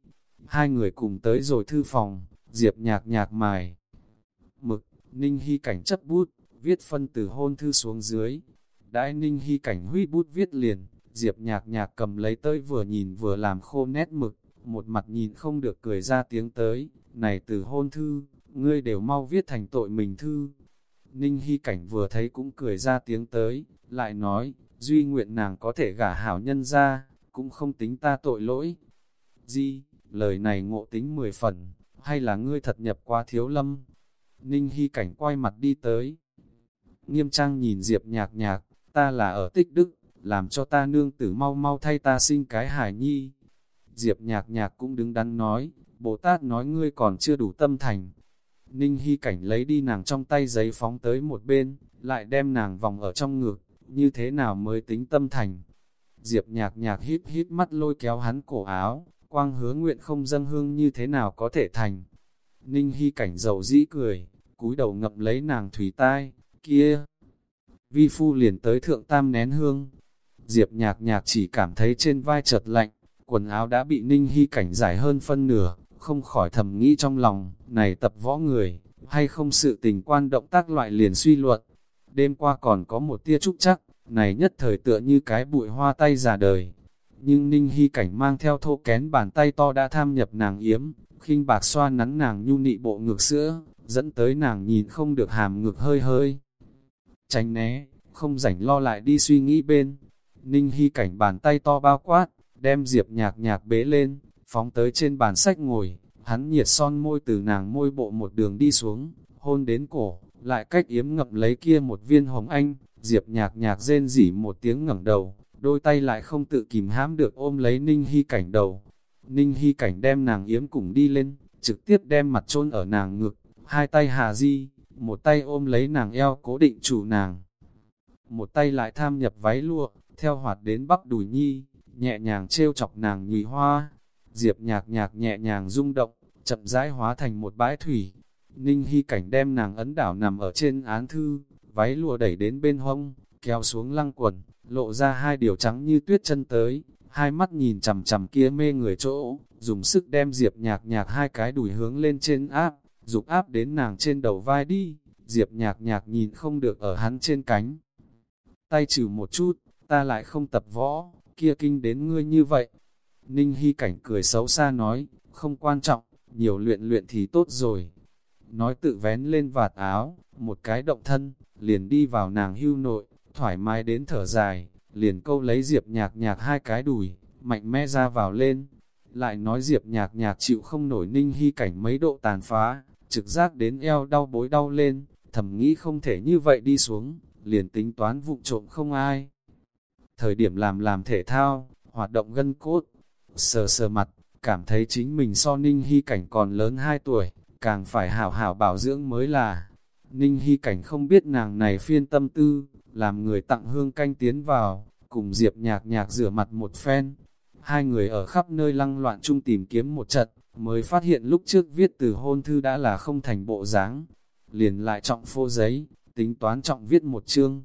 Hai người cùng tới rồi thư phòng, Diệp nhạc nhạc mài. Mực, Ninh Hy Cảnh chấp bút, viết phân từ hôn thư xuống dưới. Đãi Ninh Hy Cảnh huy bút viết liền, Diệp nhạc nhạc cầm lấy tới vừa nhìn vừa làm khô nét mực, một mặt nhìn không được cười ra tiếng tới, này từ hôn thư, ngươi đều mau viết thành tội mình thư. Ninh Hy Cảnh vừa thấy cũng cười ra tiếng tới, lại nói, duy nguyện nàng có thể gả hảo nhân ra, cũng không tính ta tội lỗi. Di, lời này ngộ tính mười phần, hay là ngươi thật nhập quá thiếu lâm? Ninh Hy Cảnh quay mặt đi tới. Nghiêm trang nhìn Diệp nhạc nhạc, ta là ở tích đức, làm cho ta nương tử mau mau thay ta sinh cái hải nhi. Diệp nhạc nhạc cũng đứng đắn nói, Bồ Tát nói ngươi còn chưa đủ tâm thành. Ninh Hy Cảnh lấy đi nàng trong tay giấy phóng tới một bên, lại đem nàng vòng ở trong ngực, như thế nào mới tính tâm thành. Diệp nhạc nhạc hít hít mắt lôi kéo hắn cổ áo, quang hứa nguyện không dâng hương như thế nào có thể thành. Ninh Hy Cảnh dầu dĩ cười, cúi đầu ngậm lấy nàng thủy tai, kia. Vi phu liền tới thượng tam nén hương. Diệp nhạc nhạc chỉ cảm thấy trên vai chợt lạnh, quần áo đã bị Ninh Hy Cảnh giải hơn phân nửa, không khỏi thầm nghĩ trong lòng, này tập võ người, hay không sự tình quan động tác loại liền suy luận. Đêm qua còn có một tia trúc chắc, này nhất thời tựa như cái bụi hoa tay già đời. Nhưng Ninh Hy Cảnh mang theo thô kén bàn tay to đã tham nhập nàng yếm, khinh bạc xoa nắn nàng nhu nị bộ ngực sữa, dẫn tới nàng nhìn không được hàm ngực hơi hơi. Tránh né, không rảnh lo lại đi suy nghĩ bên. Ninh Hy Cảnh bàn tay to bao quát, đem Diệp nhạc nhạc bế lên, phóng tới trên bàn sách ngồi, hắn nhiệt son môi từ nàng môi bộ một đường đi xuống, hôn đến cổ, lại cách yếm ngậm lấy kia một viên hồng anh, Diệp nhạc nhạc rên rỉ một tiếng ngẩng đầu, đôi tay lại không tự kìm hãm được ôm lấy Ninh Hy Cảnh đầu. Ninh Hy Cảnh đem nàng yếm cùng đi lên, trực tiếp đem mặt chôn ở nàng ngực, hai tay hà di, một tay ôm lấy nàng eo cố định chủ nàng. Một tay lại tham nhập váy lụa, theo hoạt đến bắp đùi nhi, nhẹ nhàng trêu chọc nàng nhụy hoa. Diệp nhạc nhạc nhẹ nhàng rung động, chậm rãi hóa thành một bãi thủy. Ninh Hy Cảnh đem nàng ấn đảo nằm ở trên án thư, váy lụa đẩy đến bên hông, kéo xuống lăng quần, lộ ra hai điều trắng như tuyết chân tới, hai mắt nhìn chằm chằm kia mê người chỗ, dùng sức đem Diệp nhạc nhạc hai cái đùi hướng lên trên áp, dục áp đến nàng trên đầu vai đi, Diệp nhạc nhạc nhìn không được ở hắn trên cánh. Tay trừ một chút, ta lại không tập võ, kia kinh đến ngươi như vậy. Ninh Hy Cảnh cười xấu xa nói, không quan trọng, nhiều luyện luyện thì tốt rồi. Nói tự vén lên vạt áo, một cái động thân, liền đi vào nàng hưu nội, thoải mái đến thở dài, liền câu lấy Diệp nhạc nhạc hai cái đùi, mạnh mẽ ra vào lên. Lại nói Diệp nhạc nhạc chịu không nổi ninh hy cảnh mấy độ tàn phá, trực giác đến eo đau bối đau lên, thầm nghĩ không thể như vậy đi xuống, liền tính toán vụ trộm không ai. Thời điểm làm làm thể thao, hoạt động gân cốt, sờ sờ mặt, cảm thấy chính mình so ninh hy cảnh còn lớn 2 tuổi, càng phải hảo hảo bảo dưỡng mới là. Ninh Hy Cảnh không biết nàng này phiên tâm tư, làm người tặng hương canh tiến vào, cùng Diệp nhạc nhạc rửa mặt một phen. Hai người ở khắp nơi lăng loạn chung tìm kiếm một trận, mới phát hiện lúc trước viết từ hôn thư đã là không thành bộ dáng Liền lại trọng phô giấy, tính toán trọng viết một chương.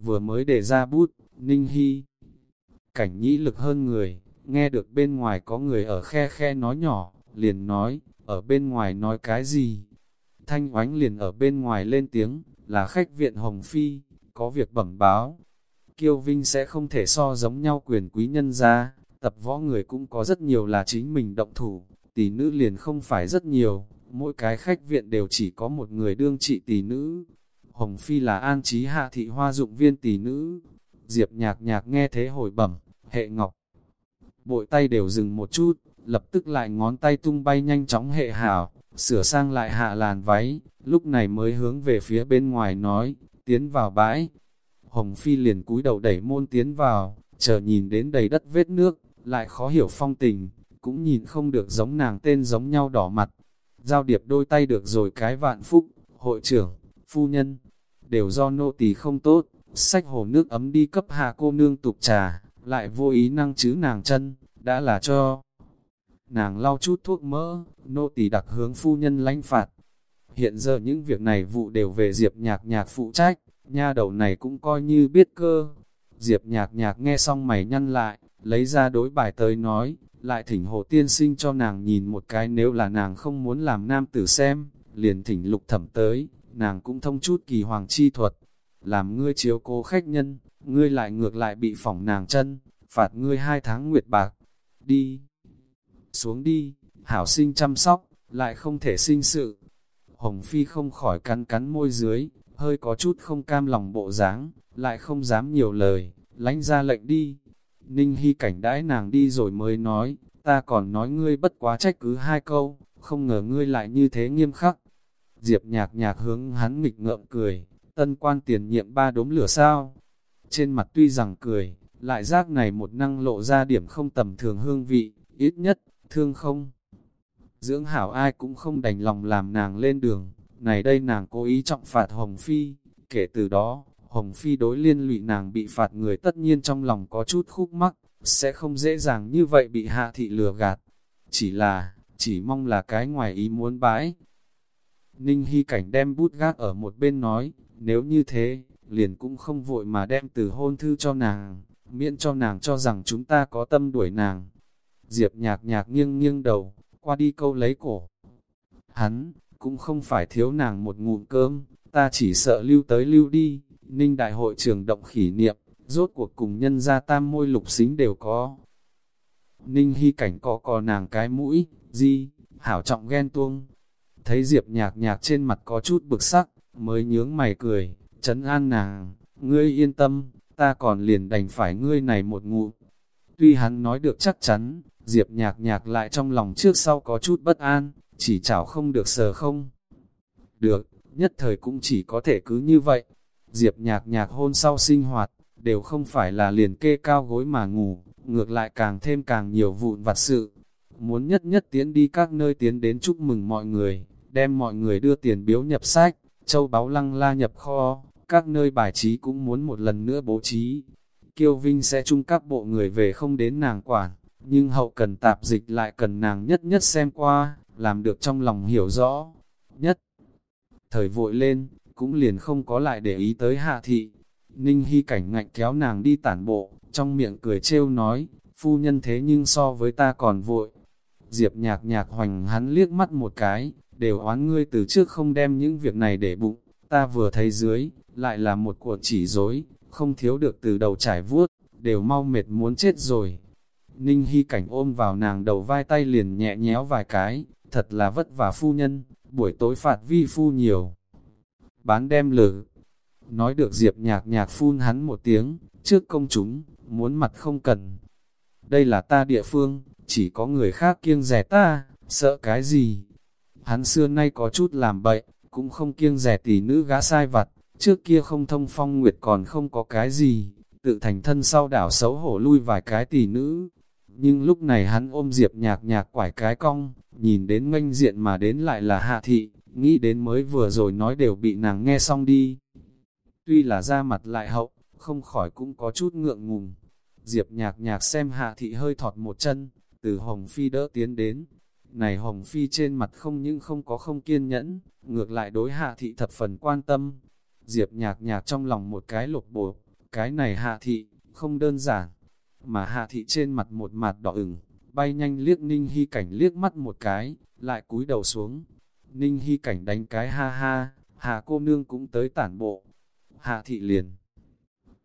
Vừa mới để ra bút, Ninh Hy. Cảnh nhĩ lực hơn người, nghe được bên ngoài có người ở khe khe nói nhỏ, liền nói, ở bên ngoài nói cái gì, Thanh oánh liền ở bên ngoài lên tiếng, là khách viện Hồng Phi, có việc bẩm báo. Kiêu Vinh sẽ không thể so giống nhau quyền quý nhân ra, tập võ người cũng có rất nhiều là chính mình động thủ, tỷ nữ liền không phải rất nhiều, mỗi cái khách viện đều chỉ có một người đương trị tỷ nữ. Hồng Phi là an trí hạ thị hoa dụng viên tỷ nữ. Diệp nhạc nhạc nghe thế hồi bẩm, hệ ngọc. Bội tay đều dừng một chút, lập tức lại ngón tay tung bay nhanh chóng hệ hảo, sửa sang lại hạ làn váy, lúc này mới hướng về phía bên ngoài nói, tiến vào bãi. Hồng Phi liền cúi đầu đẩy môn tiến vào, chờ nhìn đến đầy đất vết nước, lại khó hiểu phong tình, cũng nhìn không được giống nàng tên giống nhau đỏ mặt. Giao điệp đôi tay được rồi cái vạn phúc, hội trưởng, phu nhân, đều do nô tỳ không tốt, sách hồ nước ấm đi cấp hạ cô nương tục trà, lại vô ý năng chứ nàng chân, đã là cho. Nàng lau chút thuốc mỡ, nô tỳ đặc hướng phu nhân lãnh phạt. Hiện giờ những việc này vụ đều về Diệp nhạc nhạc phụ trách, nha đầu này cũng coi như biết cơ. Diệp nhạc nhạc nghe xong mày nhăn lại, lấy ra đối bài tới nói, lại thỉnh hồ tiên sinh cho nàng nhìn một cái nếu là nàng không muốn làm nam tử xem, liền thỉnh lục thẩm tới, nàng cũng thông chút kỳ hoàng chi thuật, làm ngươi chiếu cố khách nhân, ngươi lại ngược lại bị phỏng nàng chân, phạt ngươi hai tháng nguyệt bạc, đi, xuống đi, hảo sinh chăm sóc, lại không thể sinh sự. Hồng Phi không khỏi cắn cắn môi dưới, hơi có chút không cam lòng bộ dáng, lại không dám nhiều lời, lánh ra lệnh đi. Ninh Hy cảnh đãi nàng đi rồi mới nói, ta còn nói ngươi bất quá trách cứ hai câu, không ngờ ngươi lại như thế nghiêm khắc. Diệp nhạc nhạc hướng hắn nghịch ngợm cười, tân quan tiền nhiệm ba đốm lửa sao. Trên mặt tuy rằng cười, lại giác này một năng lộ ra điểm không tầm thường hương vị, ít nhất, thương không. Dưỡng hảo ai cũng không đành lòng làm nàng lên đường, này đây nàng cố ý trọng phạt Hồng Phi, kể từ đó, Hồng Phi đối liên lụy nàng bị phạt người tất nhiên trong lòng có chút khúc mắc, sẽ không dễ dàng như vậy bị hạ thị lừa gạt. Chỉ là, chỉ mong là cái ngoài ý muốn bãi. Ninh Hy Cảnh đem bút gác ở một bên nói, nếu như thế, liền cũng không vội mà đem từ hôn thư cho nàng, miễn cho nàng cho rằng chúng ta có tâm đuổi nàng. Diệp nhạc nhạc nghiêng nghiêng đầu, qua đi câu lấy cổ. Hắn, cũng không phải thiếu nàng một ngụm cơm, ta chỉ sợ lưu tới lưu đi, ninh đại hội trường động khỉ niệm, rốt cuộc cùng nhân gia tam môi lục xính đều có. Ninh hy cảnh có cò nàng cái mũi, di, hảo trọng ghen tuông. Thấy Diệp nhạc nhạc trên mặt có chút bực sắc, mới nhướng mày cười, chấn an nàng, ngươi yên tâm, ta còn liền đành phải ngươi này một ngụm. Tuy hắn nói được chắc chắn, Diệp nhạc nhạc lại trong lòng trước sau có chút bất an, chỉ chảo không được sờ không. Được, nhất thời cũng chỉ có thể cứ như vậy. Diệp nhạc nhạc hôn sau sinh hoạt, đều không phải là liền kê cao gối mà ngủ, ngược lại càng thêm càng nhiều vụn vặt sự. Muốn nhất nhất tiến đi các nơi tiến đến chúc mừng mọi người, đem mọi người đưa tiền biếu nhập sách, châu báu lăng la nhập kho, các nơi bài trí cũng muốn một lần nữa bố trí. Kiêu Vinh sẽ chung các bộ người về không đến nàng quản, nhưng hậu cần tạp dịch lại cần nàng nhất nhất xem qua, làm được trong lòng hiểu rõ. Nhất, thời vội lên, cũng liền không có lại để ý tới hạ thị. Ninh Hy cảnh ngạnh kéo nàng đi tản bộ, trong miệng cười trêu nói, phu nhân thế nhưng so với ta còn vội. Diệp nhạc nhạc hoành hắn liếc mắt một cái, đều oán ngươi từ trước không đem những việc này để bụng, ta vừa thấy dưới, lại là một cuộc chỉ dối, không thiếu được từ đầu trải vuốt, đều mau mệt muốn chết rồi. Ninh Hy cảnh ôm vào nàng đầu vai tay liền nhẹ nhéo vài cái, thật là vất vả phu nhân, buổi tối phạt vi phu nhiều. Bán đem lử, nói được diệp nhạc nhạc phun hắn một tiếng, trước công chúng, muốn mặt không cần. Đây là ta địa phương, chỉ có người khác kiêng rẻ ta, sợ cái gì? Hắn xưa nay có chút làm bậy, cũng không kiêng rẻ tỷ nữ gã sai vặt, trước kia không thông phong nguyệt còn không có cái gì, tự thành thân sau đảo xấu hổ lui vài cái tỷ nữ. Nhưng lúc này hắn ôm diệp nhạc nhạc quải cái cong, nhìn đến nganh diện mà đến lại là hạ thị, nghĩ đến mới vừa rồi nói đều bị nàng nghe xong đi. Tuy là ra mặt lại hậu, không khỏi cũng có chút ngượng ngùng. Diệp nhạc nhạc xem hạ thị hơi thọt một chân, từ Hồng Phi đỡ tiến đến. Này Hồng Phi trên mặt không những không có không kiên nhẫn, ngược lại đối hạ thị thập phần quan tâm. Diệp nhạc nhạc trong lòng một cái lột bộ, cái này hạ thị, không đơn giản. Mà hạ thị trên mặt một mặt đỏ ửng, bay nhanh liếc Ninh Hy Cảnh liếc mắt một cái, lại cúi đầu xuống. Ninh Hy Cảnh đánh cái ha ha, hạ cô nương cũng tới tản bộ. Hạ thị liền.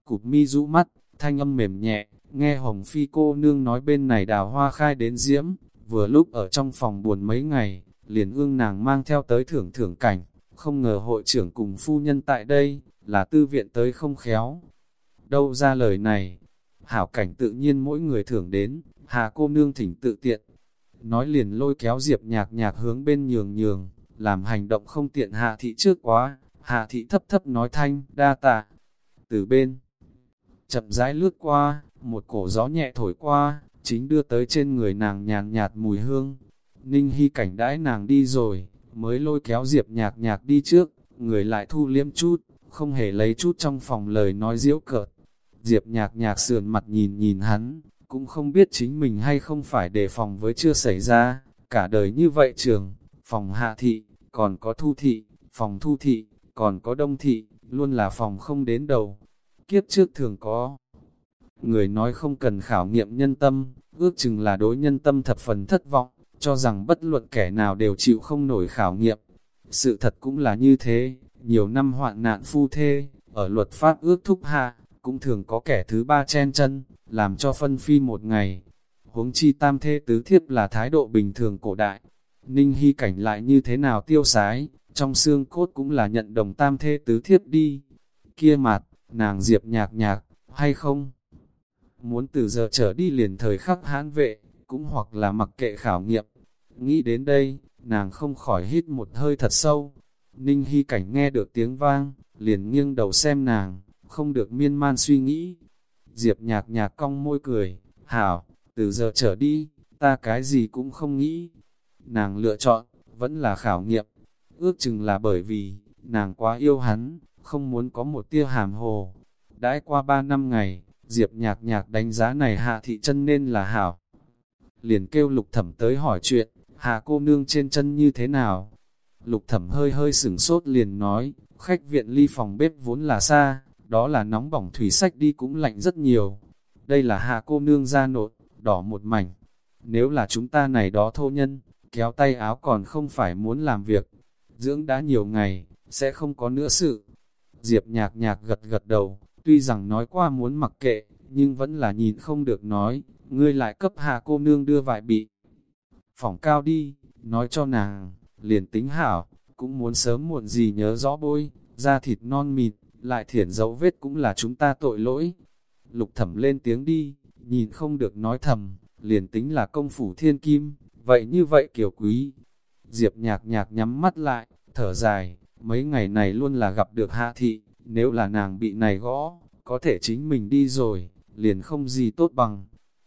Cụp mi rũ mắt, thanh âm mềm nhẹ, nghe Hồng Phi cô nương nói bên này đào hoa khai đến diễm, vừa lúc ở trong phòng buồn mấy ngày, liền ương nàng mang theo tới thưởng thưởng cảnh, không ngờ hội trưởng cùng phu nhân tại đây, là tư viện tới không khéo. Đâu ra lời này, hảo cảnh tự nhiên mỗi người thưởng đến, Hà cô nương thỉnh tự tiện. Nói liền lôi kéo Diệp nhạc nhạc hướng bên nhường nhường, làm hành động không tiện hạ thị trước quá, hạ thị thấp thấp nói thanh, đa tạ. từ bên. Chậm rãi lướt qua, một cổ gió nhẹ thổi qua, chính đưa tới trên người nàng nhàn nhạt mùi hương. Ninh Hy cảnh đãi nàng đi rồi, mới lôi kéo Diệp nhạc nhạc đi trước, người lại thu liếm chút, không hề lấy chút trong phòng lời nói diễu cợt. Diệp nhạc nhạc sườn mặt nhìn nhìn hắn, cũng không biết chính mình hay không phải đề phòng với chưa xảy ra, cả đời như vậy trường, phòng hạ thị, còn có thu thị, phòng thu thị, còn có đông thị, luôn là phòng không đến đầu. Kiếp trước thường có người nói không cần khảo nghiệm nhân tâm, ước chừng là đối nhân tâm thập phần thất vọng, cho rằng bất luận kẻ nào đều chịu không nổi khảo nghiệm. Sự thật cũng là như thế, nhiều năm hoạn nạn phu thê, ở luật pháp ước thúc hạ, cũng thường có kẻ thứ ba chen chân, làm cho phân phi một ngày. Huống chi tam thê tứ thiếp là thái độ bình thường cổ đại. Ninh Hy cảnh lại như thế nào tiêu sái, trong xương cốt cũng là nhận đồng tam thê tứ thiếp đi. Kia mặt, nàng diệp nhạc nhạc, hay không? Muốn từ giờ trở đi liền thời khắc hãn vệ, cũng hoặc là mặc kệ khảo nghiệm. Nghĩ đến đây, nàng không khỏi hít một hơi thật sâu. Ninh Hy cảnh nghe được tiếng vang, liền nghiêng đầu xem nàng, không được miên man suy nghĩ. Diệp nhạc nhạc cong môi cười, hảo, từ giờ trở đi, ta cái gì cũng không nghĩ. Nàng lựa chọn, vẫn là khảo nghiệm, ước chừng là bởi vì, nàng quá yêu hắn, không muốn có một tia hàm hồ. Đãi qua ba năm ngày, Diệp nhạc nhạc đánh giá này hạ thị chân nên là hảo. Liền kêu lục thẩm tới hỏi chuyện, hạ cô nương trên chân như thế nào? Lục thẩm hơi hơi sửng sốt liền nói, khách viện ly phòng bếp vốn là xa, đó là nóng bỏng thủy sách đi cũng lạnh rất nhiều. Đây là hạ cô nương ra nột, đỏ một mảnh. Nếu là chúng ta này đó thô nhân, kéo tay áo còn không phải muốn làm việc. Dưỡng đã nhiều ngày, sẽ không có nữa sự. Diệp nhạc nhạc gật gật đầu, tuy rằng nói qua muốn mặc kệ, nhưng vẫn là nhìn không được nói, ngươi lại cấp hạ cô nương đưa vài bị. Phỏng cao đi, nói cho nàng, liền tính hảo, cũng muốn sớm muộn gì nhớ rõ bôi, da thịt non mịt, lại thiển dấu vết cũng là chúng ta tội lỗi. Lục thẩm lên tiếng đi, nhìn không được nói thầm, liền tính là công phủ thiên kim, vậy như vậy kiểu quý. Diệp nhạc nhạc nhắm mắt lại, thở dài, mấy ngày này luôn là gặp được hạ thị, nếu là nàng bị này gõ, có thể chính mình đi rồi, liền không gì tốt bằng.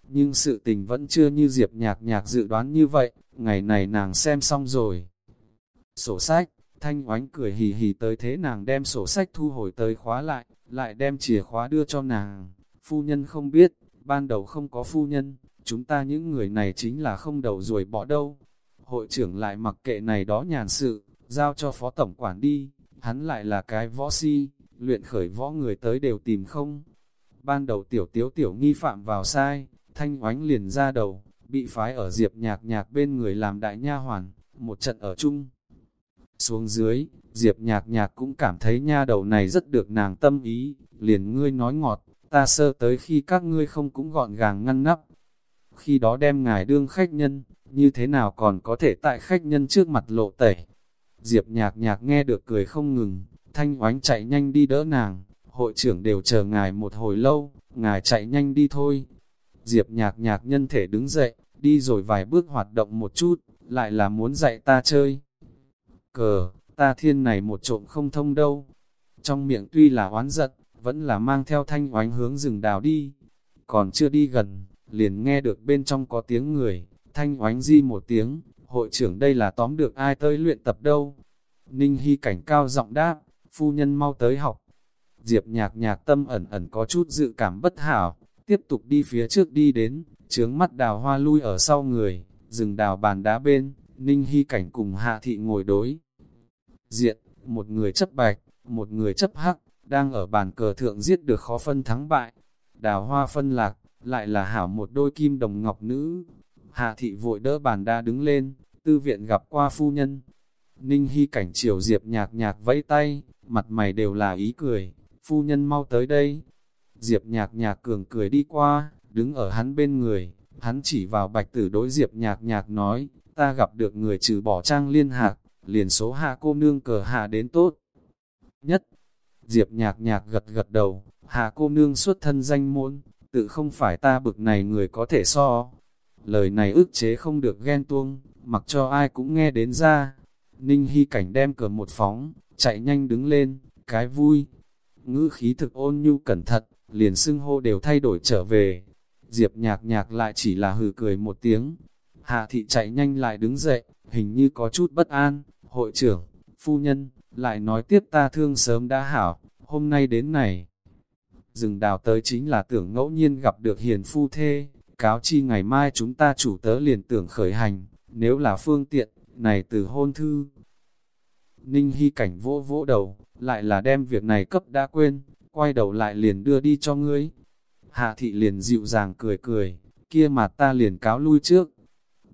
Nhưng sự tình vẫn chưa như Diệp nhạc nhạc dự đoán như vậy, ngày này nàng xem xong rồi. Sổ sách, Thanh oánh cười hì hì tới thế nàng đem sổ sách thu hồi tới khóa lại, lại đem chìa khóa đưa cho nàng. Phu nhân không biết, ban đầu không có phu nhân, chúng ta những người này chính là không đầu ruồi bỏ đâu. Hội trưởng lại mặc kệ này đó nhàn sự, giao cho phó tổng quản đi, hắn lại là cái võ si, luyện khởi võ người tới đều tìm không. Ban đầu tiểu tiếu tiểu nghi phạm vào sai, thanh oánh liền ra đầu, bị phái ở diệp nhạc nhạc bên người làm đại nha hoàn, một trận ở chung. Xuống dưới, Diệp nhạc nhạc cũng cảm thấy nha đầu này rất được nàng tâm ý, liền ngươi nói ngọt, ta sơ tới khi các ngươi không cũng gọn gàng ngăn nắp. Khi đó đem ngài đương khách nhân, như thế nào còn có thể tại khách nhân trước mặt lộ tẩy. Diệp nhạc nhạc nghe được cười không ngừng, thanh oánh chạy nhanh đi đỡ nàng, hội trưởng đều chờ ngài một hồi lâu, ngài chạy nhanh đi thôi. Diệp nhạc nhạc nhân thể đứng dậy, đi rồi vài bước hoạt động một chút, lại là muốn dạy ta chơi cờ, ta thiên này một trộm không thông đâu. Trong miệng tuy là oán giận, vẫn là mang theo thanh oánh hướng rừng đào đi. Còn chưa đi gần, liền nghe được bên trong có tiếng người, thanh oánh di một tiếng, hội trưởng đây là tóm được ai tới luyện tập đâu. Ninh Hy cảnh cao giọng đáp, phu nhân mau tới học. Diệp nhạc nhạc tâm ẩn ẩn có chút dự cảm bất hảo, tiếp tục đi phía trước đi đến, trướng mắt đào hoa lui ở sau người, rừng đào bàn đá bên, Ninh Hy Cảnh cùng Hạ Thị ngồi đối. Diện, một người chấp bạch, một người chấp hắc, đang ở bàn cờ thượng giết được khó phân thắng bại. Đào hoa phân lạc, lại là hảo một đôi kim đồng ngọc nữ. Hạ Thị vội đỡ bàn đa đứng lên, tư viện gặp qua phu nhân. Ninh Hy Cảnh chiều diệp nhạc nhạc vẫy tay, mặt mày đều là ý cười, phu nhân mau tới đây. Diệp nhạc nhạc cường cười đi qua, đứng ở hắn bên người, hắn chỉ vào bạch tử đối diệp nhạc nhạc nói, ta gặp được người trừ bỏ trang liên hạc, liền số hạ cô nương cờ hạ đến tốt. Nhất, Diệp nhạc nhạc gật gật đầu, hạ cô nương xuất thân danh môn, tự không phải ta bực này người có thể so. Lời này ức chế không được ghen tuông, mặc cho ai cũng nghe đến ra. Ninh Hy Cảnh đem cờ một phóng, chạy nhanh đứng lên, cái vui. ngữ khí thực ôn nhu cẩn thận, liền xưng hô đều thay đổi trở về. Diệp nhạc nhạc lại chỉ là hừ cười một tiếng. Hạ thị chạy nhanh lại đứng dậy, hình như có chút bất an, hội trưởng, phu nhân, lại nói tiếp ta thương sớm đã hảo, hôm nay đến này. dừng đào tới chính là tưởng ngẫu nhiên gặp được hiền phu thê, cáo chi ngày mai chúng ta chủ tớ liền tưởng khởi hành, nếu là phương tiện, này từ hôn thư. Ninh Hy cảnh vỗ vỗ đầu, lại là đem việc này cấp đã quên, quay đầu lại liền đưa đi cho ngươi. Hạ thị liền dịu dàng cười cười, kia mà ta liền cáo lui trước.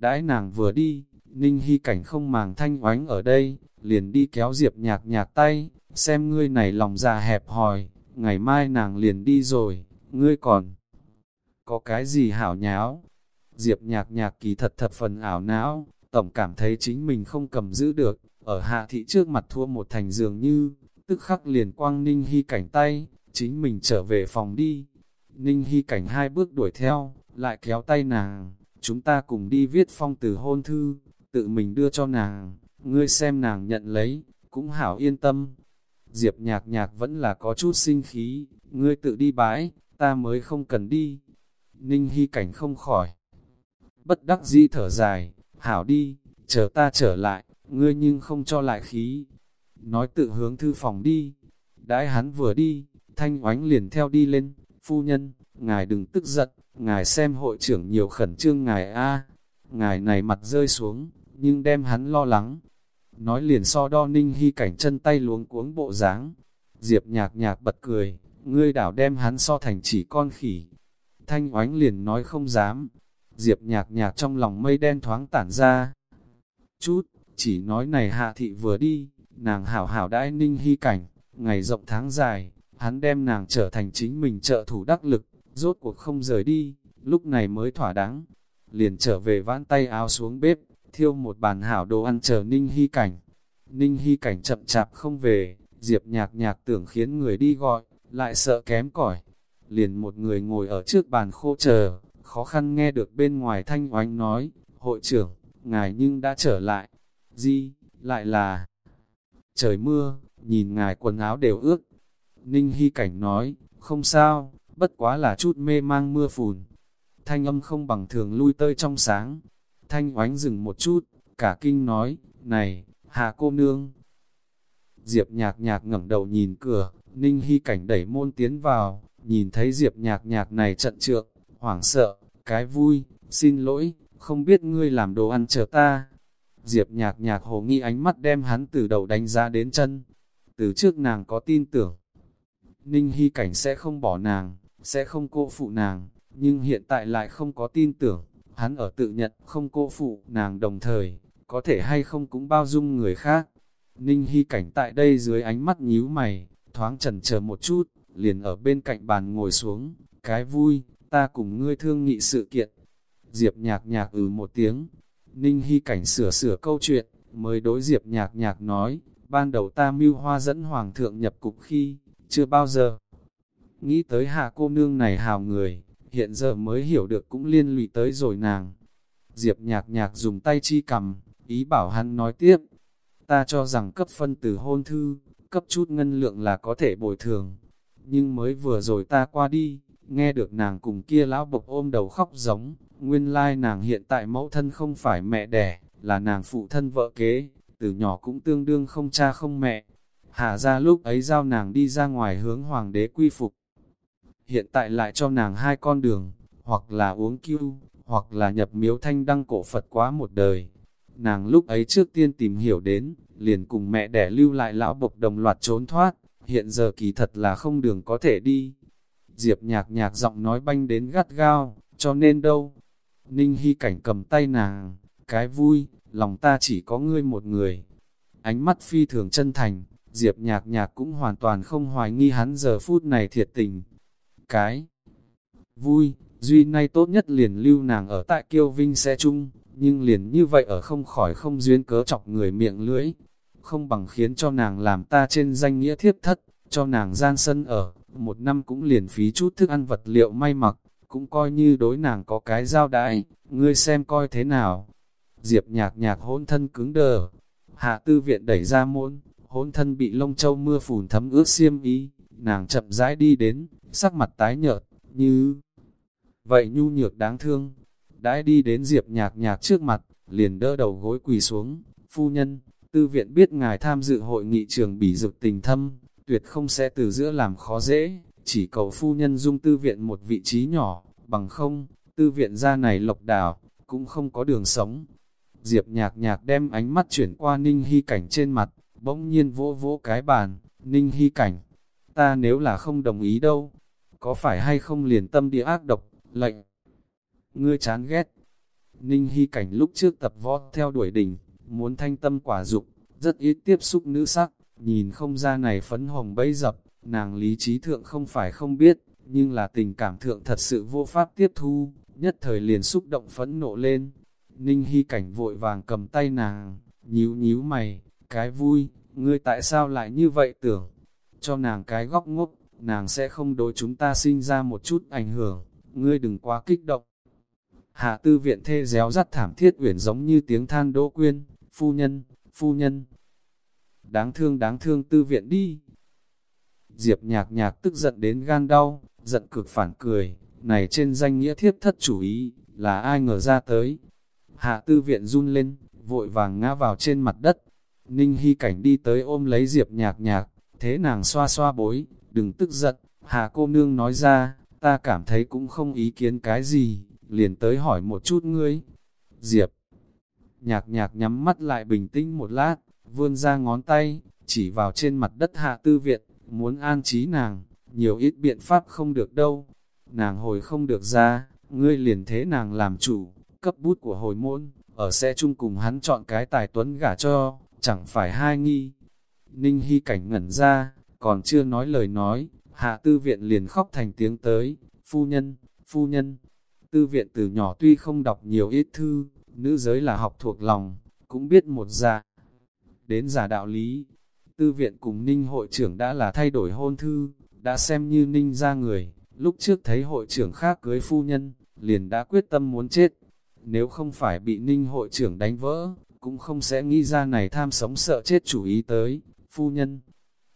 Đãi nàng vừa đi, Ninh Hy cảnh không màng thanh oánh ở đây, liền đi kéo Diệp nhạc nhạc tay, xem ngươi này lòng già hẹp hòi, ngày mai nàng liền đi rồi, ngươi còn có cái gì hảo nháo. Diệp nhạc nhạc kỳ thật thật phần ảo não, tổng cảm thấy chính mình không cầm giữ được, ở hạ thị trước mặt thua một thành dường như, tức khắc liền quang Ninh Hy cảnh tay, chính mình trở về phòng đi. Ninh Hy cảnh hai bước đuổi theo, lại kéo tay nàng, chúng ta cùng đi viết phong từ hôn thư, tự mình đưa cho nàng, ngươi xem nàng nhận lấy, cũng hảo yên tâm. Diệp nhạc nhạc vẫn là có chút sinh khí, ngươi tự đi bãi, ta mới không cần đi. Ninh Hy cảnh không khỏi. Bất đắc dĩ thở dài, hảo đi, chờ ta trở lại, ngươi nhưng không cho lại khí. Nói tự hướng thư phòng đi. Đãi hắn vừa đi, thanh oánh liền theo đi lên, phu nhân, ngài đừng tức giận, ngài xem hội trưởng nhiều khẩn trương ngài a Ngài này mặt rơi xuống, nhưng đem hắn lo lắng. Nói liền so đo ninh hy cảnh chân tay luống cuống bộ dáng Diệp nhạc nhạc bật cười, ngươi đảo đem hắn so thành chỉ con khỉ. Thanh oánh liền nói không dám. Diệp nhạc nhạc trong lòng mây đen thoáng tản ra. Chút, chỉ nói này hạ thị vừa đi, nàng hảo hảo đãi ninh hy cảnh, ngày rộng tháng dài, hắn đem nàng trở thành chính mình trợ thủ đắc lực, rốt cuộc không rời đi, lúc này mới thỏa đáng. Liền trở về vãn tay áo xuống bếp, thiêu một bàn hảo đồ ăn chờ ninh hy cảnh. Ninh hy cảnh chậm chạp không về, diệp nhạc nhạc tưởng khiến người đi gọi, lại sợ kém cỏi Liền một người ngồi ở trước bàn khô chờ, khó khăn nghe được bên ngoài thanh oánh nói, hội trưởng, ngài nhưng đã trở lại. Di, lại là trời mưa, nhìn ngài quần áo đều ướt. Ninh Hy Cảnh nói, không sao, bất quá là chút mê mang mưa phùn. Thanh âm không bằng thường lui tơi trong sáng. Thanh oánh dừng một chút, cả kinh nói, này, hạ cô nương. Diệp nhạc nhạc ngẩng đầu nhìn cửa, Ninh Hy Cảnh đẩy môn tiến vào, nhìn thấy Diệp nhạc nhạc này trận trượng, hoảng sợ, cái vui, xin lỗi, không biết ngươi làm đồ ăn chờ ta. Diệp nhạc nhạc hồ nghi ánh mắt đem hắn từ đầu đánh giá đến chân. Từ trước nàng có tin tưởng, Ninh Hy Cảnh sẽ không bỏ nàng, sẽ không cô phụ nàng, nhưng hiện tại lại không có tin tưởng, hắn ở tự nhận không cô phụ nàng đồng thời, có thể hay không cũng bao dung người khác. Ninh Hy Cảnh tại đây dưới ánh mắt nhíu mày, thoáng chần chờ một chút, liền ở bên cạnh bàn ngồi xuống, cái vui, ta cùng ngươi thương nghị sự kiện. Diệp nhạc nhạc ừ một tiếng, Ninh Hy Cảnh sửa sửa câu chuyện, mới đối Diệp nhạc nhạc nói, ban đầu ta mưu hoa dẫn Hoàng thượng nhập cục khi, chưa bao giờ. Nghĩ tới hạ cô nương này hào người, hiện giờ mới hiểu được cũng liên lụy tới rồi nàng. Diệp nhạc nhạc dùng tay chi cầm, ý bảo hắn nói tiếp. Ta cho rằng cấp phân từ hôn thư, cấp chút ngân lượng là có thể bồi thường. Nhưng mới vừa rồi ta qua đi, nghe được nàng cùng kia lão bộc ôm đầu khóc giống, nguyên lai nàng hiện tại mẫu thân không phải mẹ đẻ, là nàng phụ thân vợ kế, từ nhỏ cũng tương đương không cha không mẹ. hạ ra lúc ấy giao nàng đi ra ngoài hướng hoàng đế quy phục. Hiện tại lại cho nàng hai con đường, hoặc là uống cưu, hoặc là nhập miếu thanh đăng cổ Phật quá một đời. Nàng lúc ấy trước tiên tìm hiểu đến, liền cùng mẹ đẻ lưu lại lão bộc đồng loạt trốn thoát, hiện giờ kỳ thật là không đường có thể đi. Diệp nhạc nhạc giọng nói banh đến gắt gao, cho nên đâu. Ninh Hy cảnh cầm tay nàng, cái vui, lòng ta chỉ có ngươi một người. Ánh mắt phi thường chân thành, Diệp nhạc nhạc cũng hoàn toàn không hoài nghi hắn giờ phút này thiệt tình. Cái vui, duy nay tốt nhất liền lưu nàng ở tại kiêu vinh xe chung, nhưng liền như vậy ở không khỏi không duyên cớ chọc người miệng lưỡi, không bằng khiến cho nàng làm ta trên danh nghĩa thiếp thất, cho nàng gian sân ở, một năm cũng liền phí chút thức ăn vật liệu may mặc, cũng coi như đối nàng có cái giao đãi, ngươi xem coi thế nào. Diệp nhạc nhạc hôn thân cứng đờ, hạ tư viện đẩy ra môn, hôn thân bị lông châu mưa phùn thấm ướt xiêm ý, nàng chậm rãi đi đến, sắc mặt tái nhợt, như vậy nhu nhược đáng thương. Đãi đi đến Diệp nhạc nhạc trước mặt, liền đỡ đầu gối quỳ xuống, phu nhân, tư viện biết ngài tham dự hội nghị trường bỉ dục tình thâm, tuyệt không sẽ từ giữa làm khó dễ, chỉ cầu phu nhân dung tư viện một vị trí nhỏ, bằng không, tư viện ra này lộc đảo, cũng không có đường sống. Diệp nhạc nhạc đem ánh mắt chuyển qua Ninh Hy Cảnh trên mặt, bỗng nhiên vỗ vỗ cái bàn, Ninh Hy Cảnh, ta nếu là không đồng ý đâu, có phải hay không liền tâm địa ác độc, lệnh. Ngươi chán ghét. Ninh Hy Cảnh lúc trước tập võ theo đuổi đỉnh, muốn thanh tâm quả dục, rất ít tiếp xúc nữ sắc, nhìn không ra này phấn hồng bấy dập, nàng lý trí thượng không phải không biết, nhưng là tình cảm thượng thật sự vô pháp tiếp thu, nhất thời liền xúc động phẫn nộ lên. Ninh Hy Cảnh vội vàng cầm tay nàng, nhíu nhíu mày, cái vui, ngươi tại sao lại như vậy tưởng? Cho nàng cái góc ngốc, nàng sẽ không đối chúng ta sinh ra một chút ảnh hưởng, ngươi đừng quá kích động. Hạ tư viện thê réo rắt thảm thiết uyển giống như tiếng than đỗ quyên, phu nhân, phu nhân. Đáng thương đáng thương tư viện đi. Diệp nhạc nhạc tức giận đến gan đau, giận cực phản cười, này trên danh nghĩa thiết thất chủ ý, là ai ngờ ra tới. Hạ tư viện run lên, vội vàng ngã vào trên mặt đất. Ninh Hy Cảnh đi tới ôm lấy Diệp nhạc nhạc, thế nàng xoa xoa bối, đừng tức giận. hà cô nương nói ra, ta cảm thấy cũng không ý kiến cái gì, liền tới hỏi một chút ngươi. Diệp nhạc nhạc nhắm mắt lại bình tĩnh một lát, vươn ra ngón tay, chỉ vào trên mặt đất hạ tư viện, muốn an trí nàng, nhiều ít biện pháp không được đâu. Nàng hồi không được ra, ngươi liền thế nàng làm chủ, cấp bút của hồi môn, ở xe chung cùng hắn chọn cái tài tuấn gả cho, chẳng phải hai nghi. Ninh Hy cảnh ngẩn ra, còn chưa nói lời nói, hạ tư viện liền khóc thành tiếng tới, phu nhân, phu nhân. Tư viện từ nhỏ tuy không đọc nhiều ít thư, nữ giới là học thuộc lòng, cũng biết một dạ. Đến giả đạo lý, tư viện cùng ninh hội trưởng đã là thay đổi hôn thư, đã xem như ninh ra người, lúc trước thấy hội trưởng khác cưới phu nhân, liền đã quyết tâm muốn chết. Nếu không phải bị ninh hội trưởng đánh vỡ, cũng không sẽ nghĩ ra này tham sống sợ chết chủ ý tới, phu nhân.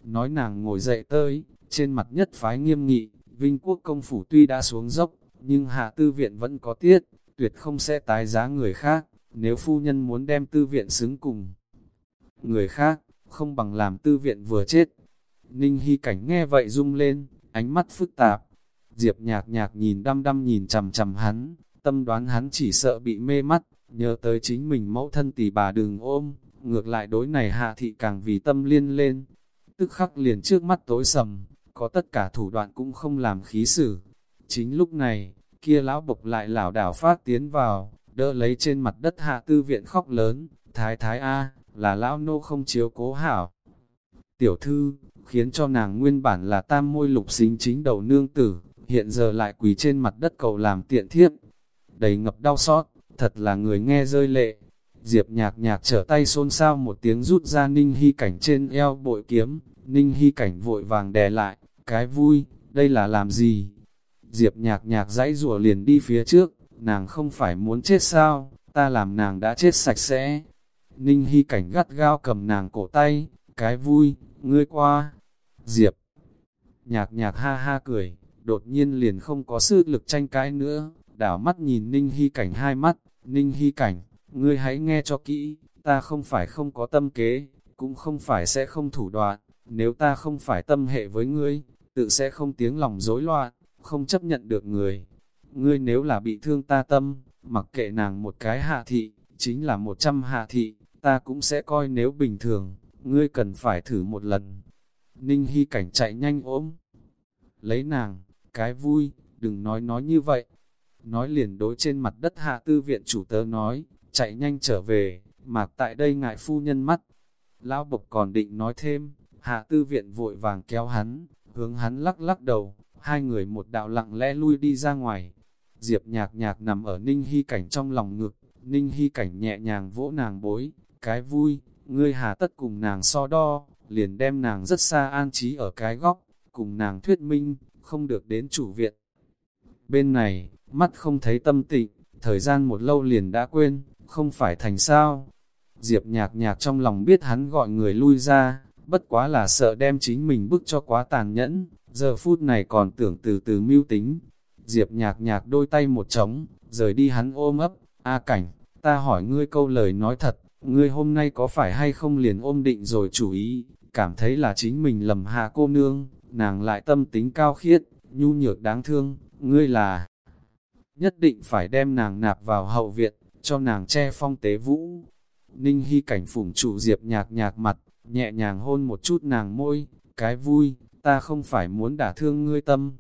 Nói nàng ngồi dậy tới, trên mặt nhất phái nghiêm nghị, Vinh quốc công phủ tuy đã xuống dốc, nhưng hạ tư viện vẫn có tiết, tuyệt không sẽ tái giá người khác, nếu phu nhân muốn đem tư viện xứng cùng. Người khác, không bằng làm tư viện vừa chết. Ninh Hy Cảnh nghe vậy rung lên, ánh mắt phức tạp. Diệp nhạc nhạc nhìn đăm đăm nhìn chầm chầm hắn, tâm đoán hắn chỉ sợ bị mê mắt, nhớ tới chính mình mẫu thân tỷ bà đừng ôm, ngược lại đối này hạ thị càng vì tâm liên lên. Tức khắc liền trước mắt tối sầm, có tất cả thủ đoạn cũng không làm khí xử. Chính lúc này, kia lão bộc lại lảo đảo phát tiến vào, đỡ lấy trên mặt đất hạ tư viện khóc lớn, thái thái A, là lão nô không chiếu cố hảo. Tiểu thư, khiến cho nàng nguyên bản là tam môi lục xính chính đầu nương tử, hiện giờ lại quỳ trên mặt đất cầu làm tiện thiếp. Đầy ngập đau xót, thật là người nghe rơi lệ. Diệp nhạc nhạc trở tay xôn xao một tiếng rút ra ninh hy cảnh trên eo bội kiếm, ninh hy cảnh vội vàng đè lại, cái vui, đây là làm gì? Diệp nhạc nhạc dãy rùa liền đi phía trước, nàng không phải muốn chết sao, ta làm nàng đã chết sạch sẽ. Ninh Hy cảnh gắt gao cầm nàng cổ tay, cái vui, ngươi qua. Diệp nhạc nhạc ha ha cười, đột nhiên liền không có sức lực tranh cãi nữa, đảo mắt nhìn Ninh Hy cảnh hai mắt, Ninh Hy cảnh, ngươi hãy nghe cho kỹ, ta không phải không có tâm kế, cũng không phải sẽ không thủ đoạn, nếu ta không phải tâm hệ với ngươi, tự sẽ không tiếng lòng rối loạn không chấp nhận được người. Ngươi nếu là bị thương ta tâm, mặc kệ nàng một cái hạ thị, chính là một trăm hạ thị, ta cũng sẽ coi nếu bình thường, ngươi cần phải thử một lần. Ninh Hy cảnh chạy nhanh ôm, lấy nàng, cái vui, đừng nói nói như vậy. Nói liền đối trên mặt đất hạ tư viện chủ tớ nói, chạy nhanh trở về, mạc tại đây ngại phu nhân mắt. Lão bộc còn định nói thêm, hạ tư viện vội vàng kéo hắn, hướng hắn lắc lắc đầu, hai người một đạo lặng lẽ lui đi ra ngoài. Diệp nhạc nhạc nằm ở Ninh Hy Cảnh trong lòng ngực, Ninh Hy Cảnh nhẹ nhàng vỗ nàng bối, cái vui, ngươi hà tất cùng nàng so đo, liền đem nàng rất xa an trí ở cái góc, cùng nàng thuyết minh, không được đến chủ viện. Bên này, mắt không thấy tâm tịnh, thời gian một lâu liền đã quên, không phải thành sao. Diệp nhạc nhạc trong lòng biết hắn gọi người lui ra, bất quá là sợ đem chính mình bức cho quá tàn nhẫn, giờ phút này còn tưởng từ từ mưu tính. Diệp nhạc nhạc đôi tay một trống, rời đi hắn ôm ấp, A cảnh, ta hỏi ngươi câu lời nói thật, ngươi hôm nay có phải hay không liền ôm định rồi chủ ý, cảm thấy là chính mình lầm hạ cô nương, nàng lại tâm tính cao khiết, nhu nhược đáng thương, ngươi là nhất định phải đem nàng nạp vào hậu viện, cho nàng che phong tế vũ. Ninh Hy cảnh phủng trụ diệp nhạc nhạc mặt, nhẹ nhàng hôn một chút nàng môi, cái vui, ta không phải muốn đả thương ngươi tâm.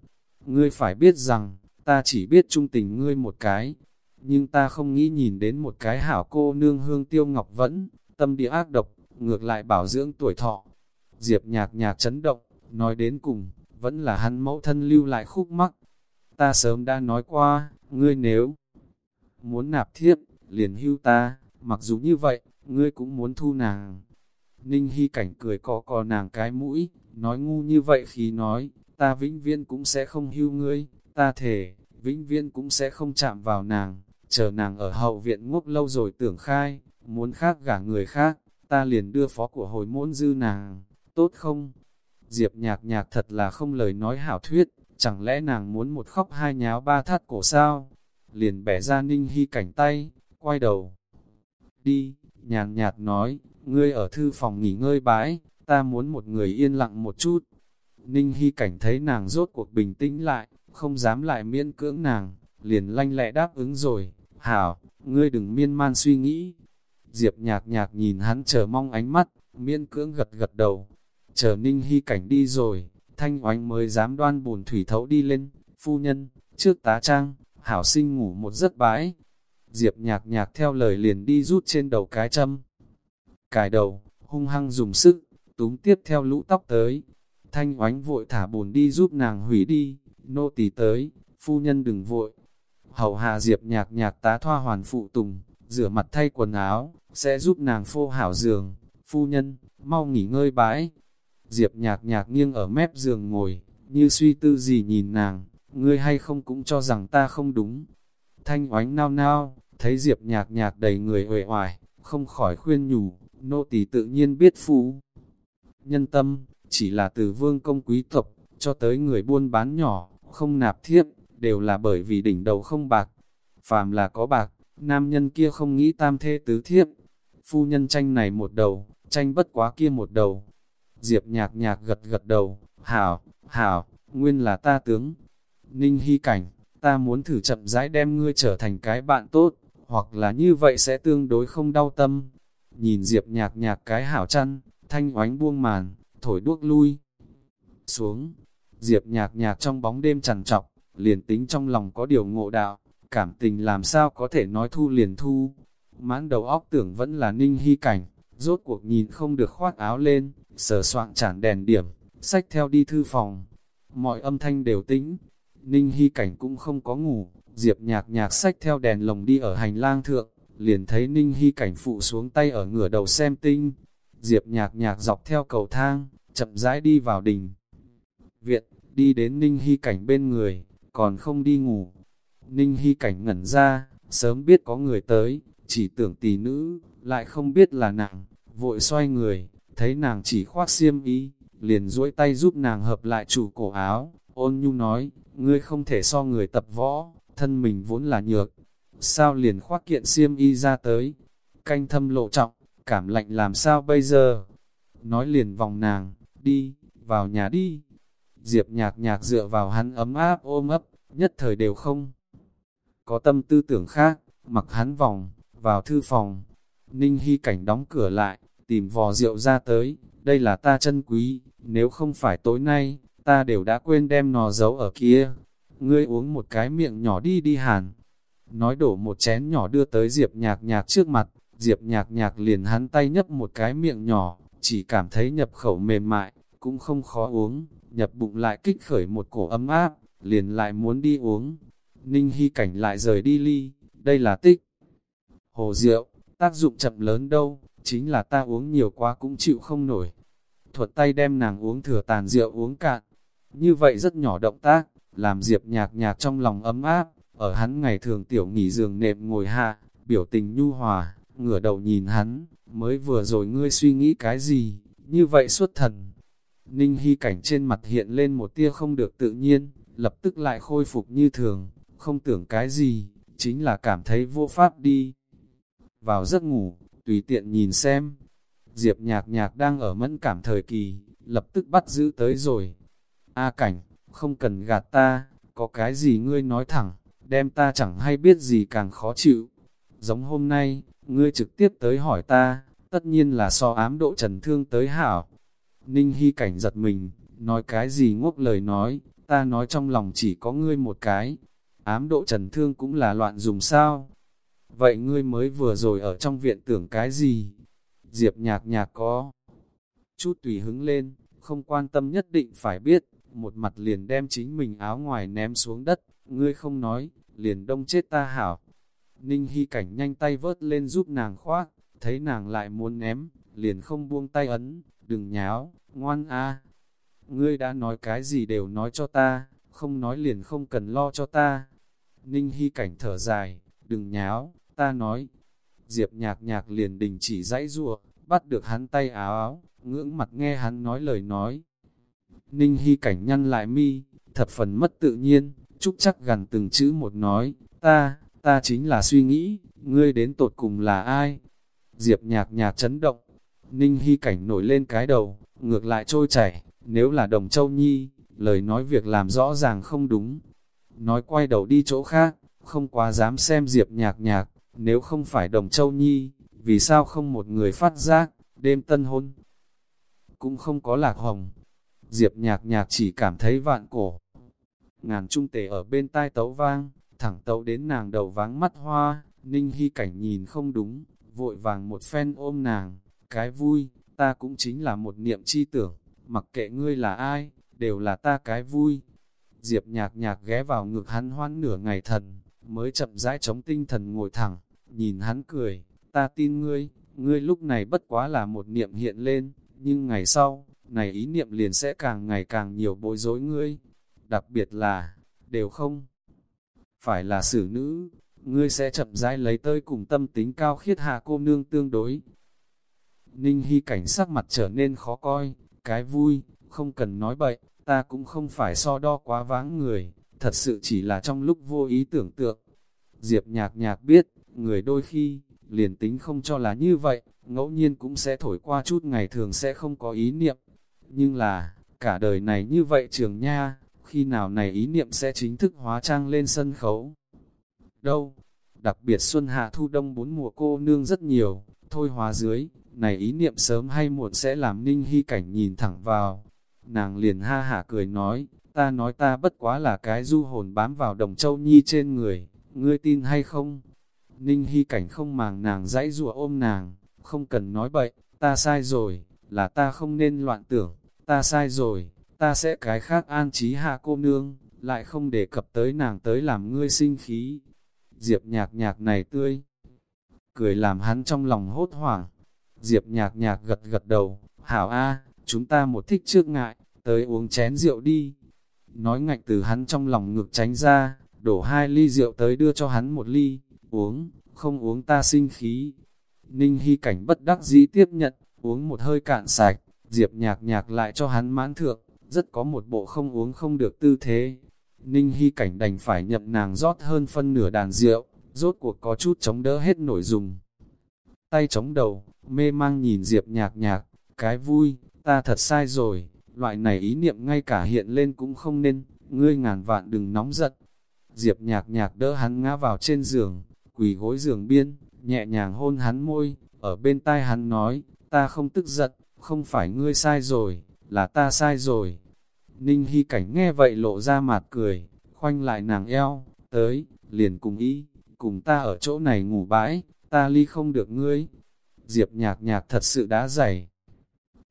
Ngươi phải biết rằng, ta chỉ biết trung tình ngươi một cái, nhưng ta không nghĩ nhìn đến một cái hảo cô nương hương tiêu ngọc vẫn, tâm địa ác độc, ngược lại bảo dưỡng tuổi thọ. Diệp nhạc nhạc chấn động, nói đến cùng, vẫn là hắn mẫu thân lưu lại khúc mắc. Ta sớm đã nói qua, ngươi nếu muốn nạp thiếp, liền hưu ta, mặc dù như vậy, ngươi cũng muốn thu nàng. Ninh Hy cảnh cười có cò nàng cái mũi, nói ngu như vậy khi nói, ta vĩnh viễn cũng sẽ không hưu ngươi, ta thể, vĩnh viễn cũng sẽ không chạm vào nàng, chờ nàng ở hậu viện ngốc lâu rồi tưởng khai, muốn khác gả người khác, ta liền đưa phó của hồi môn dư nàng, tốt không? Diệp nhạc nhạc thật là không lời nói hảo thuyết, chẳng lẽ nàng muốn một khóc hai nháo ba thắt cổ sao? Liền bẻ ra ninh hy cảnh tay, quay đầu. Đi, nhàn nhạt nói, ngươi ở thư phòng nghỉ ngơi bãi, ta muốn một người yên lặng một chút. Ninh hy cảnh thấy nàng rốt cuộc bình tĩnh lại, không dám lại miễn cưỡng nàng, liền lanh lẹ đáp ứng rồi, hảo, ngươi đừng miên man suy nghĩ. Diệp nhạc nhạc nhìn hắn chờ mong ánh mắt, miễn cưỡng gật gật đầu, chờ ninh hy cảnh đi rồi, thanh oánh mới dám đoan bùn thủy thấu đi lên, phu nhân, trước tá trang, hảo sinh ngủ một giấc bãi. Diệp nhạc nhạc theo lời liền đi rút trên đầu cái châm. Cài đầu, hung hăng dùng sức, túm tiếp theo lũ tóc tới. Thanh oánh vội thả bùn đi giúp nàng hủy đi, nô tỳ tới, phu nhân đừng vội. Hầu hạ Diệp nhạc nhạc tá thoa hoàn phụ tùng, rửa mặt thay quần áo, sẽ giúp nàng phô hảo giường. Phu nhân, mau nghỉ ngơi bãi. Diệp nhạc nhạc nghiêng ở mép giường ngồi, như suy tư gì nhìn nàng, ngươi hay không cũng cho rằng ta không đúng. Thanh oánh nao nao, thấy Diệp nhạc nhạc đầy người uể oải, không khỏi khuyên nhủ, nô tỳ tự nhiên biết phụ Nhân tâm, chỉ là từ vương công quý tộc, cho tới người buôn bán nhỏ, không nạp thiếp, đều là bởi vì đỉnh đầu không bạc. Phàm là có bạc, nam nhân kia không nghĩ tam thê tứ thiếp. Phu nhân tranh này một đầu, tranh bất quá kia một đầu. Diệp nhạc nhạc gật gật đầu, hảo, hảo, nguyên là ta tướng. Ninh hy cảnh, ta muốn thử chậm rãi đem ngươi trở thành cái bạn tốt, hoặc là như vậy sẽ tương đối không đau tâm. Nhìn Diệp nhạc nhạc cái hảo chăn, thanh oánh buông màn, thổi đuốc lui. Xuống, Diệp nhạc nhạc trong bóng đêm trằn trọc, liền tính trong lòng có điều ngộ đạo, cảm tình làm sao có thể nói thu liền thu. Mãn đầu óc tưởng vẫn là ninh hy cảnh, rốt cuộc nhìn không được khoác áo lên, sờ soạn chản đèn điểm, sách theo đi thư phòng. Mọi âm thanh đều tĩnh, ninh hy cảnh cũng không có ngủ, diệp nhạc nhạc sách theo đèn lồng đi ở hành lang thượng, liền thấy ninh hy cảnh phụ xuống tay ở ngửa đầu xem tinh. Diệp nhạc nhạc dọc theo cầu thang, chậm rãi đi vào đình. Viện, đi đến ninh hy cảnh bên người, còn không đi ngủ. Ninh Hy cảnh ngẩn ra, sớm biết có người tới, chỉ tưởng tỷ nữ, lại không biết là nàng, vội xoay người, thấy nàng chỉ khoác xiêm y, liền duỗi tay giúp nàng hợp lại chủ cổ áo, ôn nhu nói, ngươi không thể so người tập võ, thân mình vốn là nhược, sao liền khoác kiện xiêm y ra tới, canh thâm lộ trọng, cảm lạnh làm sao bây giờ, nói liền vòng nàng, đi, vào nhà đi, Diệp nhạc nhạc dựa vào hắn ấm áp ôm ấp, nhất thời đều không. Có tâm tư tưởng khác, mặc hắn vòng, vào thư phòng. Ninh Hy cảnh đóng cửa lại, tìm vò rượu ra tới, đây là ta chân quý, nếu không phải tối nay, ta đều đã quên đem nò giấu ở kia. Ngươi uống một cái miệng nhỏ đi đi hàn. Nói đổ một chén nhỏ đưa tới Diệp nhạc nhạc trước mặt, Diệp nhạc nhạc liền hắn tay nhấp một cái miệng nhỏ, chỉ cảm thấy nhập khẩu mềm mại, cũng không khó uống, nhập bụng lại kích khởi một cổ ấm áp, liền lại muốn đi uống. Ninh Hy cảnh lại rời đi ly, đây là tích. Hồ rượu, tác dụng chậm lớn đâu, chính là ta uống nhiều quá cũng chịu không nổi. Thuật tay đem nàng uống thừa tàn rượu uống cạn. Như vậy rất nhỏ động tác, làm Diệp nhạc nhạc trong lòng ấm áp, ở hắn ngày thường tiểu nghỉ giường nệm ngồi hạ, biểu tình nhu hòa, ngửa đầu nhìn hắn, mới vừa rồi ngươi suy nghĩ cái gì, như vậy xuất thần. Ninh Hy cảnh trên mặt hiện lên một tia không được tự nhiên, lập tức lại khôi phục như thường, không tưởng cái gì, chính là cảm thấy vô pháp đi. Vào giấc ngủ, tùy tiện nhìn xem. Diệp nhạc nhạc đang ở mẫn cảm thời kỳ, lập tức bắt giữ tới rồi. A cảnh, không cần gạt ta, có cái gì ngươi nói thẳng, đem ta chẳng hay biết gì càng khó chịu. Giống hôm nay, ngươi trực tiếp tới hỏi ta, tất nhiên là so ám độ trần thương tới hảo. Ninh Hy cảnh giật mình, nói cái gì ngốc lời nói, ta nói trong lòng chỉ có ngươi một cái. Ám độ trần thương cũng là loạn dùng sao? Vậy ngươi mới vừa rồi ở trong viện tưởng cái gì? Diệp nhạc nhạc có chút tùy hứng lên, không quan tâm nhất định phải biết, một mặt liền đem chính mình áo ngoài ném xuống đất, ngươi không nói, liền đông chết ta hảo. Ninh Hy cảnh nhanh tay vớt lên giúp nàng khoác, thấy nàng lại muốn ném, liền không buông tay ấn, đừng nháo, ngoan a. Ngươi đã nói cái gì đều nói cho ta, không nói liền không cần lo cho ta. Ninh Hy cảnh thở dài, đừng nháo, ta nói. Diệp nhạc nhạc liền đình chỉ dãy rùa, bắt được hắn tay áo áo, ngưỡng mặt nghe hắn nói lời nói. Ninh Hy cảnh nhăn lại mi, thập phần mất tự nhiên, Trúc chắc gần từng chữ một nói, ta, ta chính là suy nghĩ, ngươi đến tột cùng là ai? Diệp nhạc nhạc chấn động, Ninh Hy cảnh nổi lên cái đầu, ngược lại trôi chảy, nếu là đồng châu nhi, lời nói việc làm rõ ràng không đúng. Nói quay đầu đi chỗ khác, không quá dám xem Diệp nhạc nhạc, nếu không phải đồng châu nhi, vì sao không một người phát giác, đêm tân hôn. Cũng không có lạc hồng, Diệp nhạc nhạc chỉ cảm thấy vạn cổ. Ngàn trung tề ở bên tai tấu vang, thẳng tấu đến nàng đầu váng mắt hoa, ninh hy cảnh nhìn không đúng, vội vàng một phen ôm nàng, cái vui, ta cũng chính là một niệm chi tưởng, mặc kệ ngươi là ai, đều là ta cái vui. Diệp nhạc nhạc ghé vào ngực hắn hoan nửa ngày thần, mới chậm rãi chống tinh thần ngồi thẳng, nhìn hắn cười, ta tin ngươi, ngươi lúc này bất quá là một niệm hiện lên, nhưng ngày sau, này ý niệm liền sẽ càng ngày càng nhiều bối rối ngươi, đặc biệt là, đều không phải là xử nữ, ngươi sẽ chậm rãi lấy tơi cùng tâm tính cao khiết hạ cô nương tương đối. Ninh Hy cảnh sắc mặt trở nên khó coi, cái vui, không cần nói bậy, ta cũng không phải so đo quá váng người, thật sự chỉ là trong lúc vô ý tưởng tượng. Diệp nhạc nhạc biết, người đôi khi, liền tính không cho là như vậy, ngẫu nhiên cũng sẽ thổi qua chút ngày thường sẽ không có ý niệm. Nhưng là, cả đời này như vậy trường nha, khi nào này ý niệm sẽ chính thức hóa trang lên sân khấu. Đâu? Đặc biệt xuân hạ thu đông bốn mùa cô nương rất nhiều, thôi hóa dưới, này ý niệm sớm hay muộn sẽ làm ninh hy cảnh nhìn thẳng vào. Nàng liền ha hả cười nói, ta nói ta bất quá là cái du hồn bám vào đồng châu nhi trên người, ngươi tin hay không? Ninh hy cảnh không màng nàng dãy rùa ôm nàng, không cần nói bậy, ta sai rồi, là ta không nên loạn tưởng, ta sai rồi, ta sẽ cái khác an trí hạ cô nương, lại không đề cập tới nàng tới làm ngươi sinh khí. Diệp nhạc nhạc này tươi, cười làm hắn trong lòng hốt hoảng. Diệp nhạc nhạc gật gật đầu, hảo a, chúng ta một thích trước ngại, tới uống chén rượu đi. Nói ngạnh từ hắn trong lòng ngực tránh ra, đổ hai ly rượu tới đưa cho hắn một ly, uống, không uống ta sinh khí. Ninh Hy cảnh bất đắc dĩ tiếp nhận, uống một hơi cạn sạch, Diệp nhạc nhạc lại cho hắn mãn thượng, rất có một bộ không uống không được tư thế. Ninh Hy cảnh đành phải nhậm nàng rót hơn phân nửa đàn rượu, rốt cuộc có chút chống đỡ hết nổi dùng. Tay chống đầu, mê mang nhìn Diệp nhạc nhạc, cái vui, ta thật sai rồi, loại này ý niệm ngay cả hiện lên cũng không nên, ngươi ngàn vạn đừng nóng giận. Diệp nhạc nhạc đỡ hắn ngã vào trên giường, quỳ gối giường biên, nhẹ nhàng hôn hắn môi, ở bên tai hắn nói, ta không tức giận, không phải ngươi sai rồi, là ta sai rồi. Ninh Hy Cảnh nghe vậy lộ ra mặt cười, khoanh lại nàng eo, tới, liền cùng ý, cùng ta ở chỗ này ngủ bãi, ta ly không được ngươi. Diệp nhạc nhạc thật sự đã dày.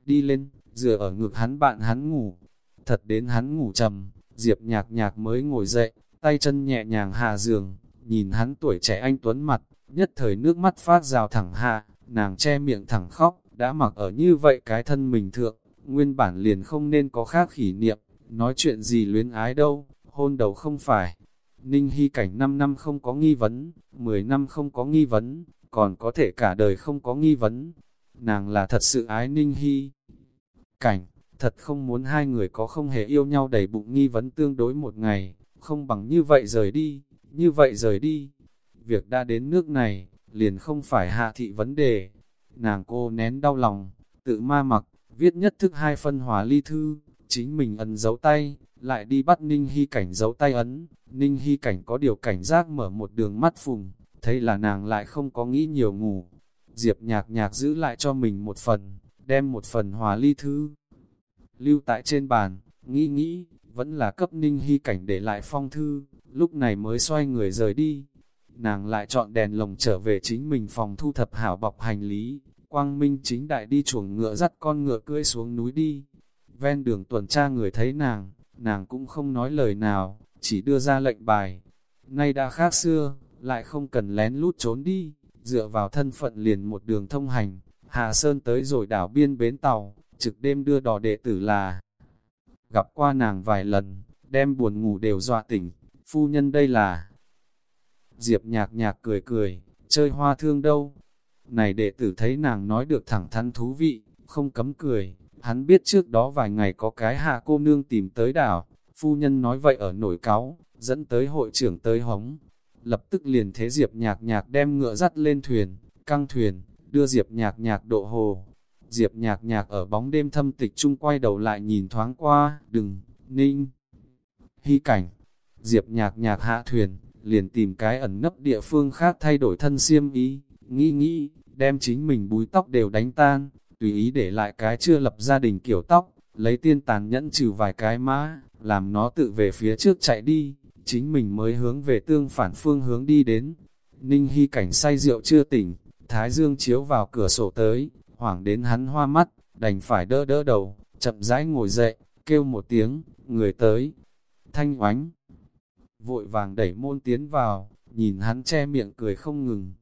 Đi lên, dựa ở ngực hắn bạn hắn ngủ. Thật đến hắn ngủ trầm, Diệp nhạc nhạc mới ngồi dậy, tay chân nhẹ nhàng hạ giường, nhìn hắn tuổi trẻ anh tuấn mặt, nhất thời nước mắt phát rào thẳng hạ, nàng che miệng thẳng khóc, đã mặc ở như vậy cái thân mình thượng, nguyên bản liền không nên có khác kỷ niệm, nói chuyện gì luyến ái đâu, hôn đầu không phải. Ninh Hy cảnh 5 năm không có nghi vấn, 10 năm không có nghi vấn, còn có thể cả đời không có nghi vấn. Nàng là thật sự ái Ninh Hy. cảnh, thật không muốn hai người có không hề yêu nhau đầy bụng nghi vấn tương đối một ngày, không bằng như vậy rời đi, như vậy rời đi. Việc đã đến nước này, liền không phải hạ thị vấn đề. Nàng cô nén đau lòng, tự ma mặc, viết nhất thức hai phân hòa ly thư, chính mình ấn dấu tay, lại đi bắt Ninh Hy Cảnh dấu tay ấn. Ninh Hy Cảnh có điều cảnh giác mở một đường mắt phùng, thấy là nàng lại không có nghĩ nhiều ngủ. Diệp nhạc nhạc giữ lại cho mình một phần, đem một phần hòa ly thư. Lưu tại trên bàn, nghĩ nghĩ, vẫn là cấp Ninh Hy Cảnh để lại phong thư, lúc này mới xoay người rời đi. Nàng lại chọn đèn lồng trở về chính mình phòng thu thập hảo bọc hành lý, quang minh chính đại đi chuồng ngựa dắt con ngựa cưỡi xuống núi đi. Ven đường tuần tra người thấy nàng, nàng cũng không nói lời nào, chỉ đưa ra lệnh bài. Nay đã khác xưa, lại không cần lén lút trốn đi, dựa vào thân phận liền một đường thông hành, Hà Sơn tới rồi đảo biên bến tàu, trực đêm đưa đò đệ tử là. Gặp qua nàng vài lần, đem buồn ngủ đều dọa tỉnh, phu nhân đây là. Diệp nhạc nhạc cười cười, chơi hoa thương đâu. Này đệ tử thấy nàng nói được thẳng thắn thú vị, không cấm cười, hắn biết trước đó vài ngày có cái hạ cô nương tìm tới đảo, phu nhân nói vậy ở nổi cáo, dẫn tới hội trưởng tới hống. Lập tức liền thế Diệp nhạc nhạc đem ngựa dắt lên thuyền, căng thuyền, đưa Diệp nhạc nhạc độ hồ. Diệp nhạc nhạc ở bóng đêm thâm tịch chung quay đầu lại nhìn thoáng qua, đừng, ninh. Hy cảnh, Diệp nhạc nhạc hạ thuyền, liền tìm cái ẩn nấp địa phương khác thay đổi thân xiêm ý, nghĩ nghĩ, đem chính mình búi tóc đều đánh tan, tùy ý để lại cái chưa lập gia đình kiểu tóc, lấy tiên tàn nhẫn trừ vài cái mã, làm nó tự về phía trước chạy đi, chính mình mới hướng về tương phản phương hướng đi đến. Ninh Hy cảnh say rượu chưa tỉnh, Thái Dương chiếu vào cửa sổ tới, hoảng đến hắn hoa mắt, đành phải đỡ đỡ đầu, chậm rãi ngồi dậy, kêu một tiếng, người tới. Thanh oánh, vội vàng đẩy môn tiến vào, nhìn hắn che miệng cười không ngừng.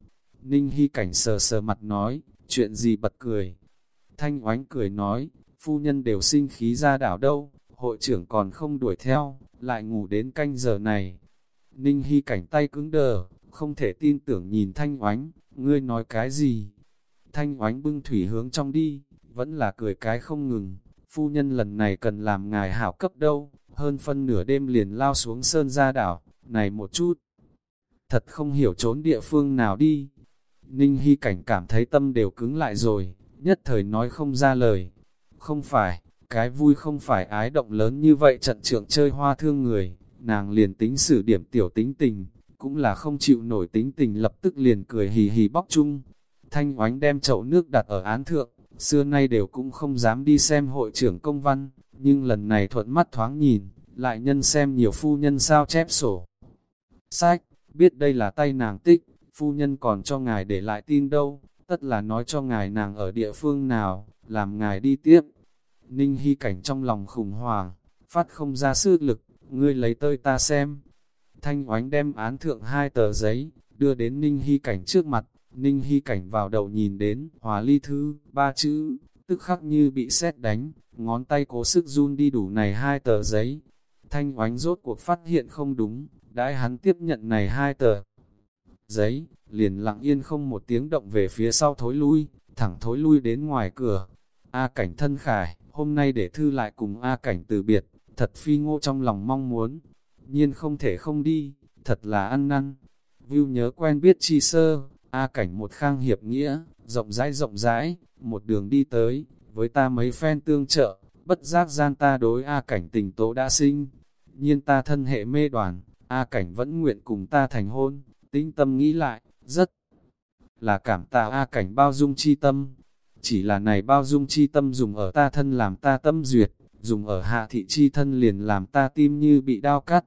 Ninh Hy cảnh sờ sờ mặt nói, chuyện gì bật cười. Thanh oánh cười nói, phu nhân đều sinh khí ra đảo đâu, hội trưởng còn không đuổi theo, lại ngủ đến canh giờ này. Ninh Hy cảnh tay cứng đờ, không thể tin tưởng nhìn Thanh oánh, ngươi nói cái gì? Thanh oánh bưng thủy hướng trong đi, vẫn là cười cái không ngừng, phu nhân lần này cần làm ngài hảo cấp đâu, hơn phân nửa đêm liền lao xuống sơn ra đảo, này một chút. Thật không hiểu trốn địa phương nào đi. Ninh Hy cảnh cảm thấy tâm đều cứng lại rồi, nhất thời nói không ra lời. Không phải, cái vui không phải ái động lớn như vậy trận trưởng chơi hoa thương người, nàng liền tính xử điểm tiểu tính tình, cũng là không chịu nổi tính tình lập tức liền cười hì hì bóc chung. Thanh oánh đem chậu nước đặt ở án thượng, xưa nay đều cũng không dám đi xem hội trưởng công văn, nhưng lần này thuận mắt thoáng nhìn, lại nhân xem nhiều phu nhân sao chép sổ. Sách, biết đây là tay nàng tích, phu nhân còn cho ngài để lại tin đâu, tất là nói cho ngài nàng ở địa phương nào, làm ngài đi tiếp. Ninh Hy cảnh trong lòng khủng hoảng, phát không ra sức lực, ngươi lấy tơi ta xem. Thanh oánh đem án thượng hai tờ giấy, đưa đến Ninh Hy cảnh trước mặt, Ninh Hy cảnh vào đầu nhìn đến, hòa ly thư, ba chữ, tức khắc như bị sét đánh, ngón tay cố sức run đi đủ này hai tờ giấy. Thanh oánh rốt cuộc phát hiện không đúng, đãi hắn tiếp nhận này hai tờ giấy, liền lặng yên không một tiếng động về phía sau thối lui, thẳng thối lui đến ngoài cửa. A cảnh thân khải, hôm nay để thư lại cùng A cảnh từ biệt, thật phi ngô trong lòng mong muốn, nhiên không thể không đi, thật là ăn năn. View nhớ quen biết chi sơ, A cảnh một khang hiệp nghĩa, rộng rãi rộng rãi, một đường đi tới, với ta mấy phen tương trợ, bất giác gian ta đối A cảnh tình tố đã sinh. Nhiên ta thân hệ mê đoàn, A cảnh vẫn nguyện cùng ta thành hôn, tinh tâm nghĩ lại, rất là cảm tạ A cảnh bao dung chi tâm. Chỉ là này bao dung chi tâm dùng ở ta thân làm ta tâm duyệt, dùng ở hạ thị chi thân liền làm ta tim như bị đao cắt.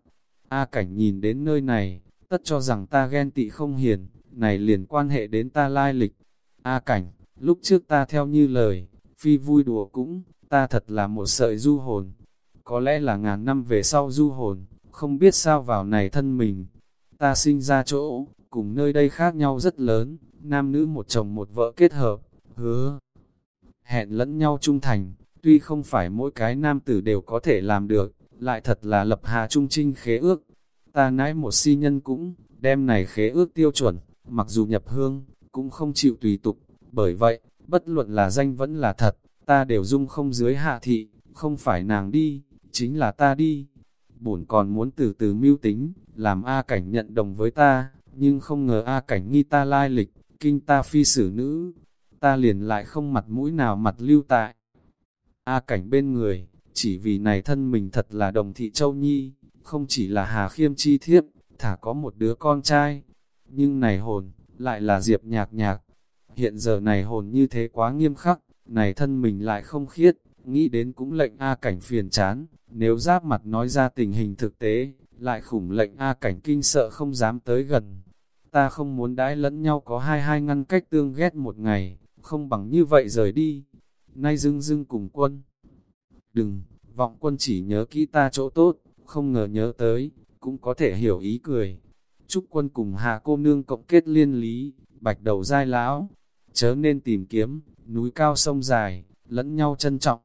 A cảnh nhìn đến nơi này, tất cho rằng ta ghen tị không hiền, này liền quan hệ đến ta lai lịch. A cảnh, lúc trước ta theo như lời, phi vui đùa cũng, ta thật là một sợi du hồn. Có lẽ là ngàn năm về sau du hồn, không biết sao vào này thân mình. Ta sinh ra chỗ, cùng nơi đây khác nhau rất lớn, nam nữ một chồng một vợ kết hợp, hứa. Hẹn lẫn nhau trung thành, tuy không phải mỗi cái nam tử đều có thể làm được, lại thật là lập hà trung trinh khế ước. Ta nãi một si nhân cũng, đem này khế ước tiêu chuẩn, mặc dù nhập hương, cũng không chịu tùy tục, bởi vậy, bất luận là danh vẫn là thật, ta đều dung không dưới hạ thị, không phải nàng đi, chính là ta đi. Bổn còn muốn từ từ mưu tính, làm A cảnh nhận đồng với ta, nhưng không ngờ A cảnh nghi ta lai lịch, kinh ta phi xử nữ, ta liền lại không mặt mũi nào mặt lưu tại. A cảnh bên người, chỉ vì này thân mình thật là đồng thị châu nhi, không chỉ là hà khiêm chi thiếp, thả có một đứa con trai, nhưng này hồn, lại là diệp nhạc nhạc. Hiện giờ này hồn như thế quá nghiêm khắc, này thân mình lại không khiết, nghĩ đến cũng lệnh A cảnh phiền chán, nếu giáp mặt nói ra tình hình thực tế, lại khủng lệnh A cảnh kinh sợ không dám tới gần. Ta không muốn đãi lẫn nhau có hai hai ngăn cách tương ghét một ngày, không bằng như vậy rời đi. Nay dưng dưng cùng quân. Đừng, vọng quân chỉ nhớ kỹ ta chỗ tốt, không ngờ nhớ tới, cũng có thể hiểu ý cười. Trúc quân cùng hạ cô nương cộng kết liên lý, bạch đầu dai lão, chớ nên tìm kiếm, núi cao sông dài, lẫn nhau trân trọng.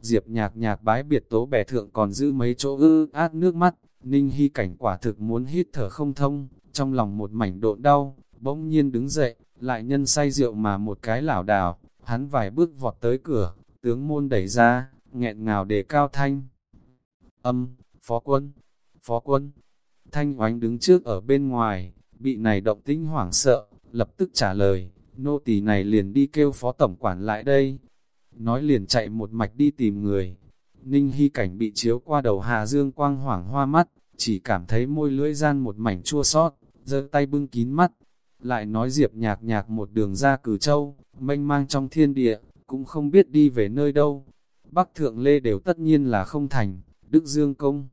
Diệp nhạc nhạc bái biệt tố bẻ thượng còn giữ mấy chỗ ư át nước mắt, ninh hy cảnh quả thực muốn hít thở không thông, trong lòng một mảnh độn đau, bỗng nhiên đứng dậy, lại nhân say rượu mà một cái lảo đảo, hắn vài bước vọt tới cửa, tướng môn đẩy ra, nghẹn ngào để cao thanh. Âm, phó quân, phó quân, thanh oánh đứng trước ở bên ngoài, bị này động tĩnh hoảng sợ, lập tức trả lời, nô tỳ này liền đi kêu phó tổng quản lại đây. Nói liền chạy một mạch đi tìm người. Ninh Hy Cảnh bị chiếu qua đầu Hà Dương quang hoảng hoa mắt, chỉ cảm thấy môi lưỡi gian một mảnh chua sót, giơ tay bưng kín mắt. Lại nói Diệp nhạc nhạc một đường ra cử châu, mênh mang trong thiên địa, cũng không biết đi về nơi đâu. Bắc Thượng Lê đều tất nhiên là không thành, Đức Dương Công.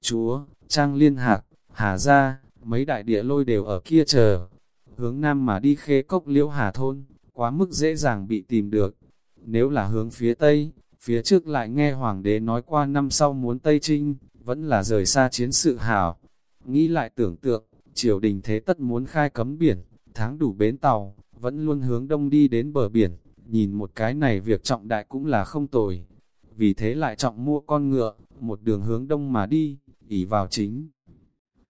Chúa, Trang Liên Hạc, Hà Gia, mấy đại địa lôi đều ở kia chờ, hướng nam mà đi khê cốc liễu hà thôn, quá mức dễ dàng bị tìm được. Nếu là hướng phía tây, phía trước lại nghe hoàng đế nói qua năm sau muốn tây trinh, vẫn là rời xa chiến sự hảo. Nghĩ lại tưởng tượng, triều đình thế tất muốn khai cấm biển, tháng đủ bến tàu, vẫn luôn hướng đông đi đến bờ biển, nhìn một cái này việc trọng đại cũng là không tồi. Vì thế lại trọng mua con ngựa, một đường hướng đông mà đi, ỉ vào chính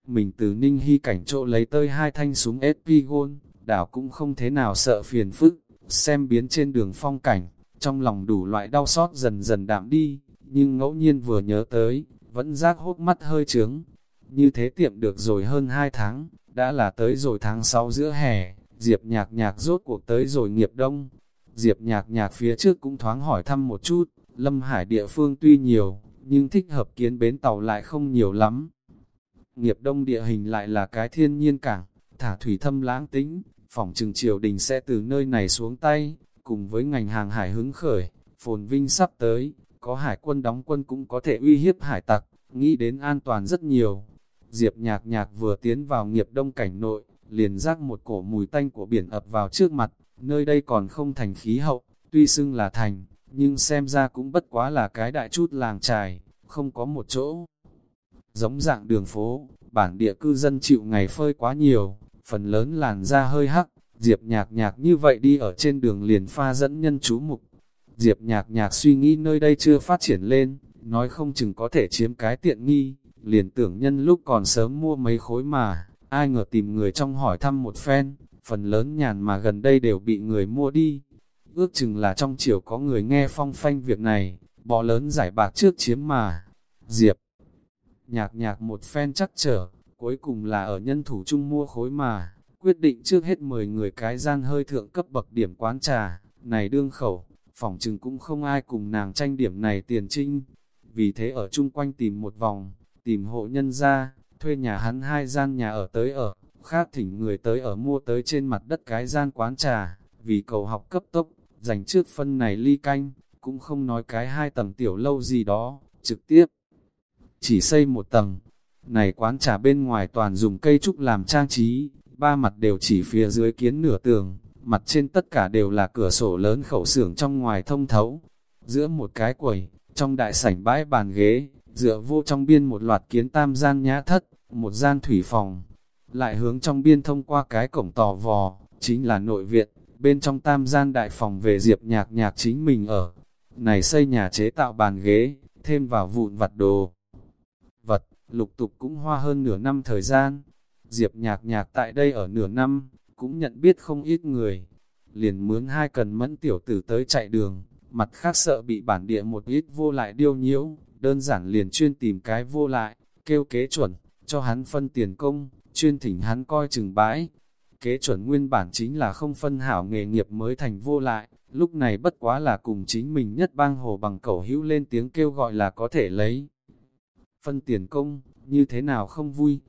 mình từ Ninh Hy cảnh chỗ lấy tơi hai thanh súng SP Gold, đảo cũng không thế nào sợ phiền phức, xem biến trên đường phong cảnh, trong lòng đủ loại đau xót dần dần đạm đi, nhưng ngẫu nhiên vừa nhớ tới, vẫn giác hốt mắt hơi trướng. Như thế tiệm được rồi hơn hai tháng, đã là tới rồi tháng 6 giữa hè, Diệp nhạc nhạc rốt cuộc tới rồi nghiệp đông. Diệp nhạc nhạc phía trước cũng thoáng hỏi thăm một chút, Lâm Hải địa phương tuy nhiều, nhưng thích hợp kiến bến tàu lại không nhiều lắm. Nghiệp đông địa hình lại là cái thiên nhiên cảng, thả thủy thâm lãng tính, phòng trừng triều đình sẽ từ nơi này xuống tay, cùng với ngành hàng hải hứng khởi, phồn vinh sắp tới, có hải quân đóng quân cũng có thể uy hiếp hải tặc, nghĩ đến an toàn rất nhiều. Diệp nhạc nhạc vừa tiến vào nghiệp đông cảnh nội, liền rác một cổ mùi tanh của biển ập vào trước mặt, nơi đây còn không thành khí hậu, tuy xưng là thành, nhưng xem ra cũng bất quá là cái đại chút làng trài, không có một chỗ. Giống dạng đường phố, bản địa cư dân chịu ngày phơi quá nhiều, phần lớn làn da hơi hắc, Diệp nhạc nhạc như vậy đi ở trên đường liền pha dẫn nhân chú mục. Diệp nhạc nhạc suy nghĩ nơi đây chưa phát triển lên, nói không chừng có thể chiếm cái tiện nghi, liền tưởng nhân lúc còn sớm mua mấy khối mà, ai ngờ tìm người trong hỏi thăm một phen, phần lớn nhàn mà gần đây đều bị người mua đi. Ước chừng là trong chiều có người nghe phong phanh việc này, bò lớn giải bạc trước chiếm mà. Diệp nhạc nhạc một phen chắc trở, cuối cùng là ở nhân thủ chung mua khối mà, quyết định trước hết mời người cái gian hơi thượng cấp bậc điểm quán trà, này đương khẩu, phòng trừng cũng không ai cùng nàng tranh điểm này tiền trinh. Vì thế ở chung quanh tìm một vòng, tìm hộ nhân ra, thuê nhà hắn hai gian nhà ở tới ở, khác thỉnh người tới ở mua tới trên mặt đất cái gian quán trà, vì cầu học cấp tốc, dành trước phân này ly canh, cũng không nói cái hai tầng tiểu lâu gì đó, trực tiếp chỉ xây một tầng. Này quán trà bên ngoài toàn dùng cây trúc làm trang trí, ba mặt đều chỉ phía dưới kiến nửa tường, mặt trên tất cả đều là cửa sổ lớn khẩu xưởng trong ngoài thông thấu. Giữa một cái quầy, trong đại sảnh bãi bàn ghế, dựa vô trong biên một loạt kiến tam gian nhã thất, một gian thủy phòng. Lại hướng trong biên thông qua cái cổng tò vò, chính là nội viện, bên trong tam gian đại phòng về diệp nhạc nhạc chính mình ở. Này xây nhà chế tạo bàn ghế, thêm vào vụn vặt đồ vật, lục tục cũng hoa hơn nửa năm thời gian. Diệp nhạc nhạc tại đây ở nửa năm, cũng nhận biết không ít người. Liền mướn hai cần mẫn tiểu tử tới chạy đường, mặt khác sợ bị bản địa một ít vô lại điêu nhiễu, đơn giản liền chuyên tìm cái vô lại, kêu kế chuẩn, cho hắn phân tiền công, chuyên thỉnh hắn coi chừng bãi. Kế chuẩn nguyên bản chính là không phân hảo nghề nghiệp mới thành vô lại, lúc này bất quá là cùng chính mình nhất bang hồ bằng cẩu hữu lên tiếng kêu gọi là có thể lấy. Phân tiền công, như thế nào không vui?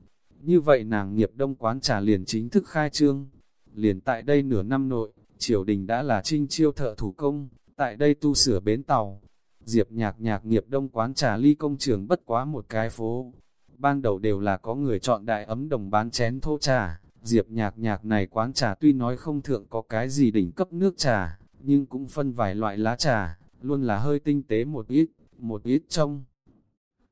Như vậy nàng nghiệp đông quán trà liền chính thức khai trương. Liền tại đây nửa năm nội, triều đình đã là trinh chiêu thợ thủ công, tại đây tu sửa bến tàu. Diệp nhạc nhạc nghiệp đông quán trà ly công trường bất quá một cái phố. Ban đầu đều là có người chọn đại ấm đồng bán chén thô trà. Diệp nhạc nhạc này quán trà tuy nói không thượng có cái gì đỉnh cấp nước trà, nhưng cũng phân vài loại lá trà, luôn là hơi tinh tế một ít, một ít trong.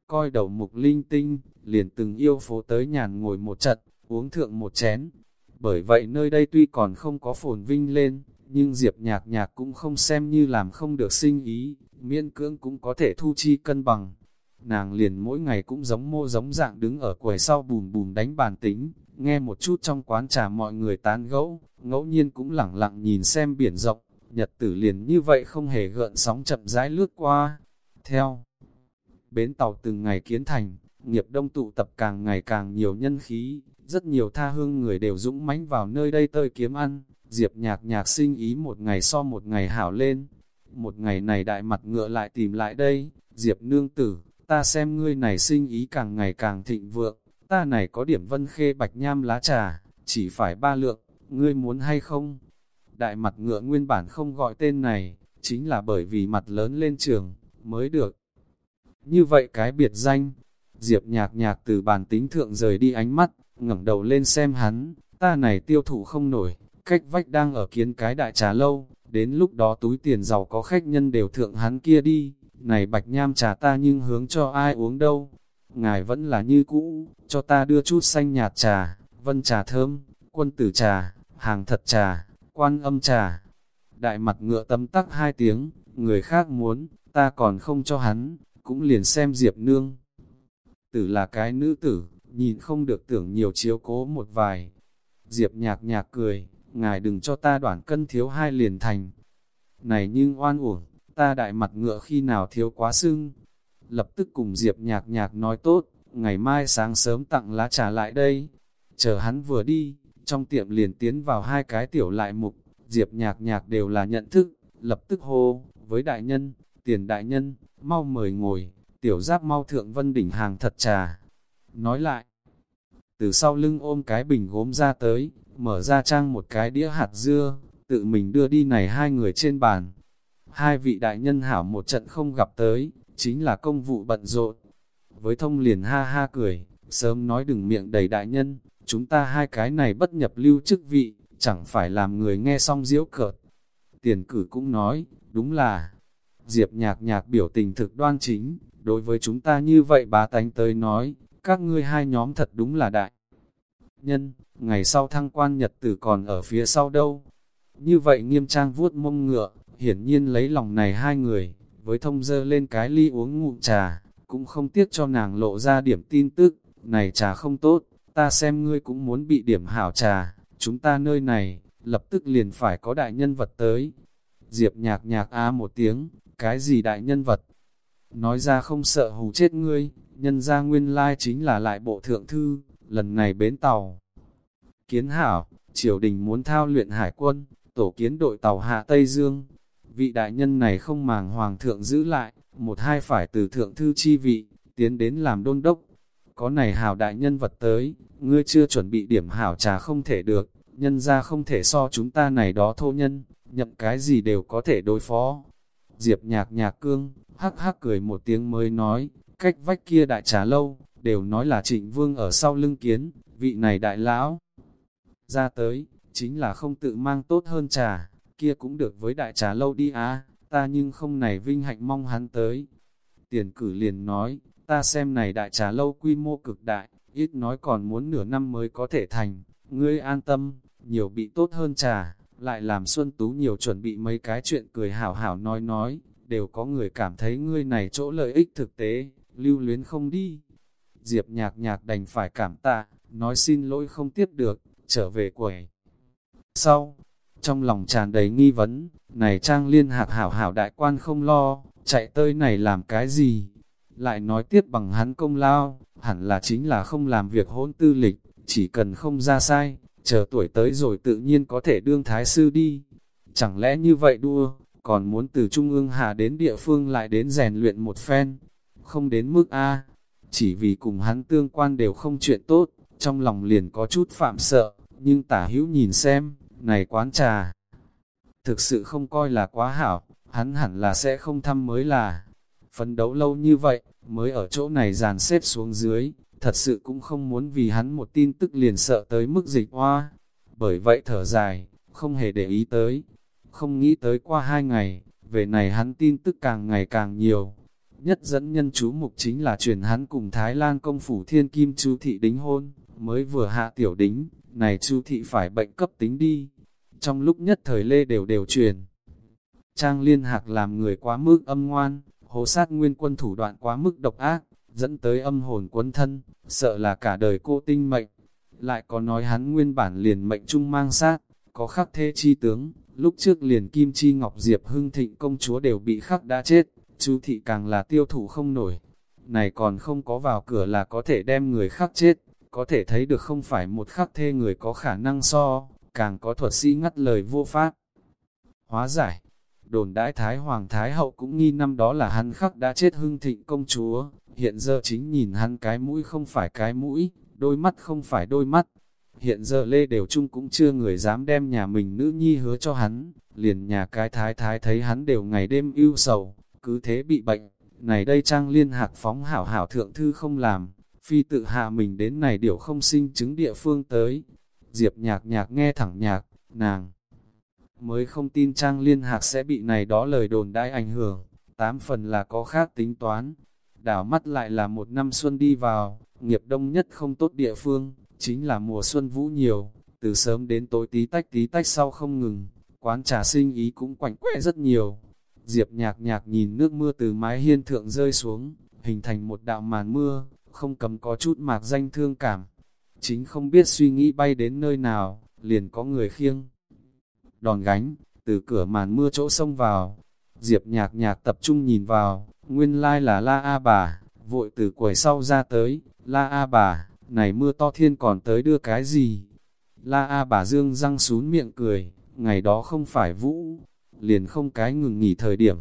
Coi đầu mục linh tinh, liền từng yêu phố tới nhàn ngồi một trận, uống thượng một chén. Bởi vậy nơi đây tuy còn không có phồn vinh lên, nhưng Diệp nhạc nhạc cũng không xem như làm không được sinh ý, miễn cưỡng cũng có thể thu chi cân bằng. Nàng liền mỗi ngày cũng giống mô giống dạng đứng ở quầy sau bùm bùm đánh bàn tính, nghe một chút trong quán trà mọi người tán gẫu, ngẫu nhiên cũng lẳng lặng nhìn xem biển rộng, nhật tử liền như vậy không hề gợn sóng chậm rãi lướt qua. Theo bến tàu từng ngày kiến thành, nghiệp đông tụ tập càng ngày càng nhiều nhân khí, rất nhiều tha hương người đều dũng mãnh vào nơi đây tơi kiếm ăn, diệp nhạc nhạc sinh ý một ngày so một ngày hảo lên. Một ngày này đại mặt ngựa lại tìm lại đây, diệp nương tử, ta xem ngươi này sinh ý càng ngày càng thịnh vượng, ta này có điểm vân khê bạch nham lá trà, chỉ phải ba lượng, ngươi muốn hay không? Đại mặt ngựa nguyên bản không gọi tên này, chính là bởi vì mặt lớn lên trường, mới được. Như vậy cái biệt danh, Diệp nhạc nhạc từ bàn tính thượng rời đi ánh mắt, ngẩng đầu lên xem hắn, ta này tiêu thụ không nổi, cách vách đang ở kiến cái đại trà lâu, đến lúc đó túi tiền giàu có khách nhân đều thượng hắn kia đi, này bạch nham trà ta nhưng hướng cho ai uống đâu, ngài vẫn là như cũ, cho ta đưa chút xanh nhạt trà, vân trà thơm, quân tử trà, hàng thật trà, quan âm trà. Đại mặt ngựa tâm tắc hai tiếng, người khác muốn, ta còn không cho hắn, cũng liền xem Diệp Nương. Tử là cái nữ tử, nhìn không được tưởng nhiều chiếu cố một vài. Diệp nhạc nhạc cười, ngài đừng cho ta đoạn cân thiếu hai liền thành. Này nhưng oan uổng, ta đại mặt ngựa khi nào thiếu quá sưng. Lập tức cùng Diệp nhạc nhạc nói tốt, ngày mai sáng sớm tặng lá trà lại đây. Chờ hắn vừa đi, trong tiệm liền tiến vào hai cái tiểu lại mục, Diệp nhạc nhạc đều là nhận thức, lập tức hô, với đại nhân, tiền đại nhân, mau mời ngồi, tiểu giáp mau thượng vân đỉnh hàng thật trà. Nói lại, từ sau lưng ôm cái bình gốm ra tới, mở ra trang một cái đĩa hạt dưa, tự mình đưa đi này hai người trên bàn. Hai vị đại nhân hảo một trận không gặp tới, chính là công vụ bận rộn. Với thông liền ha ha cười, sớm nói đừng miệng đầy đại nhân, chúng ta hai cái này bất nhập lưu chức vị, chẳng phải làm người nghe xong diễu cợt. Tiền cử cũng nói, đúng là, Diệp nhạc nhạc biểu tình thực đoan chính, đối với chúng ta như vậy bá tánh tới nói, các ngươi hai nhóm thật đúng là đại. Nhân, ngày sau thăng quan nhật tử còn ở phía sau đâu. Như vậy nghiêm trang vuốt mông ngựa, hiển nhiên lấy lòng này hai người, với thông dơ lên cái ly uống ngụm trà, cũng không tiếc cho nàng lộ ra điểm tin tức, này trà không tốt, ta xem ngươi cũng muốn bị điểm hảo trà, chúng ta nơi này, lập tức liền phải có đại nhân vật tới. Diệp nhạc nhạc á một tiếng, cái gì đại nhân vật? Nói ra không sợ hù chết ngươi, nhân ra nguyên lai chính là lại bộ thượng thư, lần này bến tàu. Kiến hảo, triều đình muốn thao luyện hải quân, tổ kiến đội tàu hạ Tây Dương. Vị đại nhân này không màng hoàng thượng giữ lại, một hai phải từ thượng thư chi vị, tiến đến làm đôn đốc. Có này hảo đại nhân vật tới, ngươi chưa chuẩn bị điểm hảo trà không thể được, nhân ra không thể so chúng ta này đó thô nhân, nhậm cái gì đều có thể đối phó. Diệp nhạc nhạc cương, hắc hắc cười một tiếng mới nói, cách vách kia đại trà lâu, đều nói là trịnh vương ở sau lưng kiến, vị này đại lão. Ra tới, chính là không tự mang tốt hơn trà, kia cũng được với đại trà lâu đi á, ta nhưng không này vinh hạnh mong hắn tới. Tiền cử liền nói, ta xem này đại trà lâu quy mô cực đại, ít nói còn muốn nửa năm mới có thể thành, ngươi an tâm, nhiều bị tốt hơn trà, lại làm Xuân Tú nhiều chuẩn bị mấy cái chuyện cười hảo hảo nói nói, đều có người cảm thấy ngươi này chỗ lợi ích thực tế, lưu luyến không đi. Diệp nhạc nhạc đành phải cảm tạ, nói xin lỗi không tiếp được, trở về quầy. Sau, trong lòng tràn đầy nghi vấn, Này trang liên hạc hảo hảo đại quan không lo, chạy tới này làm cái gì? Lại nói tiếp bằng hắn công lao, hẳn là chính là không làm việc hỗn tư lịch, chỉ cần không ra sai, chờ tuổi tới rồi tự nhiên có thể đương thái sư đi. Chẳng lẽ như vậy đua, còn muốn từ trung ương hạ đến địa phương lại đến rèn luyện một phen, không đến mức A, chỉ vì cùng hắn tương quan đều không chuyện tốt, trong lòng liền có chút phạm sợ, nhưng tả hữu nhìn xem, này quán trà, thực sự không coi là quá hảo, hắn hẳn là sẽ không thăm mới là, phấn đấu lâu như vậy, mới ở chỗ này dàn xếp xuống dưới, thật sự cũng không muốn vì hắn một tin tức liền sợ tới mức dịch hoa, bởi vậy thở dài, không hề để ý tới, không nghĩ tới qua hai ngày, về này hắn tin tức càng ngày càng nhiều, nhất dẫn nhân chú mục chính là truyền hắn cùng Thái Lan công phủ thiên kim chú thị đính hôn, mới vừa hạ tiểu đính, này chú thị phải bệnh cấp tính đi. Trong lúc nhất thời lê đều đều truyền, Trang liên hạc làm người quá mức âm ngoan, hồ sát nguyên quân thủ đoạn quá mức độc ác, dẫn tới âm hồn quấn thân, sợ là cả đời cô tinh mệnh. Lại có nói hắn nguyên bản liền mệnh trung mang sát, có khắc thê chi tướng, lúc trước liền kim chi ngọc diệp hưng thịnh công chúa đều bị khắc đã chết, chú thị càng là tiêu thụ không nổi. Này còn không có vào cửa là có thể đem người khắc chết, có thể thấy được không phải một khắc thê người có khả năng so, càng có thuật sĩ ngắt lời vô pháp. Hóa giải, đồn đãi Thái Hoàng Thái Hậu cũng nghi năm đó là hắn khắc đã chết hưng thịnh công chúa, hiện giờ chính nhìn hắn cái mũi không phải cái mũi, đôi mắt không phải đôi mắt. Hiện giờ Lê Đều Trung cũng chưa người dám đem nhà mình nữ nhi hứa cho hắn, liền nhà cái thái thái thấy hắn đều ngày đêm ưu sầu, cứ thế bị bệnh, này đây trang liên hạc phóng hảo hảo thượng thư không làm, phi tự hạ mình đến này điều không sinh chứng địa phương tới. Diệp nhạc nhạc nghe thẳng nhạc, nàng mới không tin trang liên hạc sẽ bị này đó lời đồn đãi ảnh hưởng, tám phần là có khác tính toán. Đảo mắt lại là một năm xuân đi vào, nghiệp đông nhất không tốt địa phương, chính là mùa xuân vũ nhiều, từ sớm đến tối tí tách tí tách sau không ngừng, quán trà sinh ý cũng quạnh quẽ rất nhiều, Diệp nhạc nhạc nhìn nước mưa từ mái hiên thượng rơi xuống, hình thành một đạo màn mưa, không cầm có chút mạc danh thương cảm. Chính không biết suy nghĩ bay đến nơi nào, liền có người khiêng. Đòn gánh, từ cửa màn mưa chỗ sông vào. Diệp nhạc nhạc tập trung nhìn vào, nguyên lai là La A bà, vội từ quầy sau ra tới, La A bà, này mưa to thiên còn tới đưa cái gì? La A bà dương răng xuống miệng cười, ngày đó không phải vũ, liền không cái ngừng nghỉ thời điểm.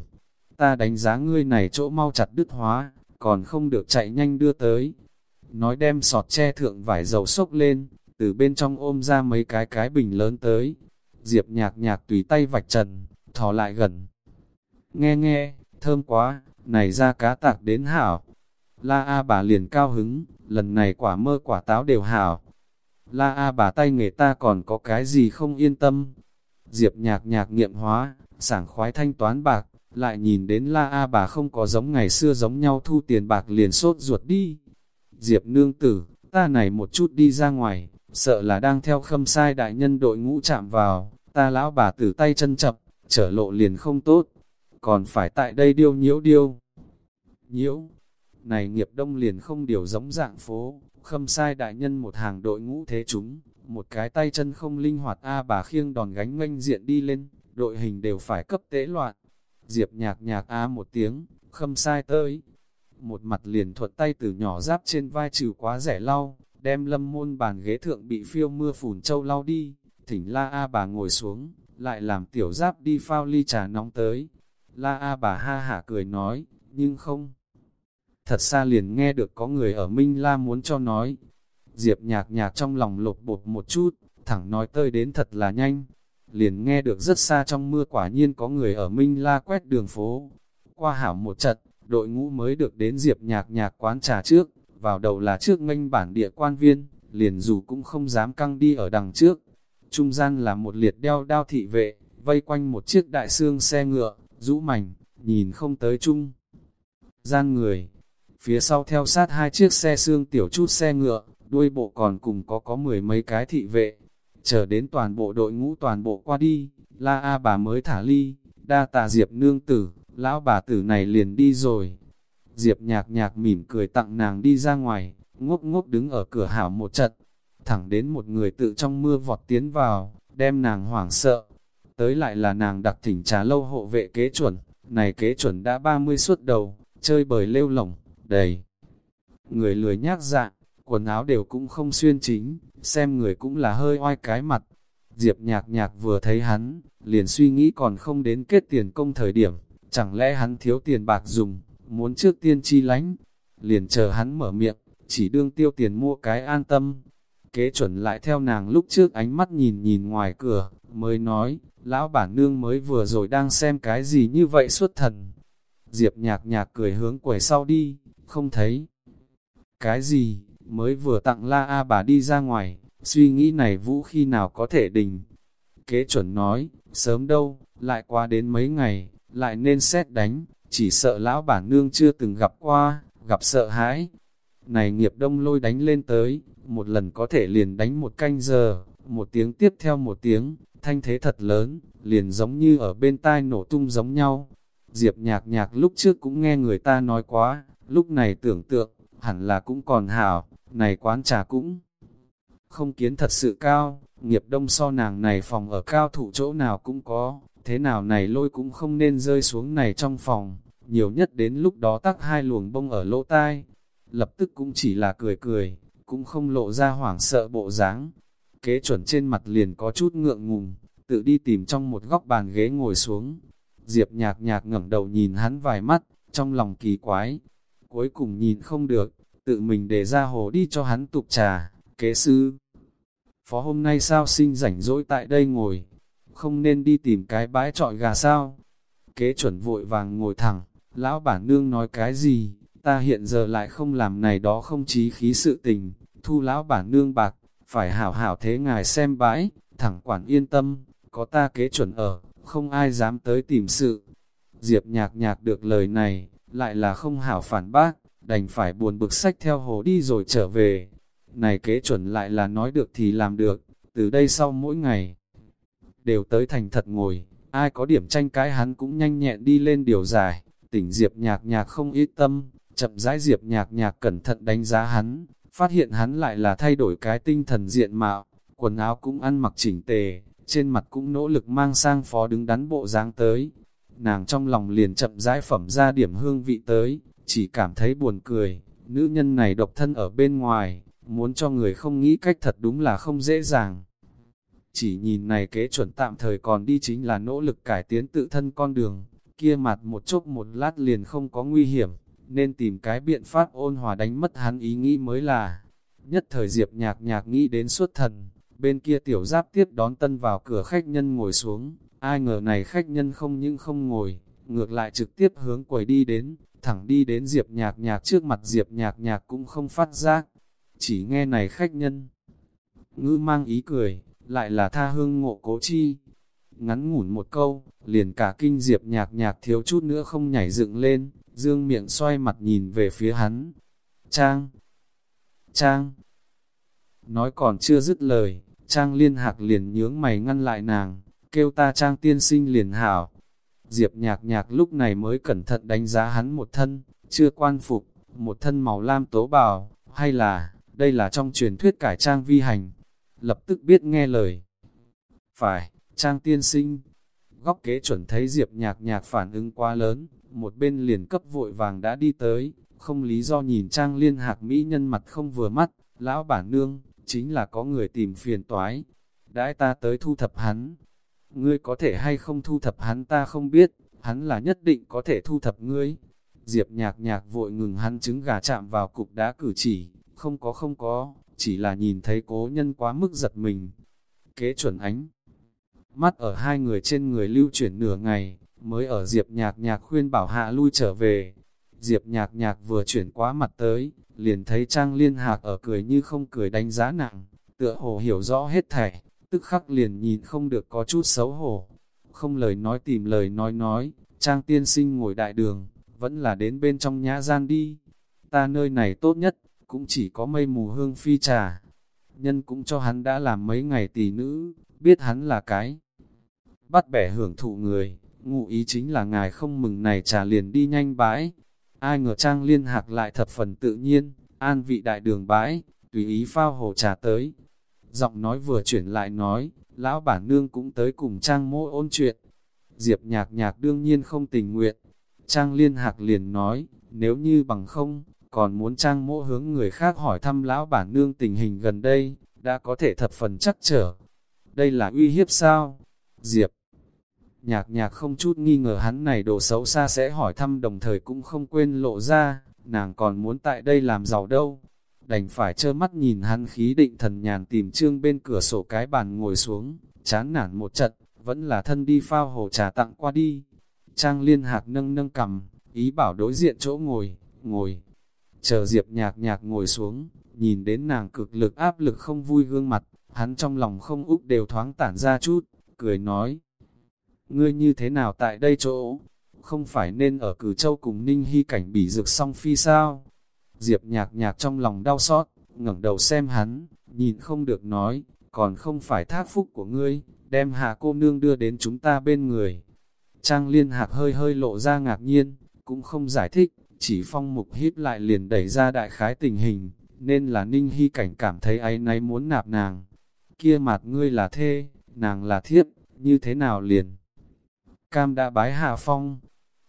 Ta đánh giá ngươi này chỗ mau chặt đứt hóa, còn không được chạy nhanh đưa tới. Nói đem sọt che thượng vải dầu sốc lên, từ bên trong ôm ra mấy cái cái bình lớn tới. Diệp nhạc nhạc tùy tay vạch trần, thò lại gần. Nghe nghe, thơm quá, này ra cá tạc đến hảo. La A bà liền cao hứng, lần này quả mơ quả táo đều hảo. La A bà tay nghề ta còn có cái gì không yên tâm. Diệp nhạc nhạc nghiệm hóa, sảng khoái thanh toán bạc, lại nhìn đến la A bà không có giống ngày xưa giống nhau thu tiền bạc liền sốt ruột đi. Diệp nương tử, ta này một chút đi ra ngoài, sợ là đang theo khâm sai đại nhân đội ngũ chạm vào, ta lão bà tử tay chân chập, trở lộ liền không tốt, còn phải tại đây điêu nhiễu điêu. Nhiễu, này nghiệp đông liền không điều giống dạng phố, khâm sai đại nhân một hàng đội ngũ thế chúng, một cái tay chân không linh hoạt A bà khiêng đòn gánh nganh diện đi lên, đội hình đều phải cấp tế loạn. Diệp nhạc nhạc a một tiếng, khâm sai tới. Một mặt liền thuật tay từ nhỏ giáp trên vai trừ quá rẻ lau, đem lâm môn bàn ghế thượng bị phiêu mưa phùn châu lau đi. Thỉnh la A bà ngồi xuống, lại làm tiểu giáp đi phao ly trà nóng tới. La A bà ha hả cười nói, nhưng không. Thật xa liền nghe được có người ở Minh La muốn cho nói. Diệp nhạc nhạc trong lòng lột bột một chút, thẳng nói tơi đến thật là nhanh, liền nghe được rất xa trong mưa quả nhiên có người ở Minh La quét đường phố. Qua hảo một trận, đội ngũ mới được đến diệp nhạc nhạc quán trà trước, vào đầu là trước nganh bản địa quan viên, liền dù cũng không dám căng đi ở đằng trước. Trung gian là một liệt đeo đao thị vệ, vây quanh một chiếc đại xương xe ngựa, rũ mảnh, nhìn không tới chung. Gian người, phía sau theo sát hai chiếc xe xương tiểu chút xe ngựa, đuôi bộ còn cùng có có mười mấy cái thị vệ, chờ đến toàn bộ đội ngũ toàn bộ qua đi, la A bà mới thả ly, đa tà Diệp nương tử, lão bà tử này liền đi rồi. Diệp nhạc nhạc mỉm cười tặng nàng đi ra ngoài, ngốc ngốc đứng ở cửa hảo một trận, thẳng đến một người tự trong mưa vọt tiến vào, đem nàng hoảng sợ. tới lại là nàng đặc thỉnh trà lâu hộ vệ kế chuẩn, này kế chuẩn đã 30 suốt đầu, chơi bời lêu lỏng, đầy. Người lười nhác dạng, quần áo đều cũng không xuyên chính, xem người cũng là hơi oai cái mặt. Diệp nhạc nhạc vừa thấy hắn, liền suy nghĩ còn không đến kết tiền công thời điểm, chẳng lẽ hắn thiếu tiền bạc dùng, muốn trước tiên chi lánh, liền chờ hắn mở miệng, chỉ đương tiêu tiền mua cái an tâm. Kế chuẩn lại theo nàng lúc trước ánh mắt nhìn nhìn ngoài cửa, mới nói, lão bản nương mới vừa rồi đang xem cái gì như vậy suốt thần. Diệp nhạc nhạc cười hướng quầy sau đi, không thấy. Cái gì, mới vừa tặng la A bà đi ra ngoài, suy nghĩ này vũ khi nào có thể đình. Kế chuẩn nói, sớm đâu, lại qua đến mấy ngày, lại nên xét đánh, chỉ sợ lão bản nương chưa từng gặp qua, gặp sợ hãi. Này nghiệp đông lôi đánh lên tới, một lần có thể liền đánh một canh giờ, một tiếng tiếp theo một tiếng, thanh thế thật lớn, liền giống như ở bên tai nổ tung giống nhau. Diệp nhạc nhạc lúc trước cũng nghe người ta nói quá, lúc này tưởng tượng, hẳn là cũng còn hảo, này quán trà cũng không kiến thật sự cao, nghiệp đông so nàng này phòng ở cao thủ chỗ nào cũng có, thế nào này lôi cũng không nên rơi xuống này trong phòng, nhiều nhất đến lúc đó tắc hai luồng bông ở lỗ tai, lập tức cũng chỉ là cười cười, cũng không lộ ra hoảng sợ bộ dáng. Kế chuẩn trên mặt liền có chút ngượng ngùng, tự đi tìm trong một góc bàn ghế ngồi xuống. Diệp nhạc nhạc ngẩng đầu nhìn hắn vài mắt, trong lòng kỳ quái. Cuối cùng nhìn không được, tự mình để ra hồ đi cho hắn tục trà, kế sư. Phó hôm nay sao sinh rảnh rỗi tại đây ngồi, không nên đi tìm cái bãi trọi gà sao. Kế chuẩn vội vàng ngồi thẳng, lão bản nương nói cái gì, ta hiện giờ lại không làm này đó không chí khí sự tình, thu lão bản nương bạc, phải hảo hảo thế ngài xem bãi, thẳng quản yên tâm, có ta kế chuẩn ở, không ai dám tới tìm sự. Diệp nhạc nhạc được lời này, lại là không hảo phản bác, đành phải buồn bực sách theo hồ đi rồi trở về. Này kế chuẩn lại là nói được thì làm được, từ đây sau mỗi ngày, đều tới thành thật ngồi, ai có điểm tranh cãi hắn cũng nhanh nhẹn đi lên điều giải, tỉnh Diệp nhạc nhạc không ít tâm, chậm rãi Diệp nhạc nhạc cẩn thận đánh giá hắn, phát hiện hắn lại là thay đổi cái tinh thần diện mạo, quần áo cũng ăn mặc chỉnh tề, trên mặt cũng nỗ lực mang sang phó đứng đắn bộ dáng tới. Nàng trong lòng liền chậm rãi phẩm ra điểm hương vị tới, chỉ cảm thấy buồn cười, nữ nhân này độc thân ở bên ngoài, muốn cho người không nghĩ cách thật đúng là không dễ dàng. Chỉ nhìn này kế chuẩn tạm thời còn đi chính là nỗ lực cải tiến tự thân con đường, kia mặt một chốc một lát liền không có nguy hiểm, nên tìm cái biện pháp ôn hòa đánh mất hắn ý nghĩ mới là. Nhất thời diệp nhạc nhạc nghĩ đến suốt thần, bên kia tiểu giáp tiếp đón tân vào cửa khách nhân ngồi xuống, ai ngờ này khách nhân không những không ngồi, ngược lại trực tiếp hướng quầy đi đến, thẳng đi đến diệp nhạc nhạc trước mặt diệp nhạc nhạc cũng không phát giác, chỉ nghe này khách nhân. Ngữ mang ý cười, lại là tha hương ngộ cố chi. Ngắn ngủn một câu, liền cả kinh diệp nhạc nhạc thiếu chút nữa không nhảy dựng lên, dương miệng xoay mặt nhìn về phía hắn. Trang! Trang! Nói còn chưa dứt lời, Trang liên hạc liền nhướng mày ngăn lại nàng, kêu ta Trang tiên sinh liền hảo. Diệp nhạc nhạc lúc này mới cẩn thận đánh giá hắn một thân, chưa quan phục, một thân màu lam tố bào, hay là, đây là trong truyền thuyết cải trang vi hành, lập tức biết nghe lời. Phải, Trang tiên sinh, góc kế chuẩn thấy Diệp nhạc nhạc phản ứng quá lớn, một bên liền cấp vội vàng đã đi tới, không lý do nhìn Trang liên hạc Mỹ nhân mặt không vừa mắt, lão bản nương, chính là có người tìm phiền toái, đãi ta tới thu thập hắn. Ngươi có thể hay không thu thập hắn ta không biết, hắn là nhất định có thể thu thập ngươi. Diệp nhạc nhạc vội ngừng hắn trứng gà chạm vào cục đá cử chỉ, không có không có, chỉ là nhìn thấy cố nhân quá mức giật mình. Kế chuẩn ánh, mắt ở hai người trên người lưu chuyển nửa ngày, mới ở Diệp nhạc nhạc khuyên bảo hạ lui trở về. Diệp nhạc nhạc vừa chuyển quá mặt tới, liền thấy Trang Liên Hạc ở cười như không cười đánh giá nặng, tựa hồ hiểu rõ hết thảy, tức khắc liền nhìn không được có chút xấu hổ. Không lời nói tìm lời nói nói, Trang tiên sinh ngồi đại đường, vẫn là đến bên trong nhã gian đi. Ta nơi này tốt nhất, cũng chỉ có mây mù hương phi trà. Nhân cũng cho hắn đã làm mấy ngày tỷ nữ, biết hắn là cái. Bắt bẻ hưởng thụ người, ngụ ý chính là ngài không mừng này trà liền đi nhanh bãi, Ai ngờ trang liên hạc lại thập phần tự nhiên, an vị đại đường bãi, tùy ý phao hồ trà tới. Giọng nói vừa chuyển lại nói, lão bản nương cũng tới cùng Trang mô ôn chuyện. Diệp nhạc nhạc đương nhiên không tình nguyện. Trang liên hạc liền nói, nếu như bằng không, còn muốn Trang mô hướng người khác hỏi thăm lão bản nương tình hình gần đây, đã có thể thập phần chắc trở. Đây là uy hiếp sao? Diệp Nhạc nhạc không chút nghi ngờ hắn này đồ xấu xa sẽ hỏi thăm đồng thời cũng không quên lộ ra, nàng còn muốn tại đây làm giàu đâu. Đành phải trơ mắt nhìn hắn khí định thần nhàn tìm trương bên cửa sổ cái bàn ngồi xuống, chán nản một trận, vẫn là thân đi phao hồ trà tặng qua đi. Trang liên hạc nâng nâng cầm, ý bảo đối diện chỗ ngồi, ngồi. Chờ Diệp nhạc nhạc ngồi xuống, nhìn đến nàng cực lực áp lực không vui gương mặt, hắn trong lòng không úc đều thoáng tản ra chút, cười nói. Ngươi như thế nào tại đây chỗ? Không phải nên ở cử châu cùng Ninh Hy cảnh bỉ dược song phi sao? Diệp nhạc nhạc trong lòng đau xót, ngẩng đầu xem hắn, nhìn không được nói, còn không phải thác phúc của ngươi, đem hạ cô nương đưa đến chúng ta bên người. Trang liên hạc hơi hơi lộ ra ngạc nhiên, cũng không giải thích, chỉ phong mục hít lại liền đẩy ra đại khái tình hình, nên là ninh hy cảnh cảm thấy ấy náy muốn nạp nàng. Kia mặt ngươi là thê, nàng là thiếp, như thế nào liền? Cam đã bái hạ phong.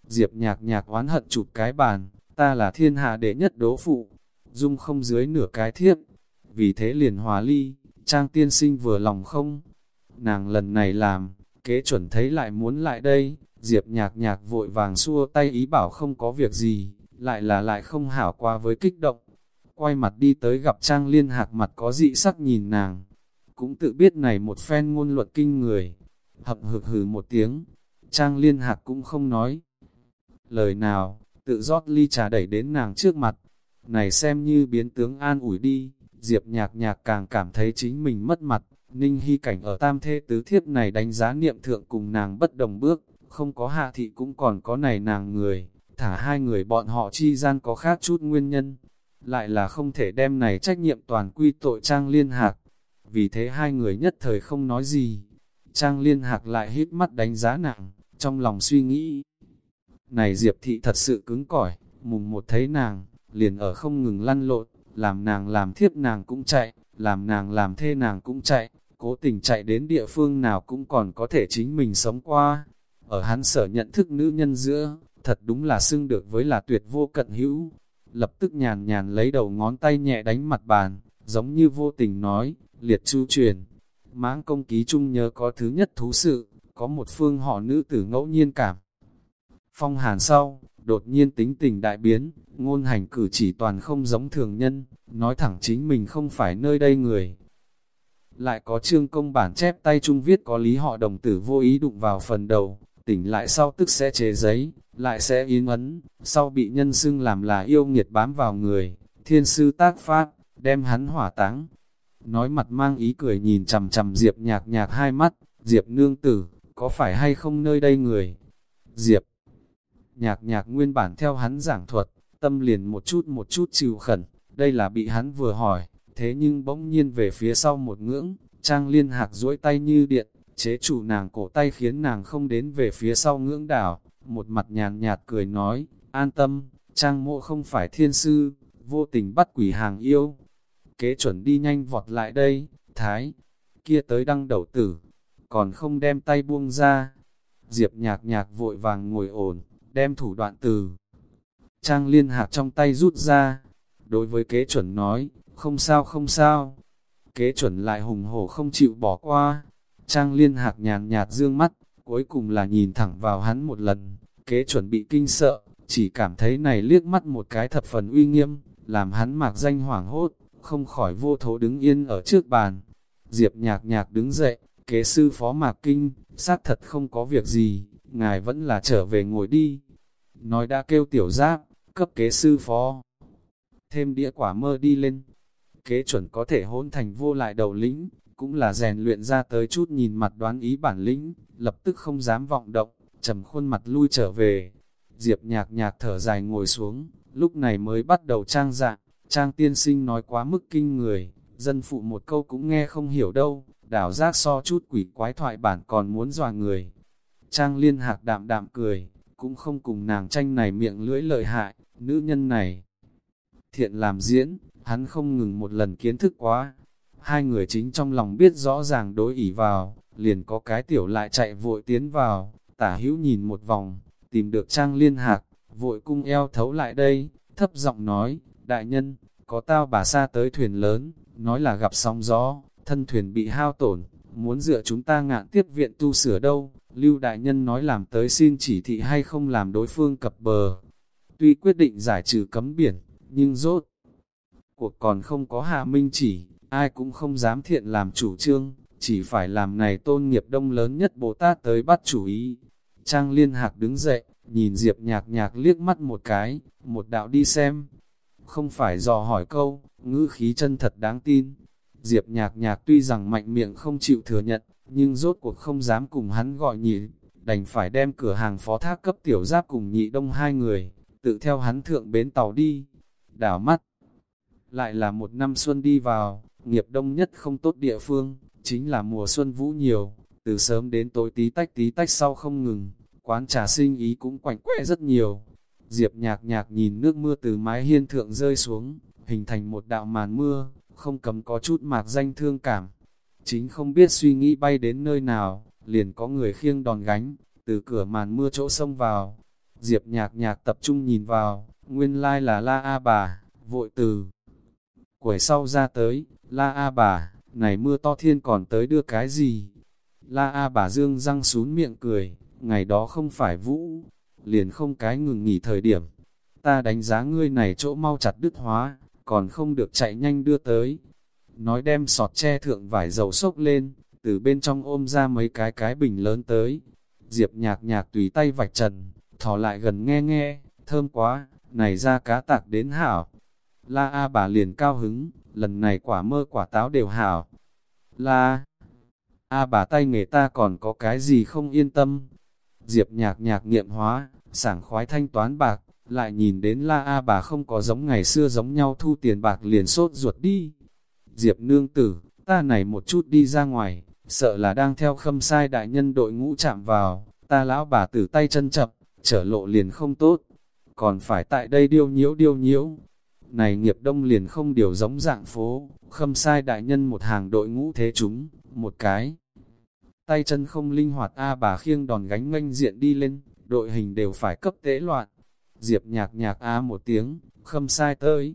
Diệp nhạc nhạc oán hận chụp cái bàn, ta là thiên hạ đệ nhất đố phụ, dung không dưới nửa cái thiếp. Vì thế liền hòa ly, trang tiên sinh vừa lòng không? Nàng lần này làm, kế chuẩn thấy lại muốn lại đây, diệp nhạc nhạc vội vàng xua tay ý bảo không có việc gì, lại là lại không hảo qua với kích động. Quay mặt đi tới gặp trang liên hạc mặt có dị sắc nhìn nàng, cũng tự biết này một phen ngôn luật kinh người, hậm hực hừ một tiếng, trang liên hạc cũng không nói. Lời nào, tự rót ly trà đẩy đến nàng trước mặt, này xem như biến tướng an ủi đi, diệp nhạc nhạc càng cảm thấy chính mình mất mặt, ninh hy cảnh ở tam thê tứ thiếp này đánh giá niệm thượng cùng nàng bất đồng bước, không có hạ thị cũng còn có này nàng người, thả hai người bọn họ chi gian có khác chút nguyên nhân, lại là không thể đem này trách nhiệm toàn quy tội trang liên hạc, vì thế hai người nhất thời không nói gì, trang liên hạc lại hít mắt đánh giá nàng, trong lòng suy nghĩ, này Diệp thị thật sự cứng cỏi, mùng một thấy nàng, liền ở không ngừng lăn lộn, làm nàng làm thiếp nàng cũng chạy, làm nàng làm thê nàng cũng chạy, cố tình chạy đến địa phương nào cũng còn có thể chính mình sống qua. Ở hắn sở nhận thức nữ nhân giữa, thật đúng là xưng được với là tuyệt vô cận hữu. Lập tức nhàn nhàn lấy đầu ngón tay nhẹ đánh mặt bàn, giống như vô tình nói, liệt chu truyền. Mãng công ký chung nhớ có thứ nhất thú sự, có một phương họ nữ tử ngẫu nhiên cảm. Phong hàn sau, đột nhiên tính tình đại biến, ngôn hành cử chỉ toàn không giống thường nhân, nói thẳng chính mình không phải nơi đây người. Lại có trương công bản chép tay trung viết có lý họ đồng tử vô ý đụng vào phần đầu, tỉnh lại sau tức sẽ chế giấy, lại sẽ yến ấn, sau bị nhân xưng làm là yêu nghiệt bám vào người, thiên sư tác phát, đem hắn hỏa táng. Nói mặt mang ý cười nhìn chầm chầm Diệp nhạc nhạc hai mắt, Diệp nương tử, có phải hay không nơi đây người? Diệp Nhạc nhạc nguyên bản theo hắn giảng thuật, tâm liền một chút một chút chịu khẩn, đây là bị hắn vừa hỏi, thế nhưng bỗng nhiên về phía sau một ngưỡng, trang liên hạc duỗi tay như điện, chế chủ nàng cổ tay khiến nàng không đến về phía sau ngưỡng đảo, một mặt nhàn nhạt cười nói, an tâm, trang mộ không phải thiên sư, vô tình bắt quỷ hàng yêu. Kế chuẩn đi nhanh vọt lại đây, thái, kia tới đăng đầu tử, còn không đem tay buông ra. Diệp nhạc nhạc vội vàng ngồi ổn, đem thủ đoạn từ. Trang liên hạc trong tay rút ra, đối với kế chuẩn nói, không sao không sao. Kế chuẩn lại hùng hổ không chịu bỏ qua. Trang liên hạc nhàn nhạt dương mắt, cuối cùng là nhìn thẳng vào hắn một lần. Kế chuẩn bị kinh sợ, chỉ cảm thấy này liếc mắt một cái thập phần uy nghiêm, làm hắn mạc danh hoảng hốt, không khỏi vô thố đứng yên ở trước bàn. Diệp nhạc nhạc đứng dậy, kế sư phó mạc kinh, xác thật không có việc gì, ngài vẫn là trở về ngồi đi. Nói đã kêu tiểu giáp, cấp kế sư phó. Thêm đĩa quả mơ đi lên. Kế chuẩn có thể hôn thành vô lại đầu lĩnh, cũng là rèn luyện ra tới chút nhìn mặt đoán ý bản lĩnh, lập tức không dám vọng động, trầm khuôn mặt lui trở về. Diệp nhạc nhạc thở dài ngồi xuống, lúc này mới bắt đầu trang dạng, trang tiên sinh nói quá mức kinh người, dân phụ một câu cũng nghe không hiểu đâu, đảo giác so chút quỷ quái thoại bản còn muốn dọa người. Trang liên hạc đạm đạm cười, cũng không cùng nàng tranh này miệng lưỡi lợi hại, nữ nhân này. Thiện làm diễn, hắn không ngừng một lần kiến thức quá. Hai người chính trong lòng biết rõ ràng đối ỉ vào, liền có cái tiểu lại chạy vội tiến vào, tả hữu nhìn một vòng, tìm được trang liên hạc, vội cung eo thấu lại đây, thấp giọng nói, đại nhân, có tao bà xa tới thuyền lớn, nói là gặp sóng gió, thân thuyền bị hao tổn, muốn dựa chúng ta ngạn tiếp viện tu sửa đâu, lưu đại nhân nói làm tới xin chỉ thị hay không làm đối phương cập bờ. Tuy quyết định giải trừ cấm biển, nhưng rốt, cuộc còn không có hạ minh chỉ, ai cũng không dám thiện làm chủ trương, chỉ phải làm này tôn nghiệp đông lớn nhất Bồ Tát tới bắt chủ ý. Trang liên hạc đứng dậy, nhìn Diệp nhạc nhạc liếc mắt một cái, một đạo đi xem. Không phải dò hỏi câu, ngữ khí chân thật đáng tin. Diệp nhạc nhạc tuy rằng mạnh miệng không chịu thừa nhận, nhưng rốt cuộc không dám cùng hắn gọi nhị, đành phải đem cửa hàng phó thác cấp tiểu giáp cùng nhị đông hai người, tự theo hắn thượng bến tàu đi. Đảo mắt, lại là một năm xuân đi vào, nghiệp đông nhất không tốt địa phương, chính là mùa xuân vũ nhiều, từ sớm đến tối tí tách tí tách sau không ngừng, quán trà sinh ý cũng quạnh quẽ rất nhiều. Diệp nhạc nhạc nhìn nước mưa từ mái hiên thượng rơi xuống, hình thành một đạo màn mưa, không cầm có chút mạc danh thương cảm. Chính không biết suy nghĩ bay đến nơi nào, liền có người khiêng đòn gánh, từ cửa màn mưa chỗ sông vào. Diệp nhạc nhạc tập trung nhìn vào, nguyên lai là La A bà, vội từ. Quẩy sau ra tới, La A bà, này mưa to thiên còn tới đưa cái gì? La A bà dương răng sún miệng cười, ngày đó không phải vũ, liền không cái ngừng nghỉ thời điểm. Ta đánh giá ngươi này chỗ mau chặt đứt hóa, còn không được chạy nhanh đưa tới. Nói đem sọt che thượng vải dầu sốc lên, từ bên trong ôm ra mấy cái cái bình lớn tới. Diệp nhạc nhạc tùy tay vạch trần, thò lại gần nghe nghe, thơm quá, này ra cá tạc đến hảo. La A bà liền cao hứng, lần này quả mơ quả táo đều hảo. La A bà tay nghề ta còn có cái gì không yên tâm. Diệp nhạc nhạc nghiệm hóa, sảng khoái thanh toán bạc, lại nhìn đến La A bà không có giống ngày xưa giống nhau thu tiền bạc liền sốt ruột đi. Diệp nương tử, ta này một chút đi ra ngoài, sợ là đang theo khâm sai đại nhân đội ngũ chạm vào, ta lão bà tử tay chân chập, trở lộ liền không tốt, còn phải tại đây điêu nhiễu điêu nhiễu. Này nghiệp đông liền không điều giống dạng phố, khâm sai đại nhân một hàng đội ngũ thế chúng, một cái. Tay chân không linh hoạt A bà khiêng đòn gánh nganh diện đi lên, đội hình đều phải cấp tế loạn. Diệp nhạc nhạc A một tiếng, khâm sai tới.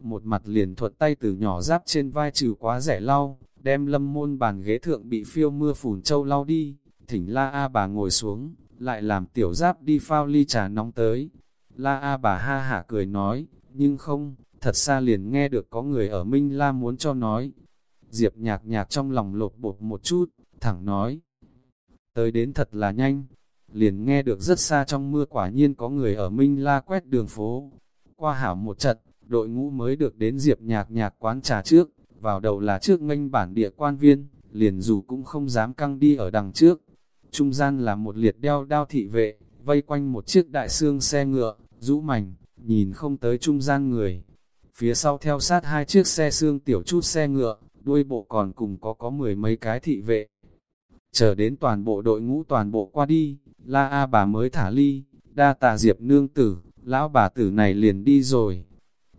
Một mặt liền thuật tay từ nhỏ giáp trên vai trừ quá rẻ lau, đem lâm môn bàn ghế thượng bị phiêu mưa phùn châu lau đi, thỉnh la A bà ngồi xuống, lại làm tiểu giáp đi phao ly trà nóng tới. La A bà ha hả cười nói, nhưng không, thật xa liền nghe được có người ở Minh La muốn cho nói. Diệp nhạc nhạc trong lòng lột bột một chút, thẳng nói. Tới đến thật là nhanh, liền nghe được rất xa trong mưa quả nhiên có người ở Minh La quét đường phố. Qua hảo một trận, đội ngũ mới được đến Diệp nhạc nhạc quán trà trước, vào đầu là trước nghênh bản địa quan viên, liền dù cũng không dám căng đi ở đằng trước. Trung gian là một liệt đeo đao thị vệ, vây quanh một chiếc đại xương xe ngựa, rũ mảnh, nhìn không tới trung gian người. Phía sau theo sát hai chiếc xe xương tiểu chút xe ngựa, đuôi bộ còn cùng có có mười mấy cái thị vệ. Chờ đến toàn bộ đội ngũ toàn bộ qua đi, la A bà mới thả ly, đa tà Diệp nương tử, lão bà tử này liền đi rồi.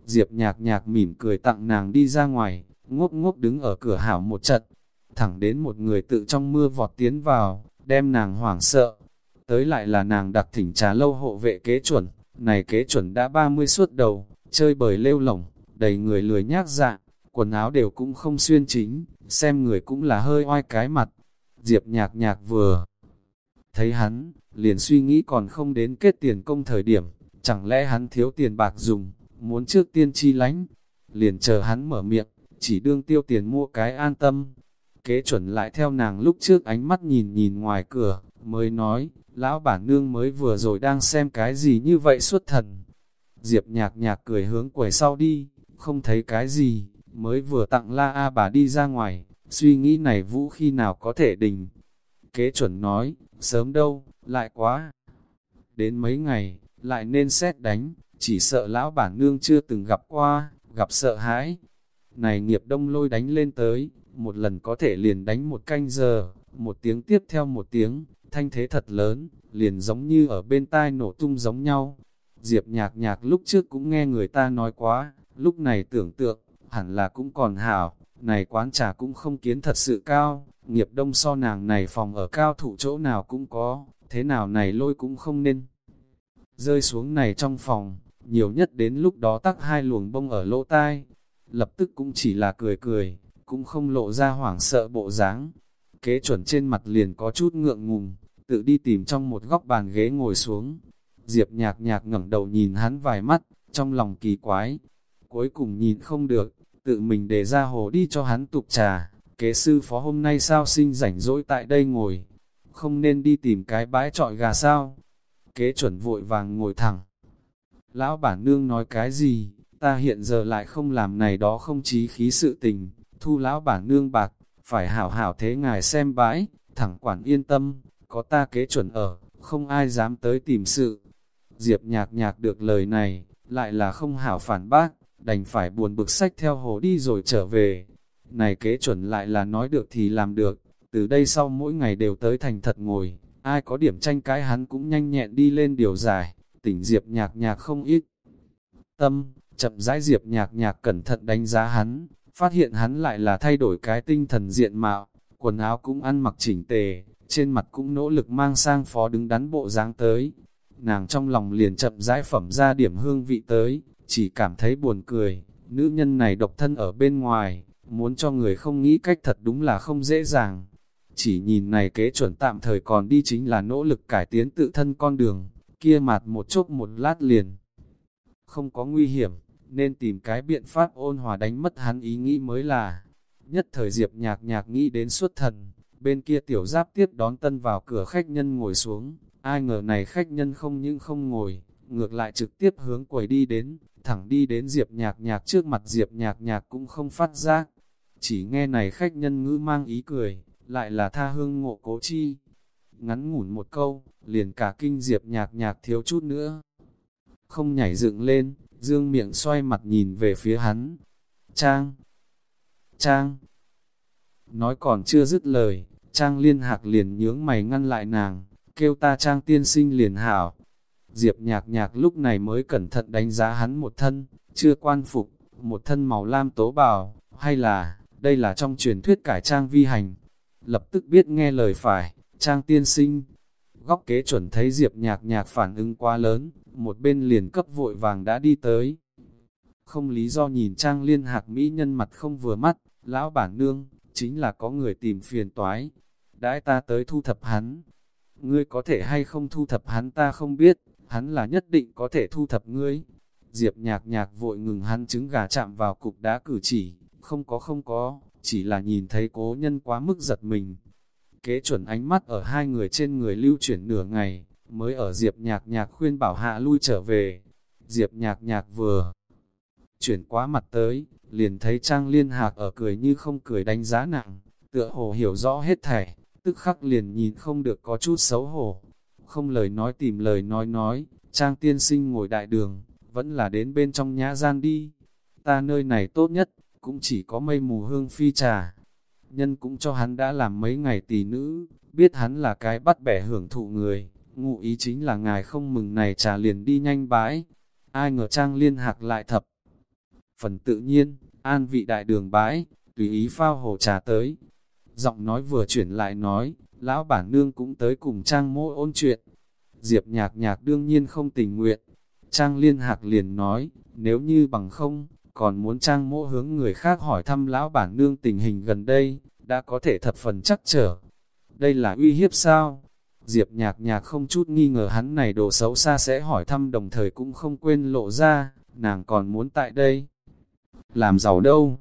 Diệp nhạc nhạc mỉm cười tặng nàng đi ra ngoài, ngốc ngốc đứng ở cửa hảo một trận, thẳng đến một người tự trong mưa vọt tiến vào, đem nàng hoảng sợ. Tới lại là nàng đặc thỉnh trà lâu hộ vệ kế chuẩn, này kế chuẩn đã 30 suốt đầu, chơi bời lêu lỏng, đầy người lười nhác dạ, quần áo đều cũng không xuyên chính, xem người cũng là hơi oai cái mặt. Diệp nhạc nhạc vừa thấy hắn, liền suy nghĩ còn không đến kết tiền công thời điểm, chẳng lẽ hắn thiếu tiền bạc dùng, muốn trước tiên chi lánh, liền chờ hắn mở miệng, chỉ đương tiêu tiền mua cái an tâm. Kế chuẩn lại theo nàng lúc trước ánh mắt nhìn nhìn ngoài cửa, mới nói, lão bản nương mới vừa rồi đang xem cái gì như vậy suốt thần. Diệp nhạc nhạc cười hướng quầy sau đi, không thấy cái gì, mới vừa tặng la A bà đi ra ngoài, suy nghĩ này vũ khi nào có thể đình. Kế chuẩn nói, sớm đâu, lại quá. Đến mấy ngày, lại nên xét đánh, chỉ sợ lão bản nương chưa từng gặp qua, gặp sợ hãi. Này nghiệp đông lôi đánh lên tới, một lần có thể liền đánh một canh giờ, một tiếng tiếp theo một tiếng, thanh thế thật lớn, liền giống như ở bên tai nổ tung giống nhau. Diệp nhạc nhạc lúc trước cũng nghe người ta nói quá, lúc này tưởng tượng, hẳn là cũng còn hảo, này quán trà cũng không kiến thật sự cao, nghiệp đông so nàng này phòng ở cao thủ chỗ nào cũng có, thế nào này lôi cũng không nên. Rơi xuống này trong phòng, nhiều nhất đến lúc đó tắc hai luồng bông ở lỗ tai, lập tức cũng chỉ là cười cười, cũng không lộ ra hoảng sợ bộ dáng. Kế chuẩn trên mặt liền có chút ngượng ngùng, tự đi tìm trong một góc bàn ghế ngồi xuống. Diệp nhạc nhạc ngẩng đầu nhìn hắn vài mắt, trong lòng kỳ quái. Cuối cùng nhìn không được, tự mình để ra hồ đi cho hắn tục trà. Kế sư phó hôm nay sao sinh rảnh rỗi tại đây ngồi, không nên đi tìm cái bãi trọi gà sao. Kế chuẩn vội vàng ngồi thẳng. Lão bản nương nói cái gì, ta hiện giờ lại không làm này đó không chí khí sự tình, thu lão bản nương bạc, phải hảo hảo thế ngài xem bãi, thẳng quản yên tâm, có ta kế chuẩn ở, không ai dám tới tìm sự. Diệp nhạc nhạc được lời này, lại là không hảo phản bác, đành phải buồn bực sách theo hồ đi rồi trở về. Này kế chuẩn lại là nói được thì làm được, từ đây sau mỗi ngày đều tới thành thật ngồi, ai có điểm tranh cãi hắn cũng nhanh nhẹn đi lên điều giải, tỉnh Diệp nhạc nhạc không ít. Tâm, chậm rãi Diệp nhạc nhạc cẩn thận đánh giá hắn, phát hiện hắn lại là thay đổi cái tinh thần diện mạo, quần áo cũng ăn mặc chỉnh tề, trên mặt cũng nỗ lực mang sang phó đứng đắn bộ dáng tới. Nàng trong lòng liền chậm rãi phẩm ra điểm hương vị tới, chỉ cảm thấy buồn cười, nữ nhân này độc thân ở bên ngoài, muốn cho người không nghĩ cách thật đúng là không dễ dàng. Chỉ nhìn này kế chuẩn tạm thời còn đi chính là nỗ lực cải tiến tự thân con đường, kia mặt một chốc một lát liền. Không có nguy hiểm, nên tìm cái biện pháp ôn hòa đánh mất hắn ý nghĩ mới là. Nhất thời diệp nhạc nhạc nghĩ đến suốt thần, bên kia tiểu giáp tiếp đón tân vào cửa khách nhân ngồi xuống, ai ngờ này khách nhân không những không ngồi, ngược lại trực tiếp hướng quầy đi đến, thẳng đi đến diệp nhạc nhạc trước mặt diệp nhạc nhạc cũng không phát giác. Chỉ nghe này khách nhân ngữ mang ý cười, lại là tha hương ngộ cố chi. Ngắn ngủn một câu, liền cả kinh diệp nhạc nhạc thiếu chút nữa. Không nhảy dựng lên, dương miệng xoay mặt nhìn về phía hắn. Trang! Trang! Nói còn chưa dứt lời, Trang liên hạc liền nhướng mày ngăn lại nàng, kêu ta Trang tiên sinh liền hảo. Diệp nhạc nhạc lúc này mới cẩn thận đánh giá hắn một thân, chưa quan phục, một thân màu lam tố bào, hay là, đây là trong truyền thuyết cải trang vi hành. Lập tức biết nghe lời phải, Trang tiên sinh. Góc kế chuẩn thấy Diệp nhạc nhạc phản ứng quá lớn, một bên liền cấp vội vàng đã đi tới. Không lý do nhìn Trang liên hạc mỹ nhân mặt không vừa mắt, lão bản nương, chính là có người tìm phiền toái. Đãi ta tới thu thập hắn. Ngươi có thể hay không thu thập hắn ta không biết, hắn là nhất định có thể thu thập ngươi. Diệp nhạc nhạc vội ngừng hắn trứng gà chạm vào cục đá cử chỉ, không có không có, chỉ là nhìn thấy cố nhân quá mức giật mình. Kế chuẩn ánh mắt ở hai người trên người lưu chuyển nửa ngày, mới ở Diệp nhạc nhạc khuyên bảo hạ lui trở về. Diệp nhạc nhạc vừa chuyển quá mặt tới, liền thấy Trang Liên Hạc ở cười như không cười đánh giá nặng, tựa hồ hiểu rõ hết thảy, tức khắc liền nhìn không được có chút xấu hổ. Không lời nói tìm lời nói nói, Trang tiên sinh ngồi đại đường, vẫn là đến bên trong nhã gian đi. Ta nơi này tốt nhất, cũng chỉ có mây mù hương phi trà. Nhân cũng cho hắn đã làm mấy ngày tỷ nữ, biết hắn là cái bắt bẻ hưởng thụ người, ngụ ý chính là ngài không mừng này trà liền đi nhanh bãi. Ai ngờ Trang liên hạc lại thập. Phần tự nhiên, an vị đại đường bãi, tùy ý phao hồ trà tới. Giọng nói vừa chuyển lại nói, lão bản nương cũng tới cùng Trang mô ôn chuyện. Diệp nhạc nhạc đương nhiên không tình nguyện. Trang liên hạc liền nói, nếu như bằng không, còn muốn Trang mỗ hướng người khác hỏi thăm lão bản nương tình hình gần đây, đã có thể thập phần chắc trở. Đây là uy hiếp sao? Diệp nhạc nhạc không chút nghi ngờ hắn này đồ xấu xa sẽ hỏi thăm đồng thời cũng không quên lộ ra, nàng còn muốn tại đây. Làm giàu đâu?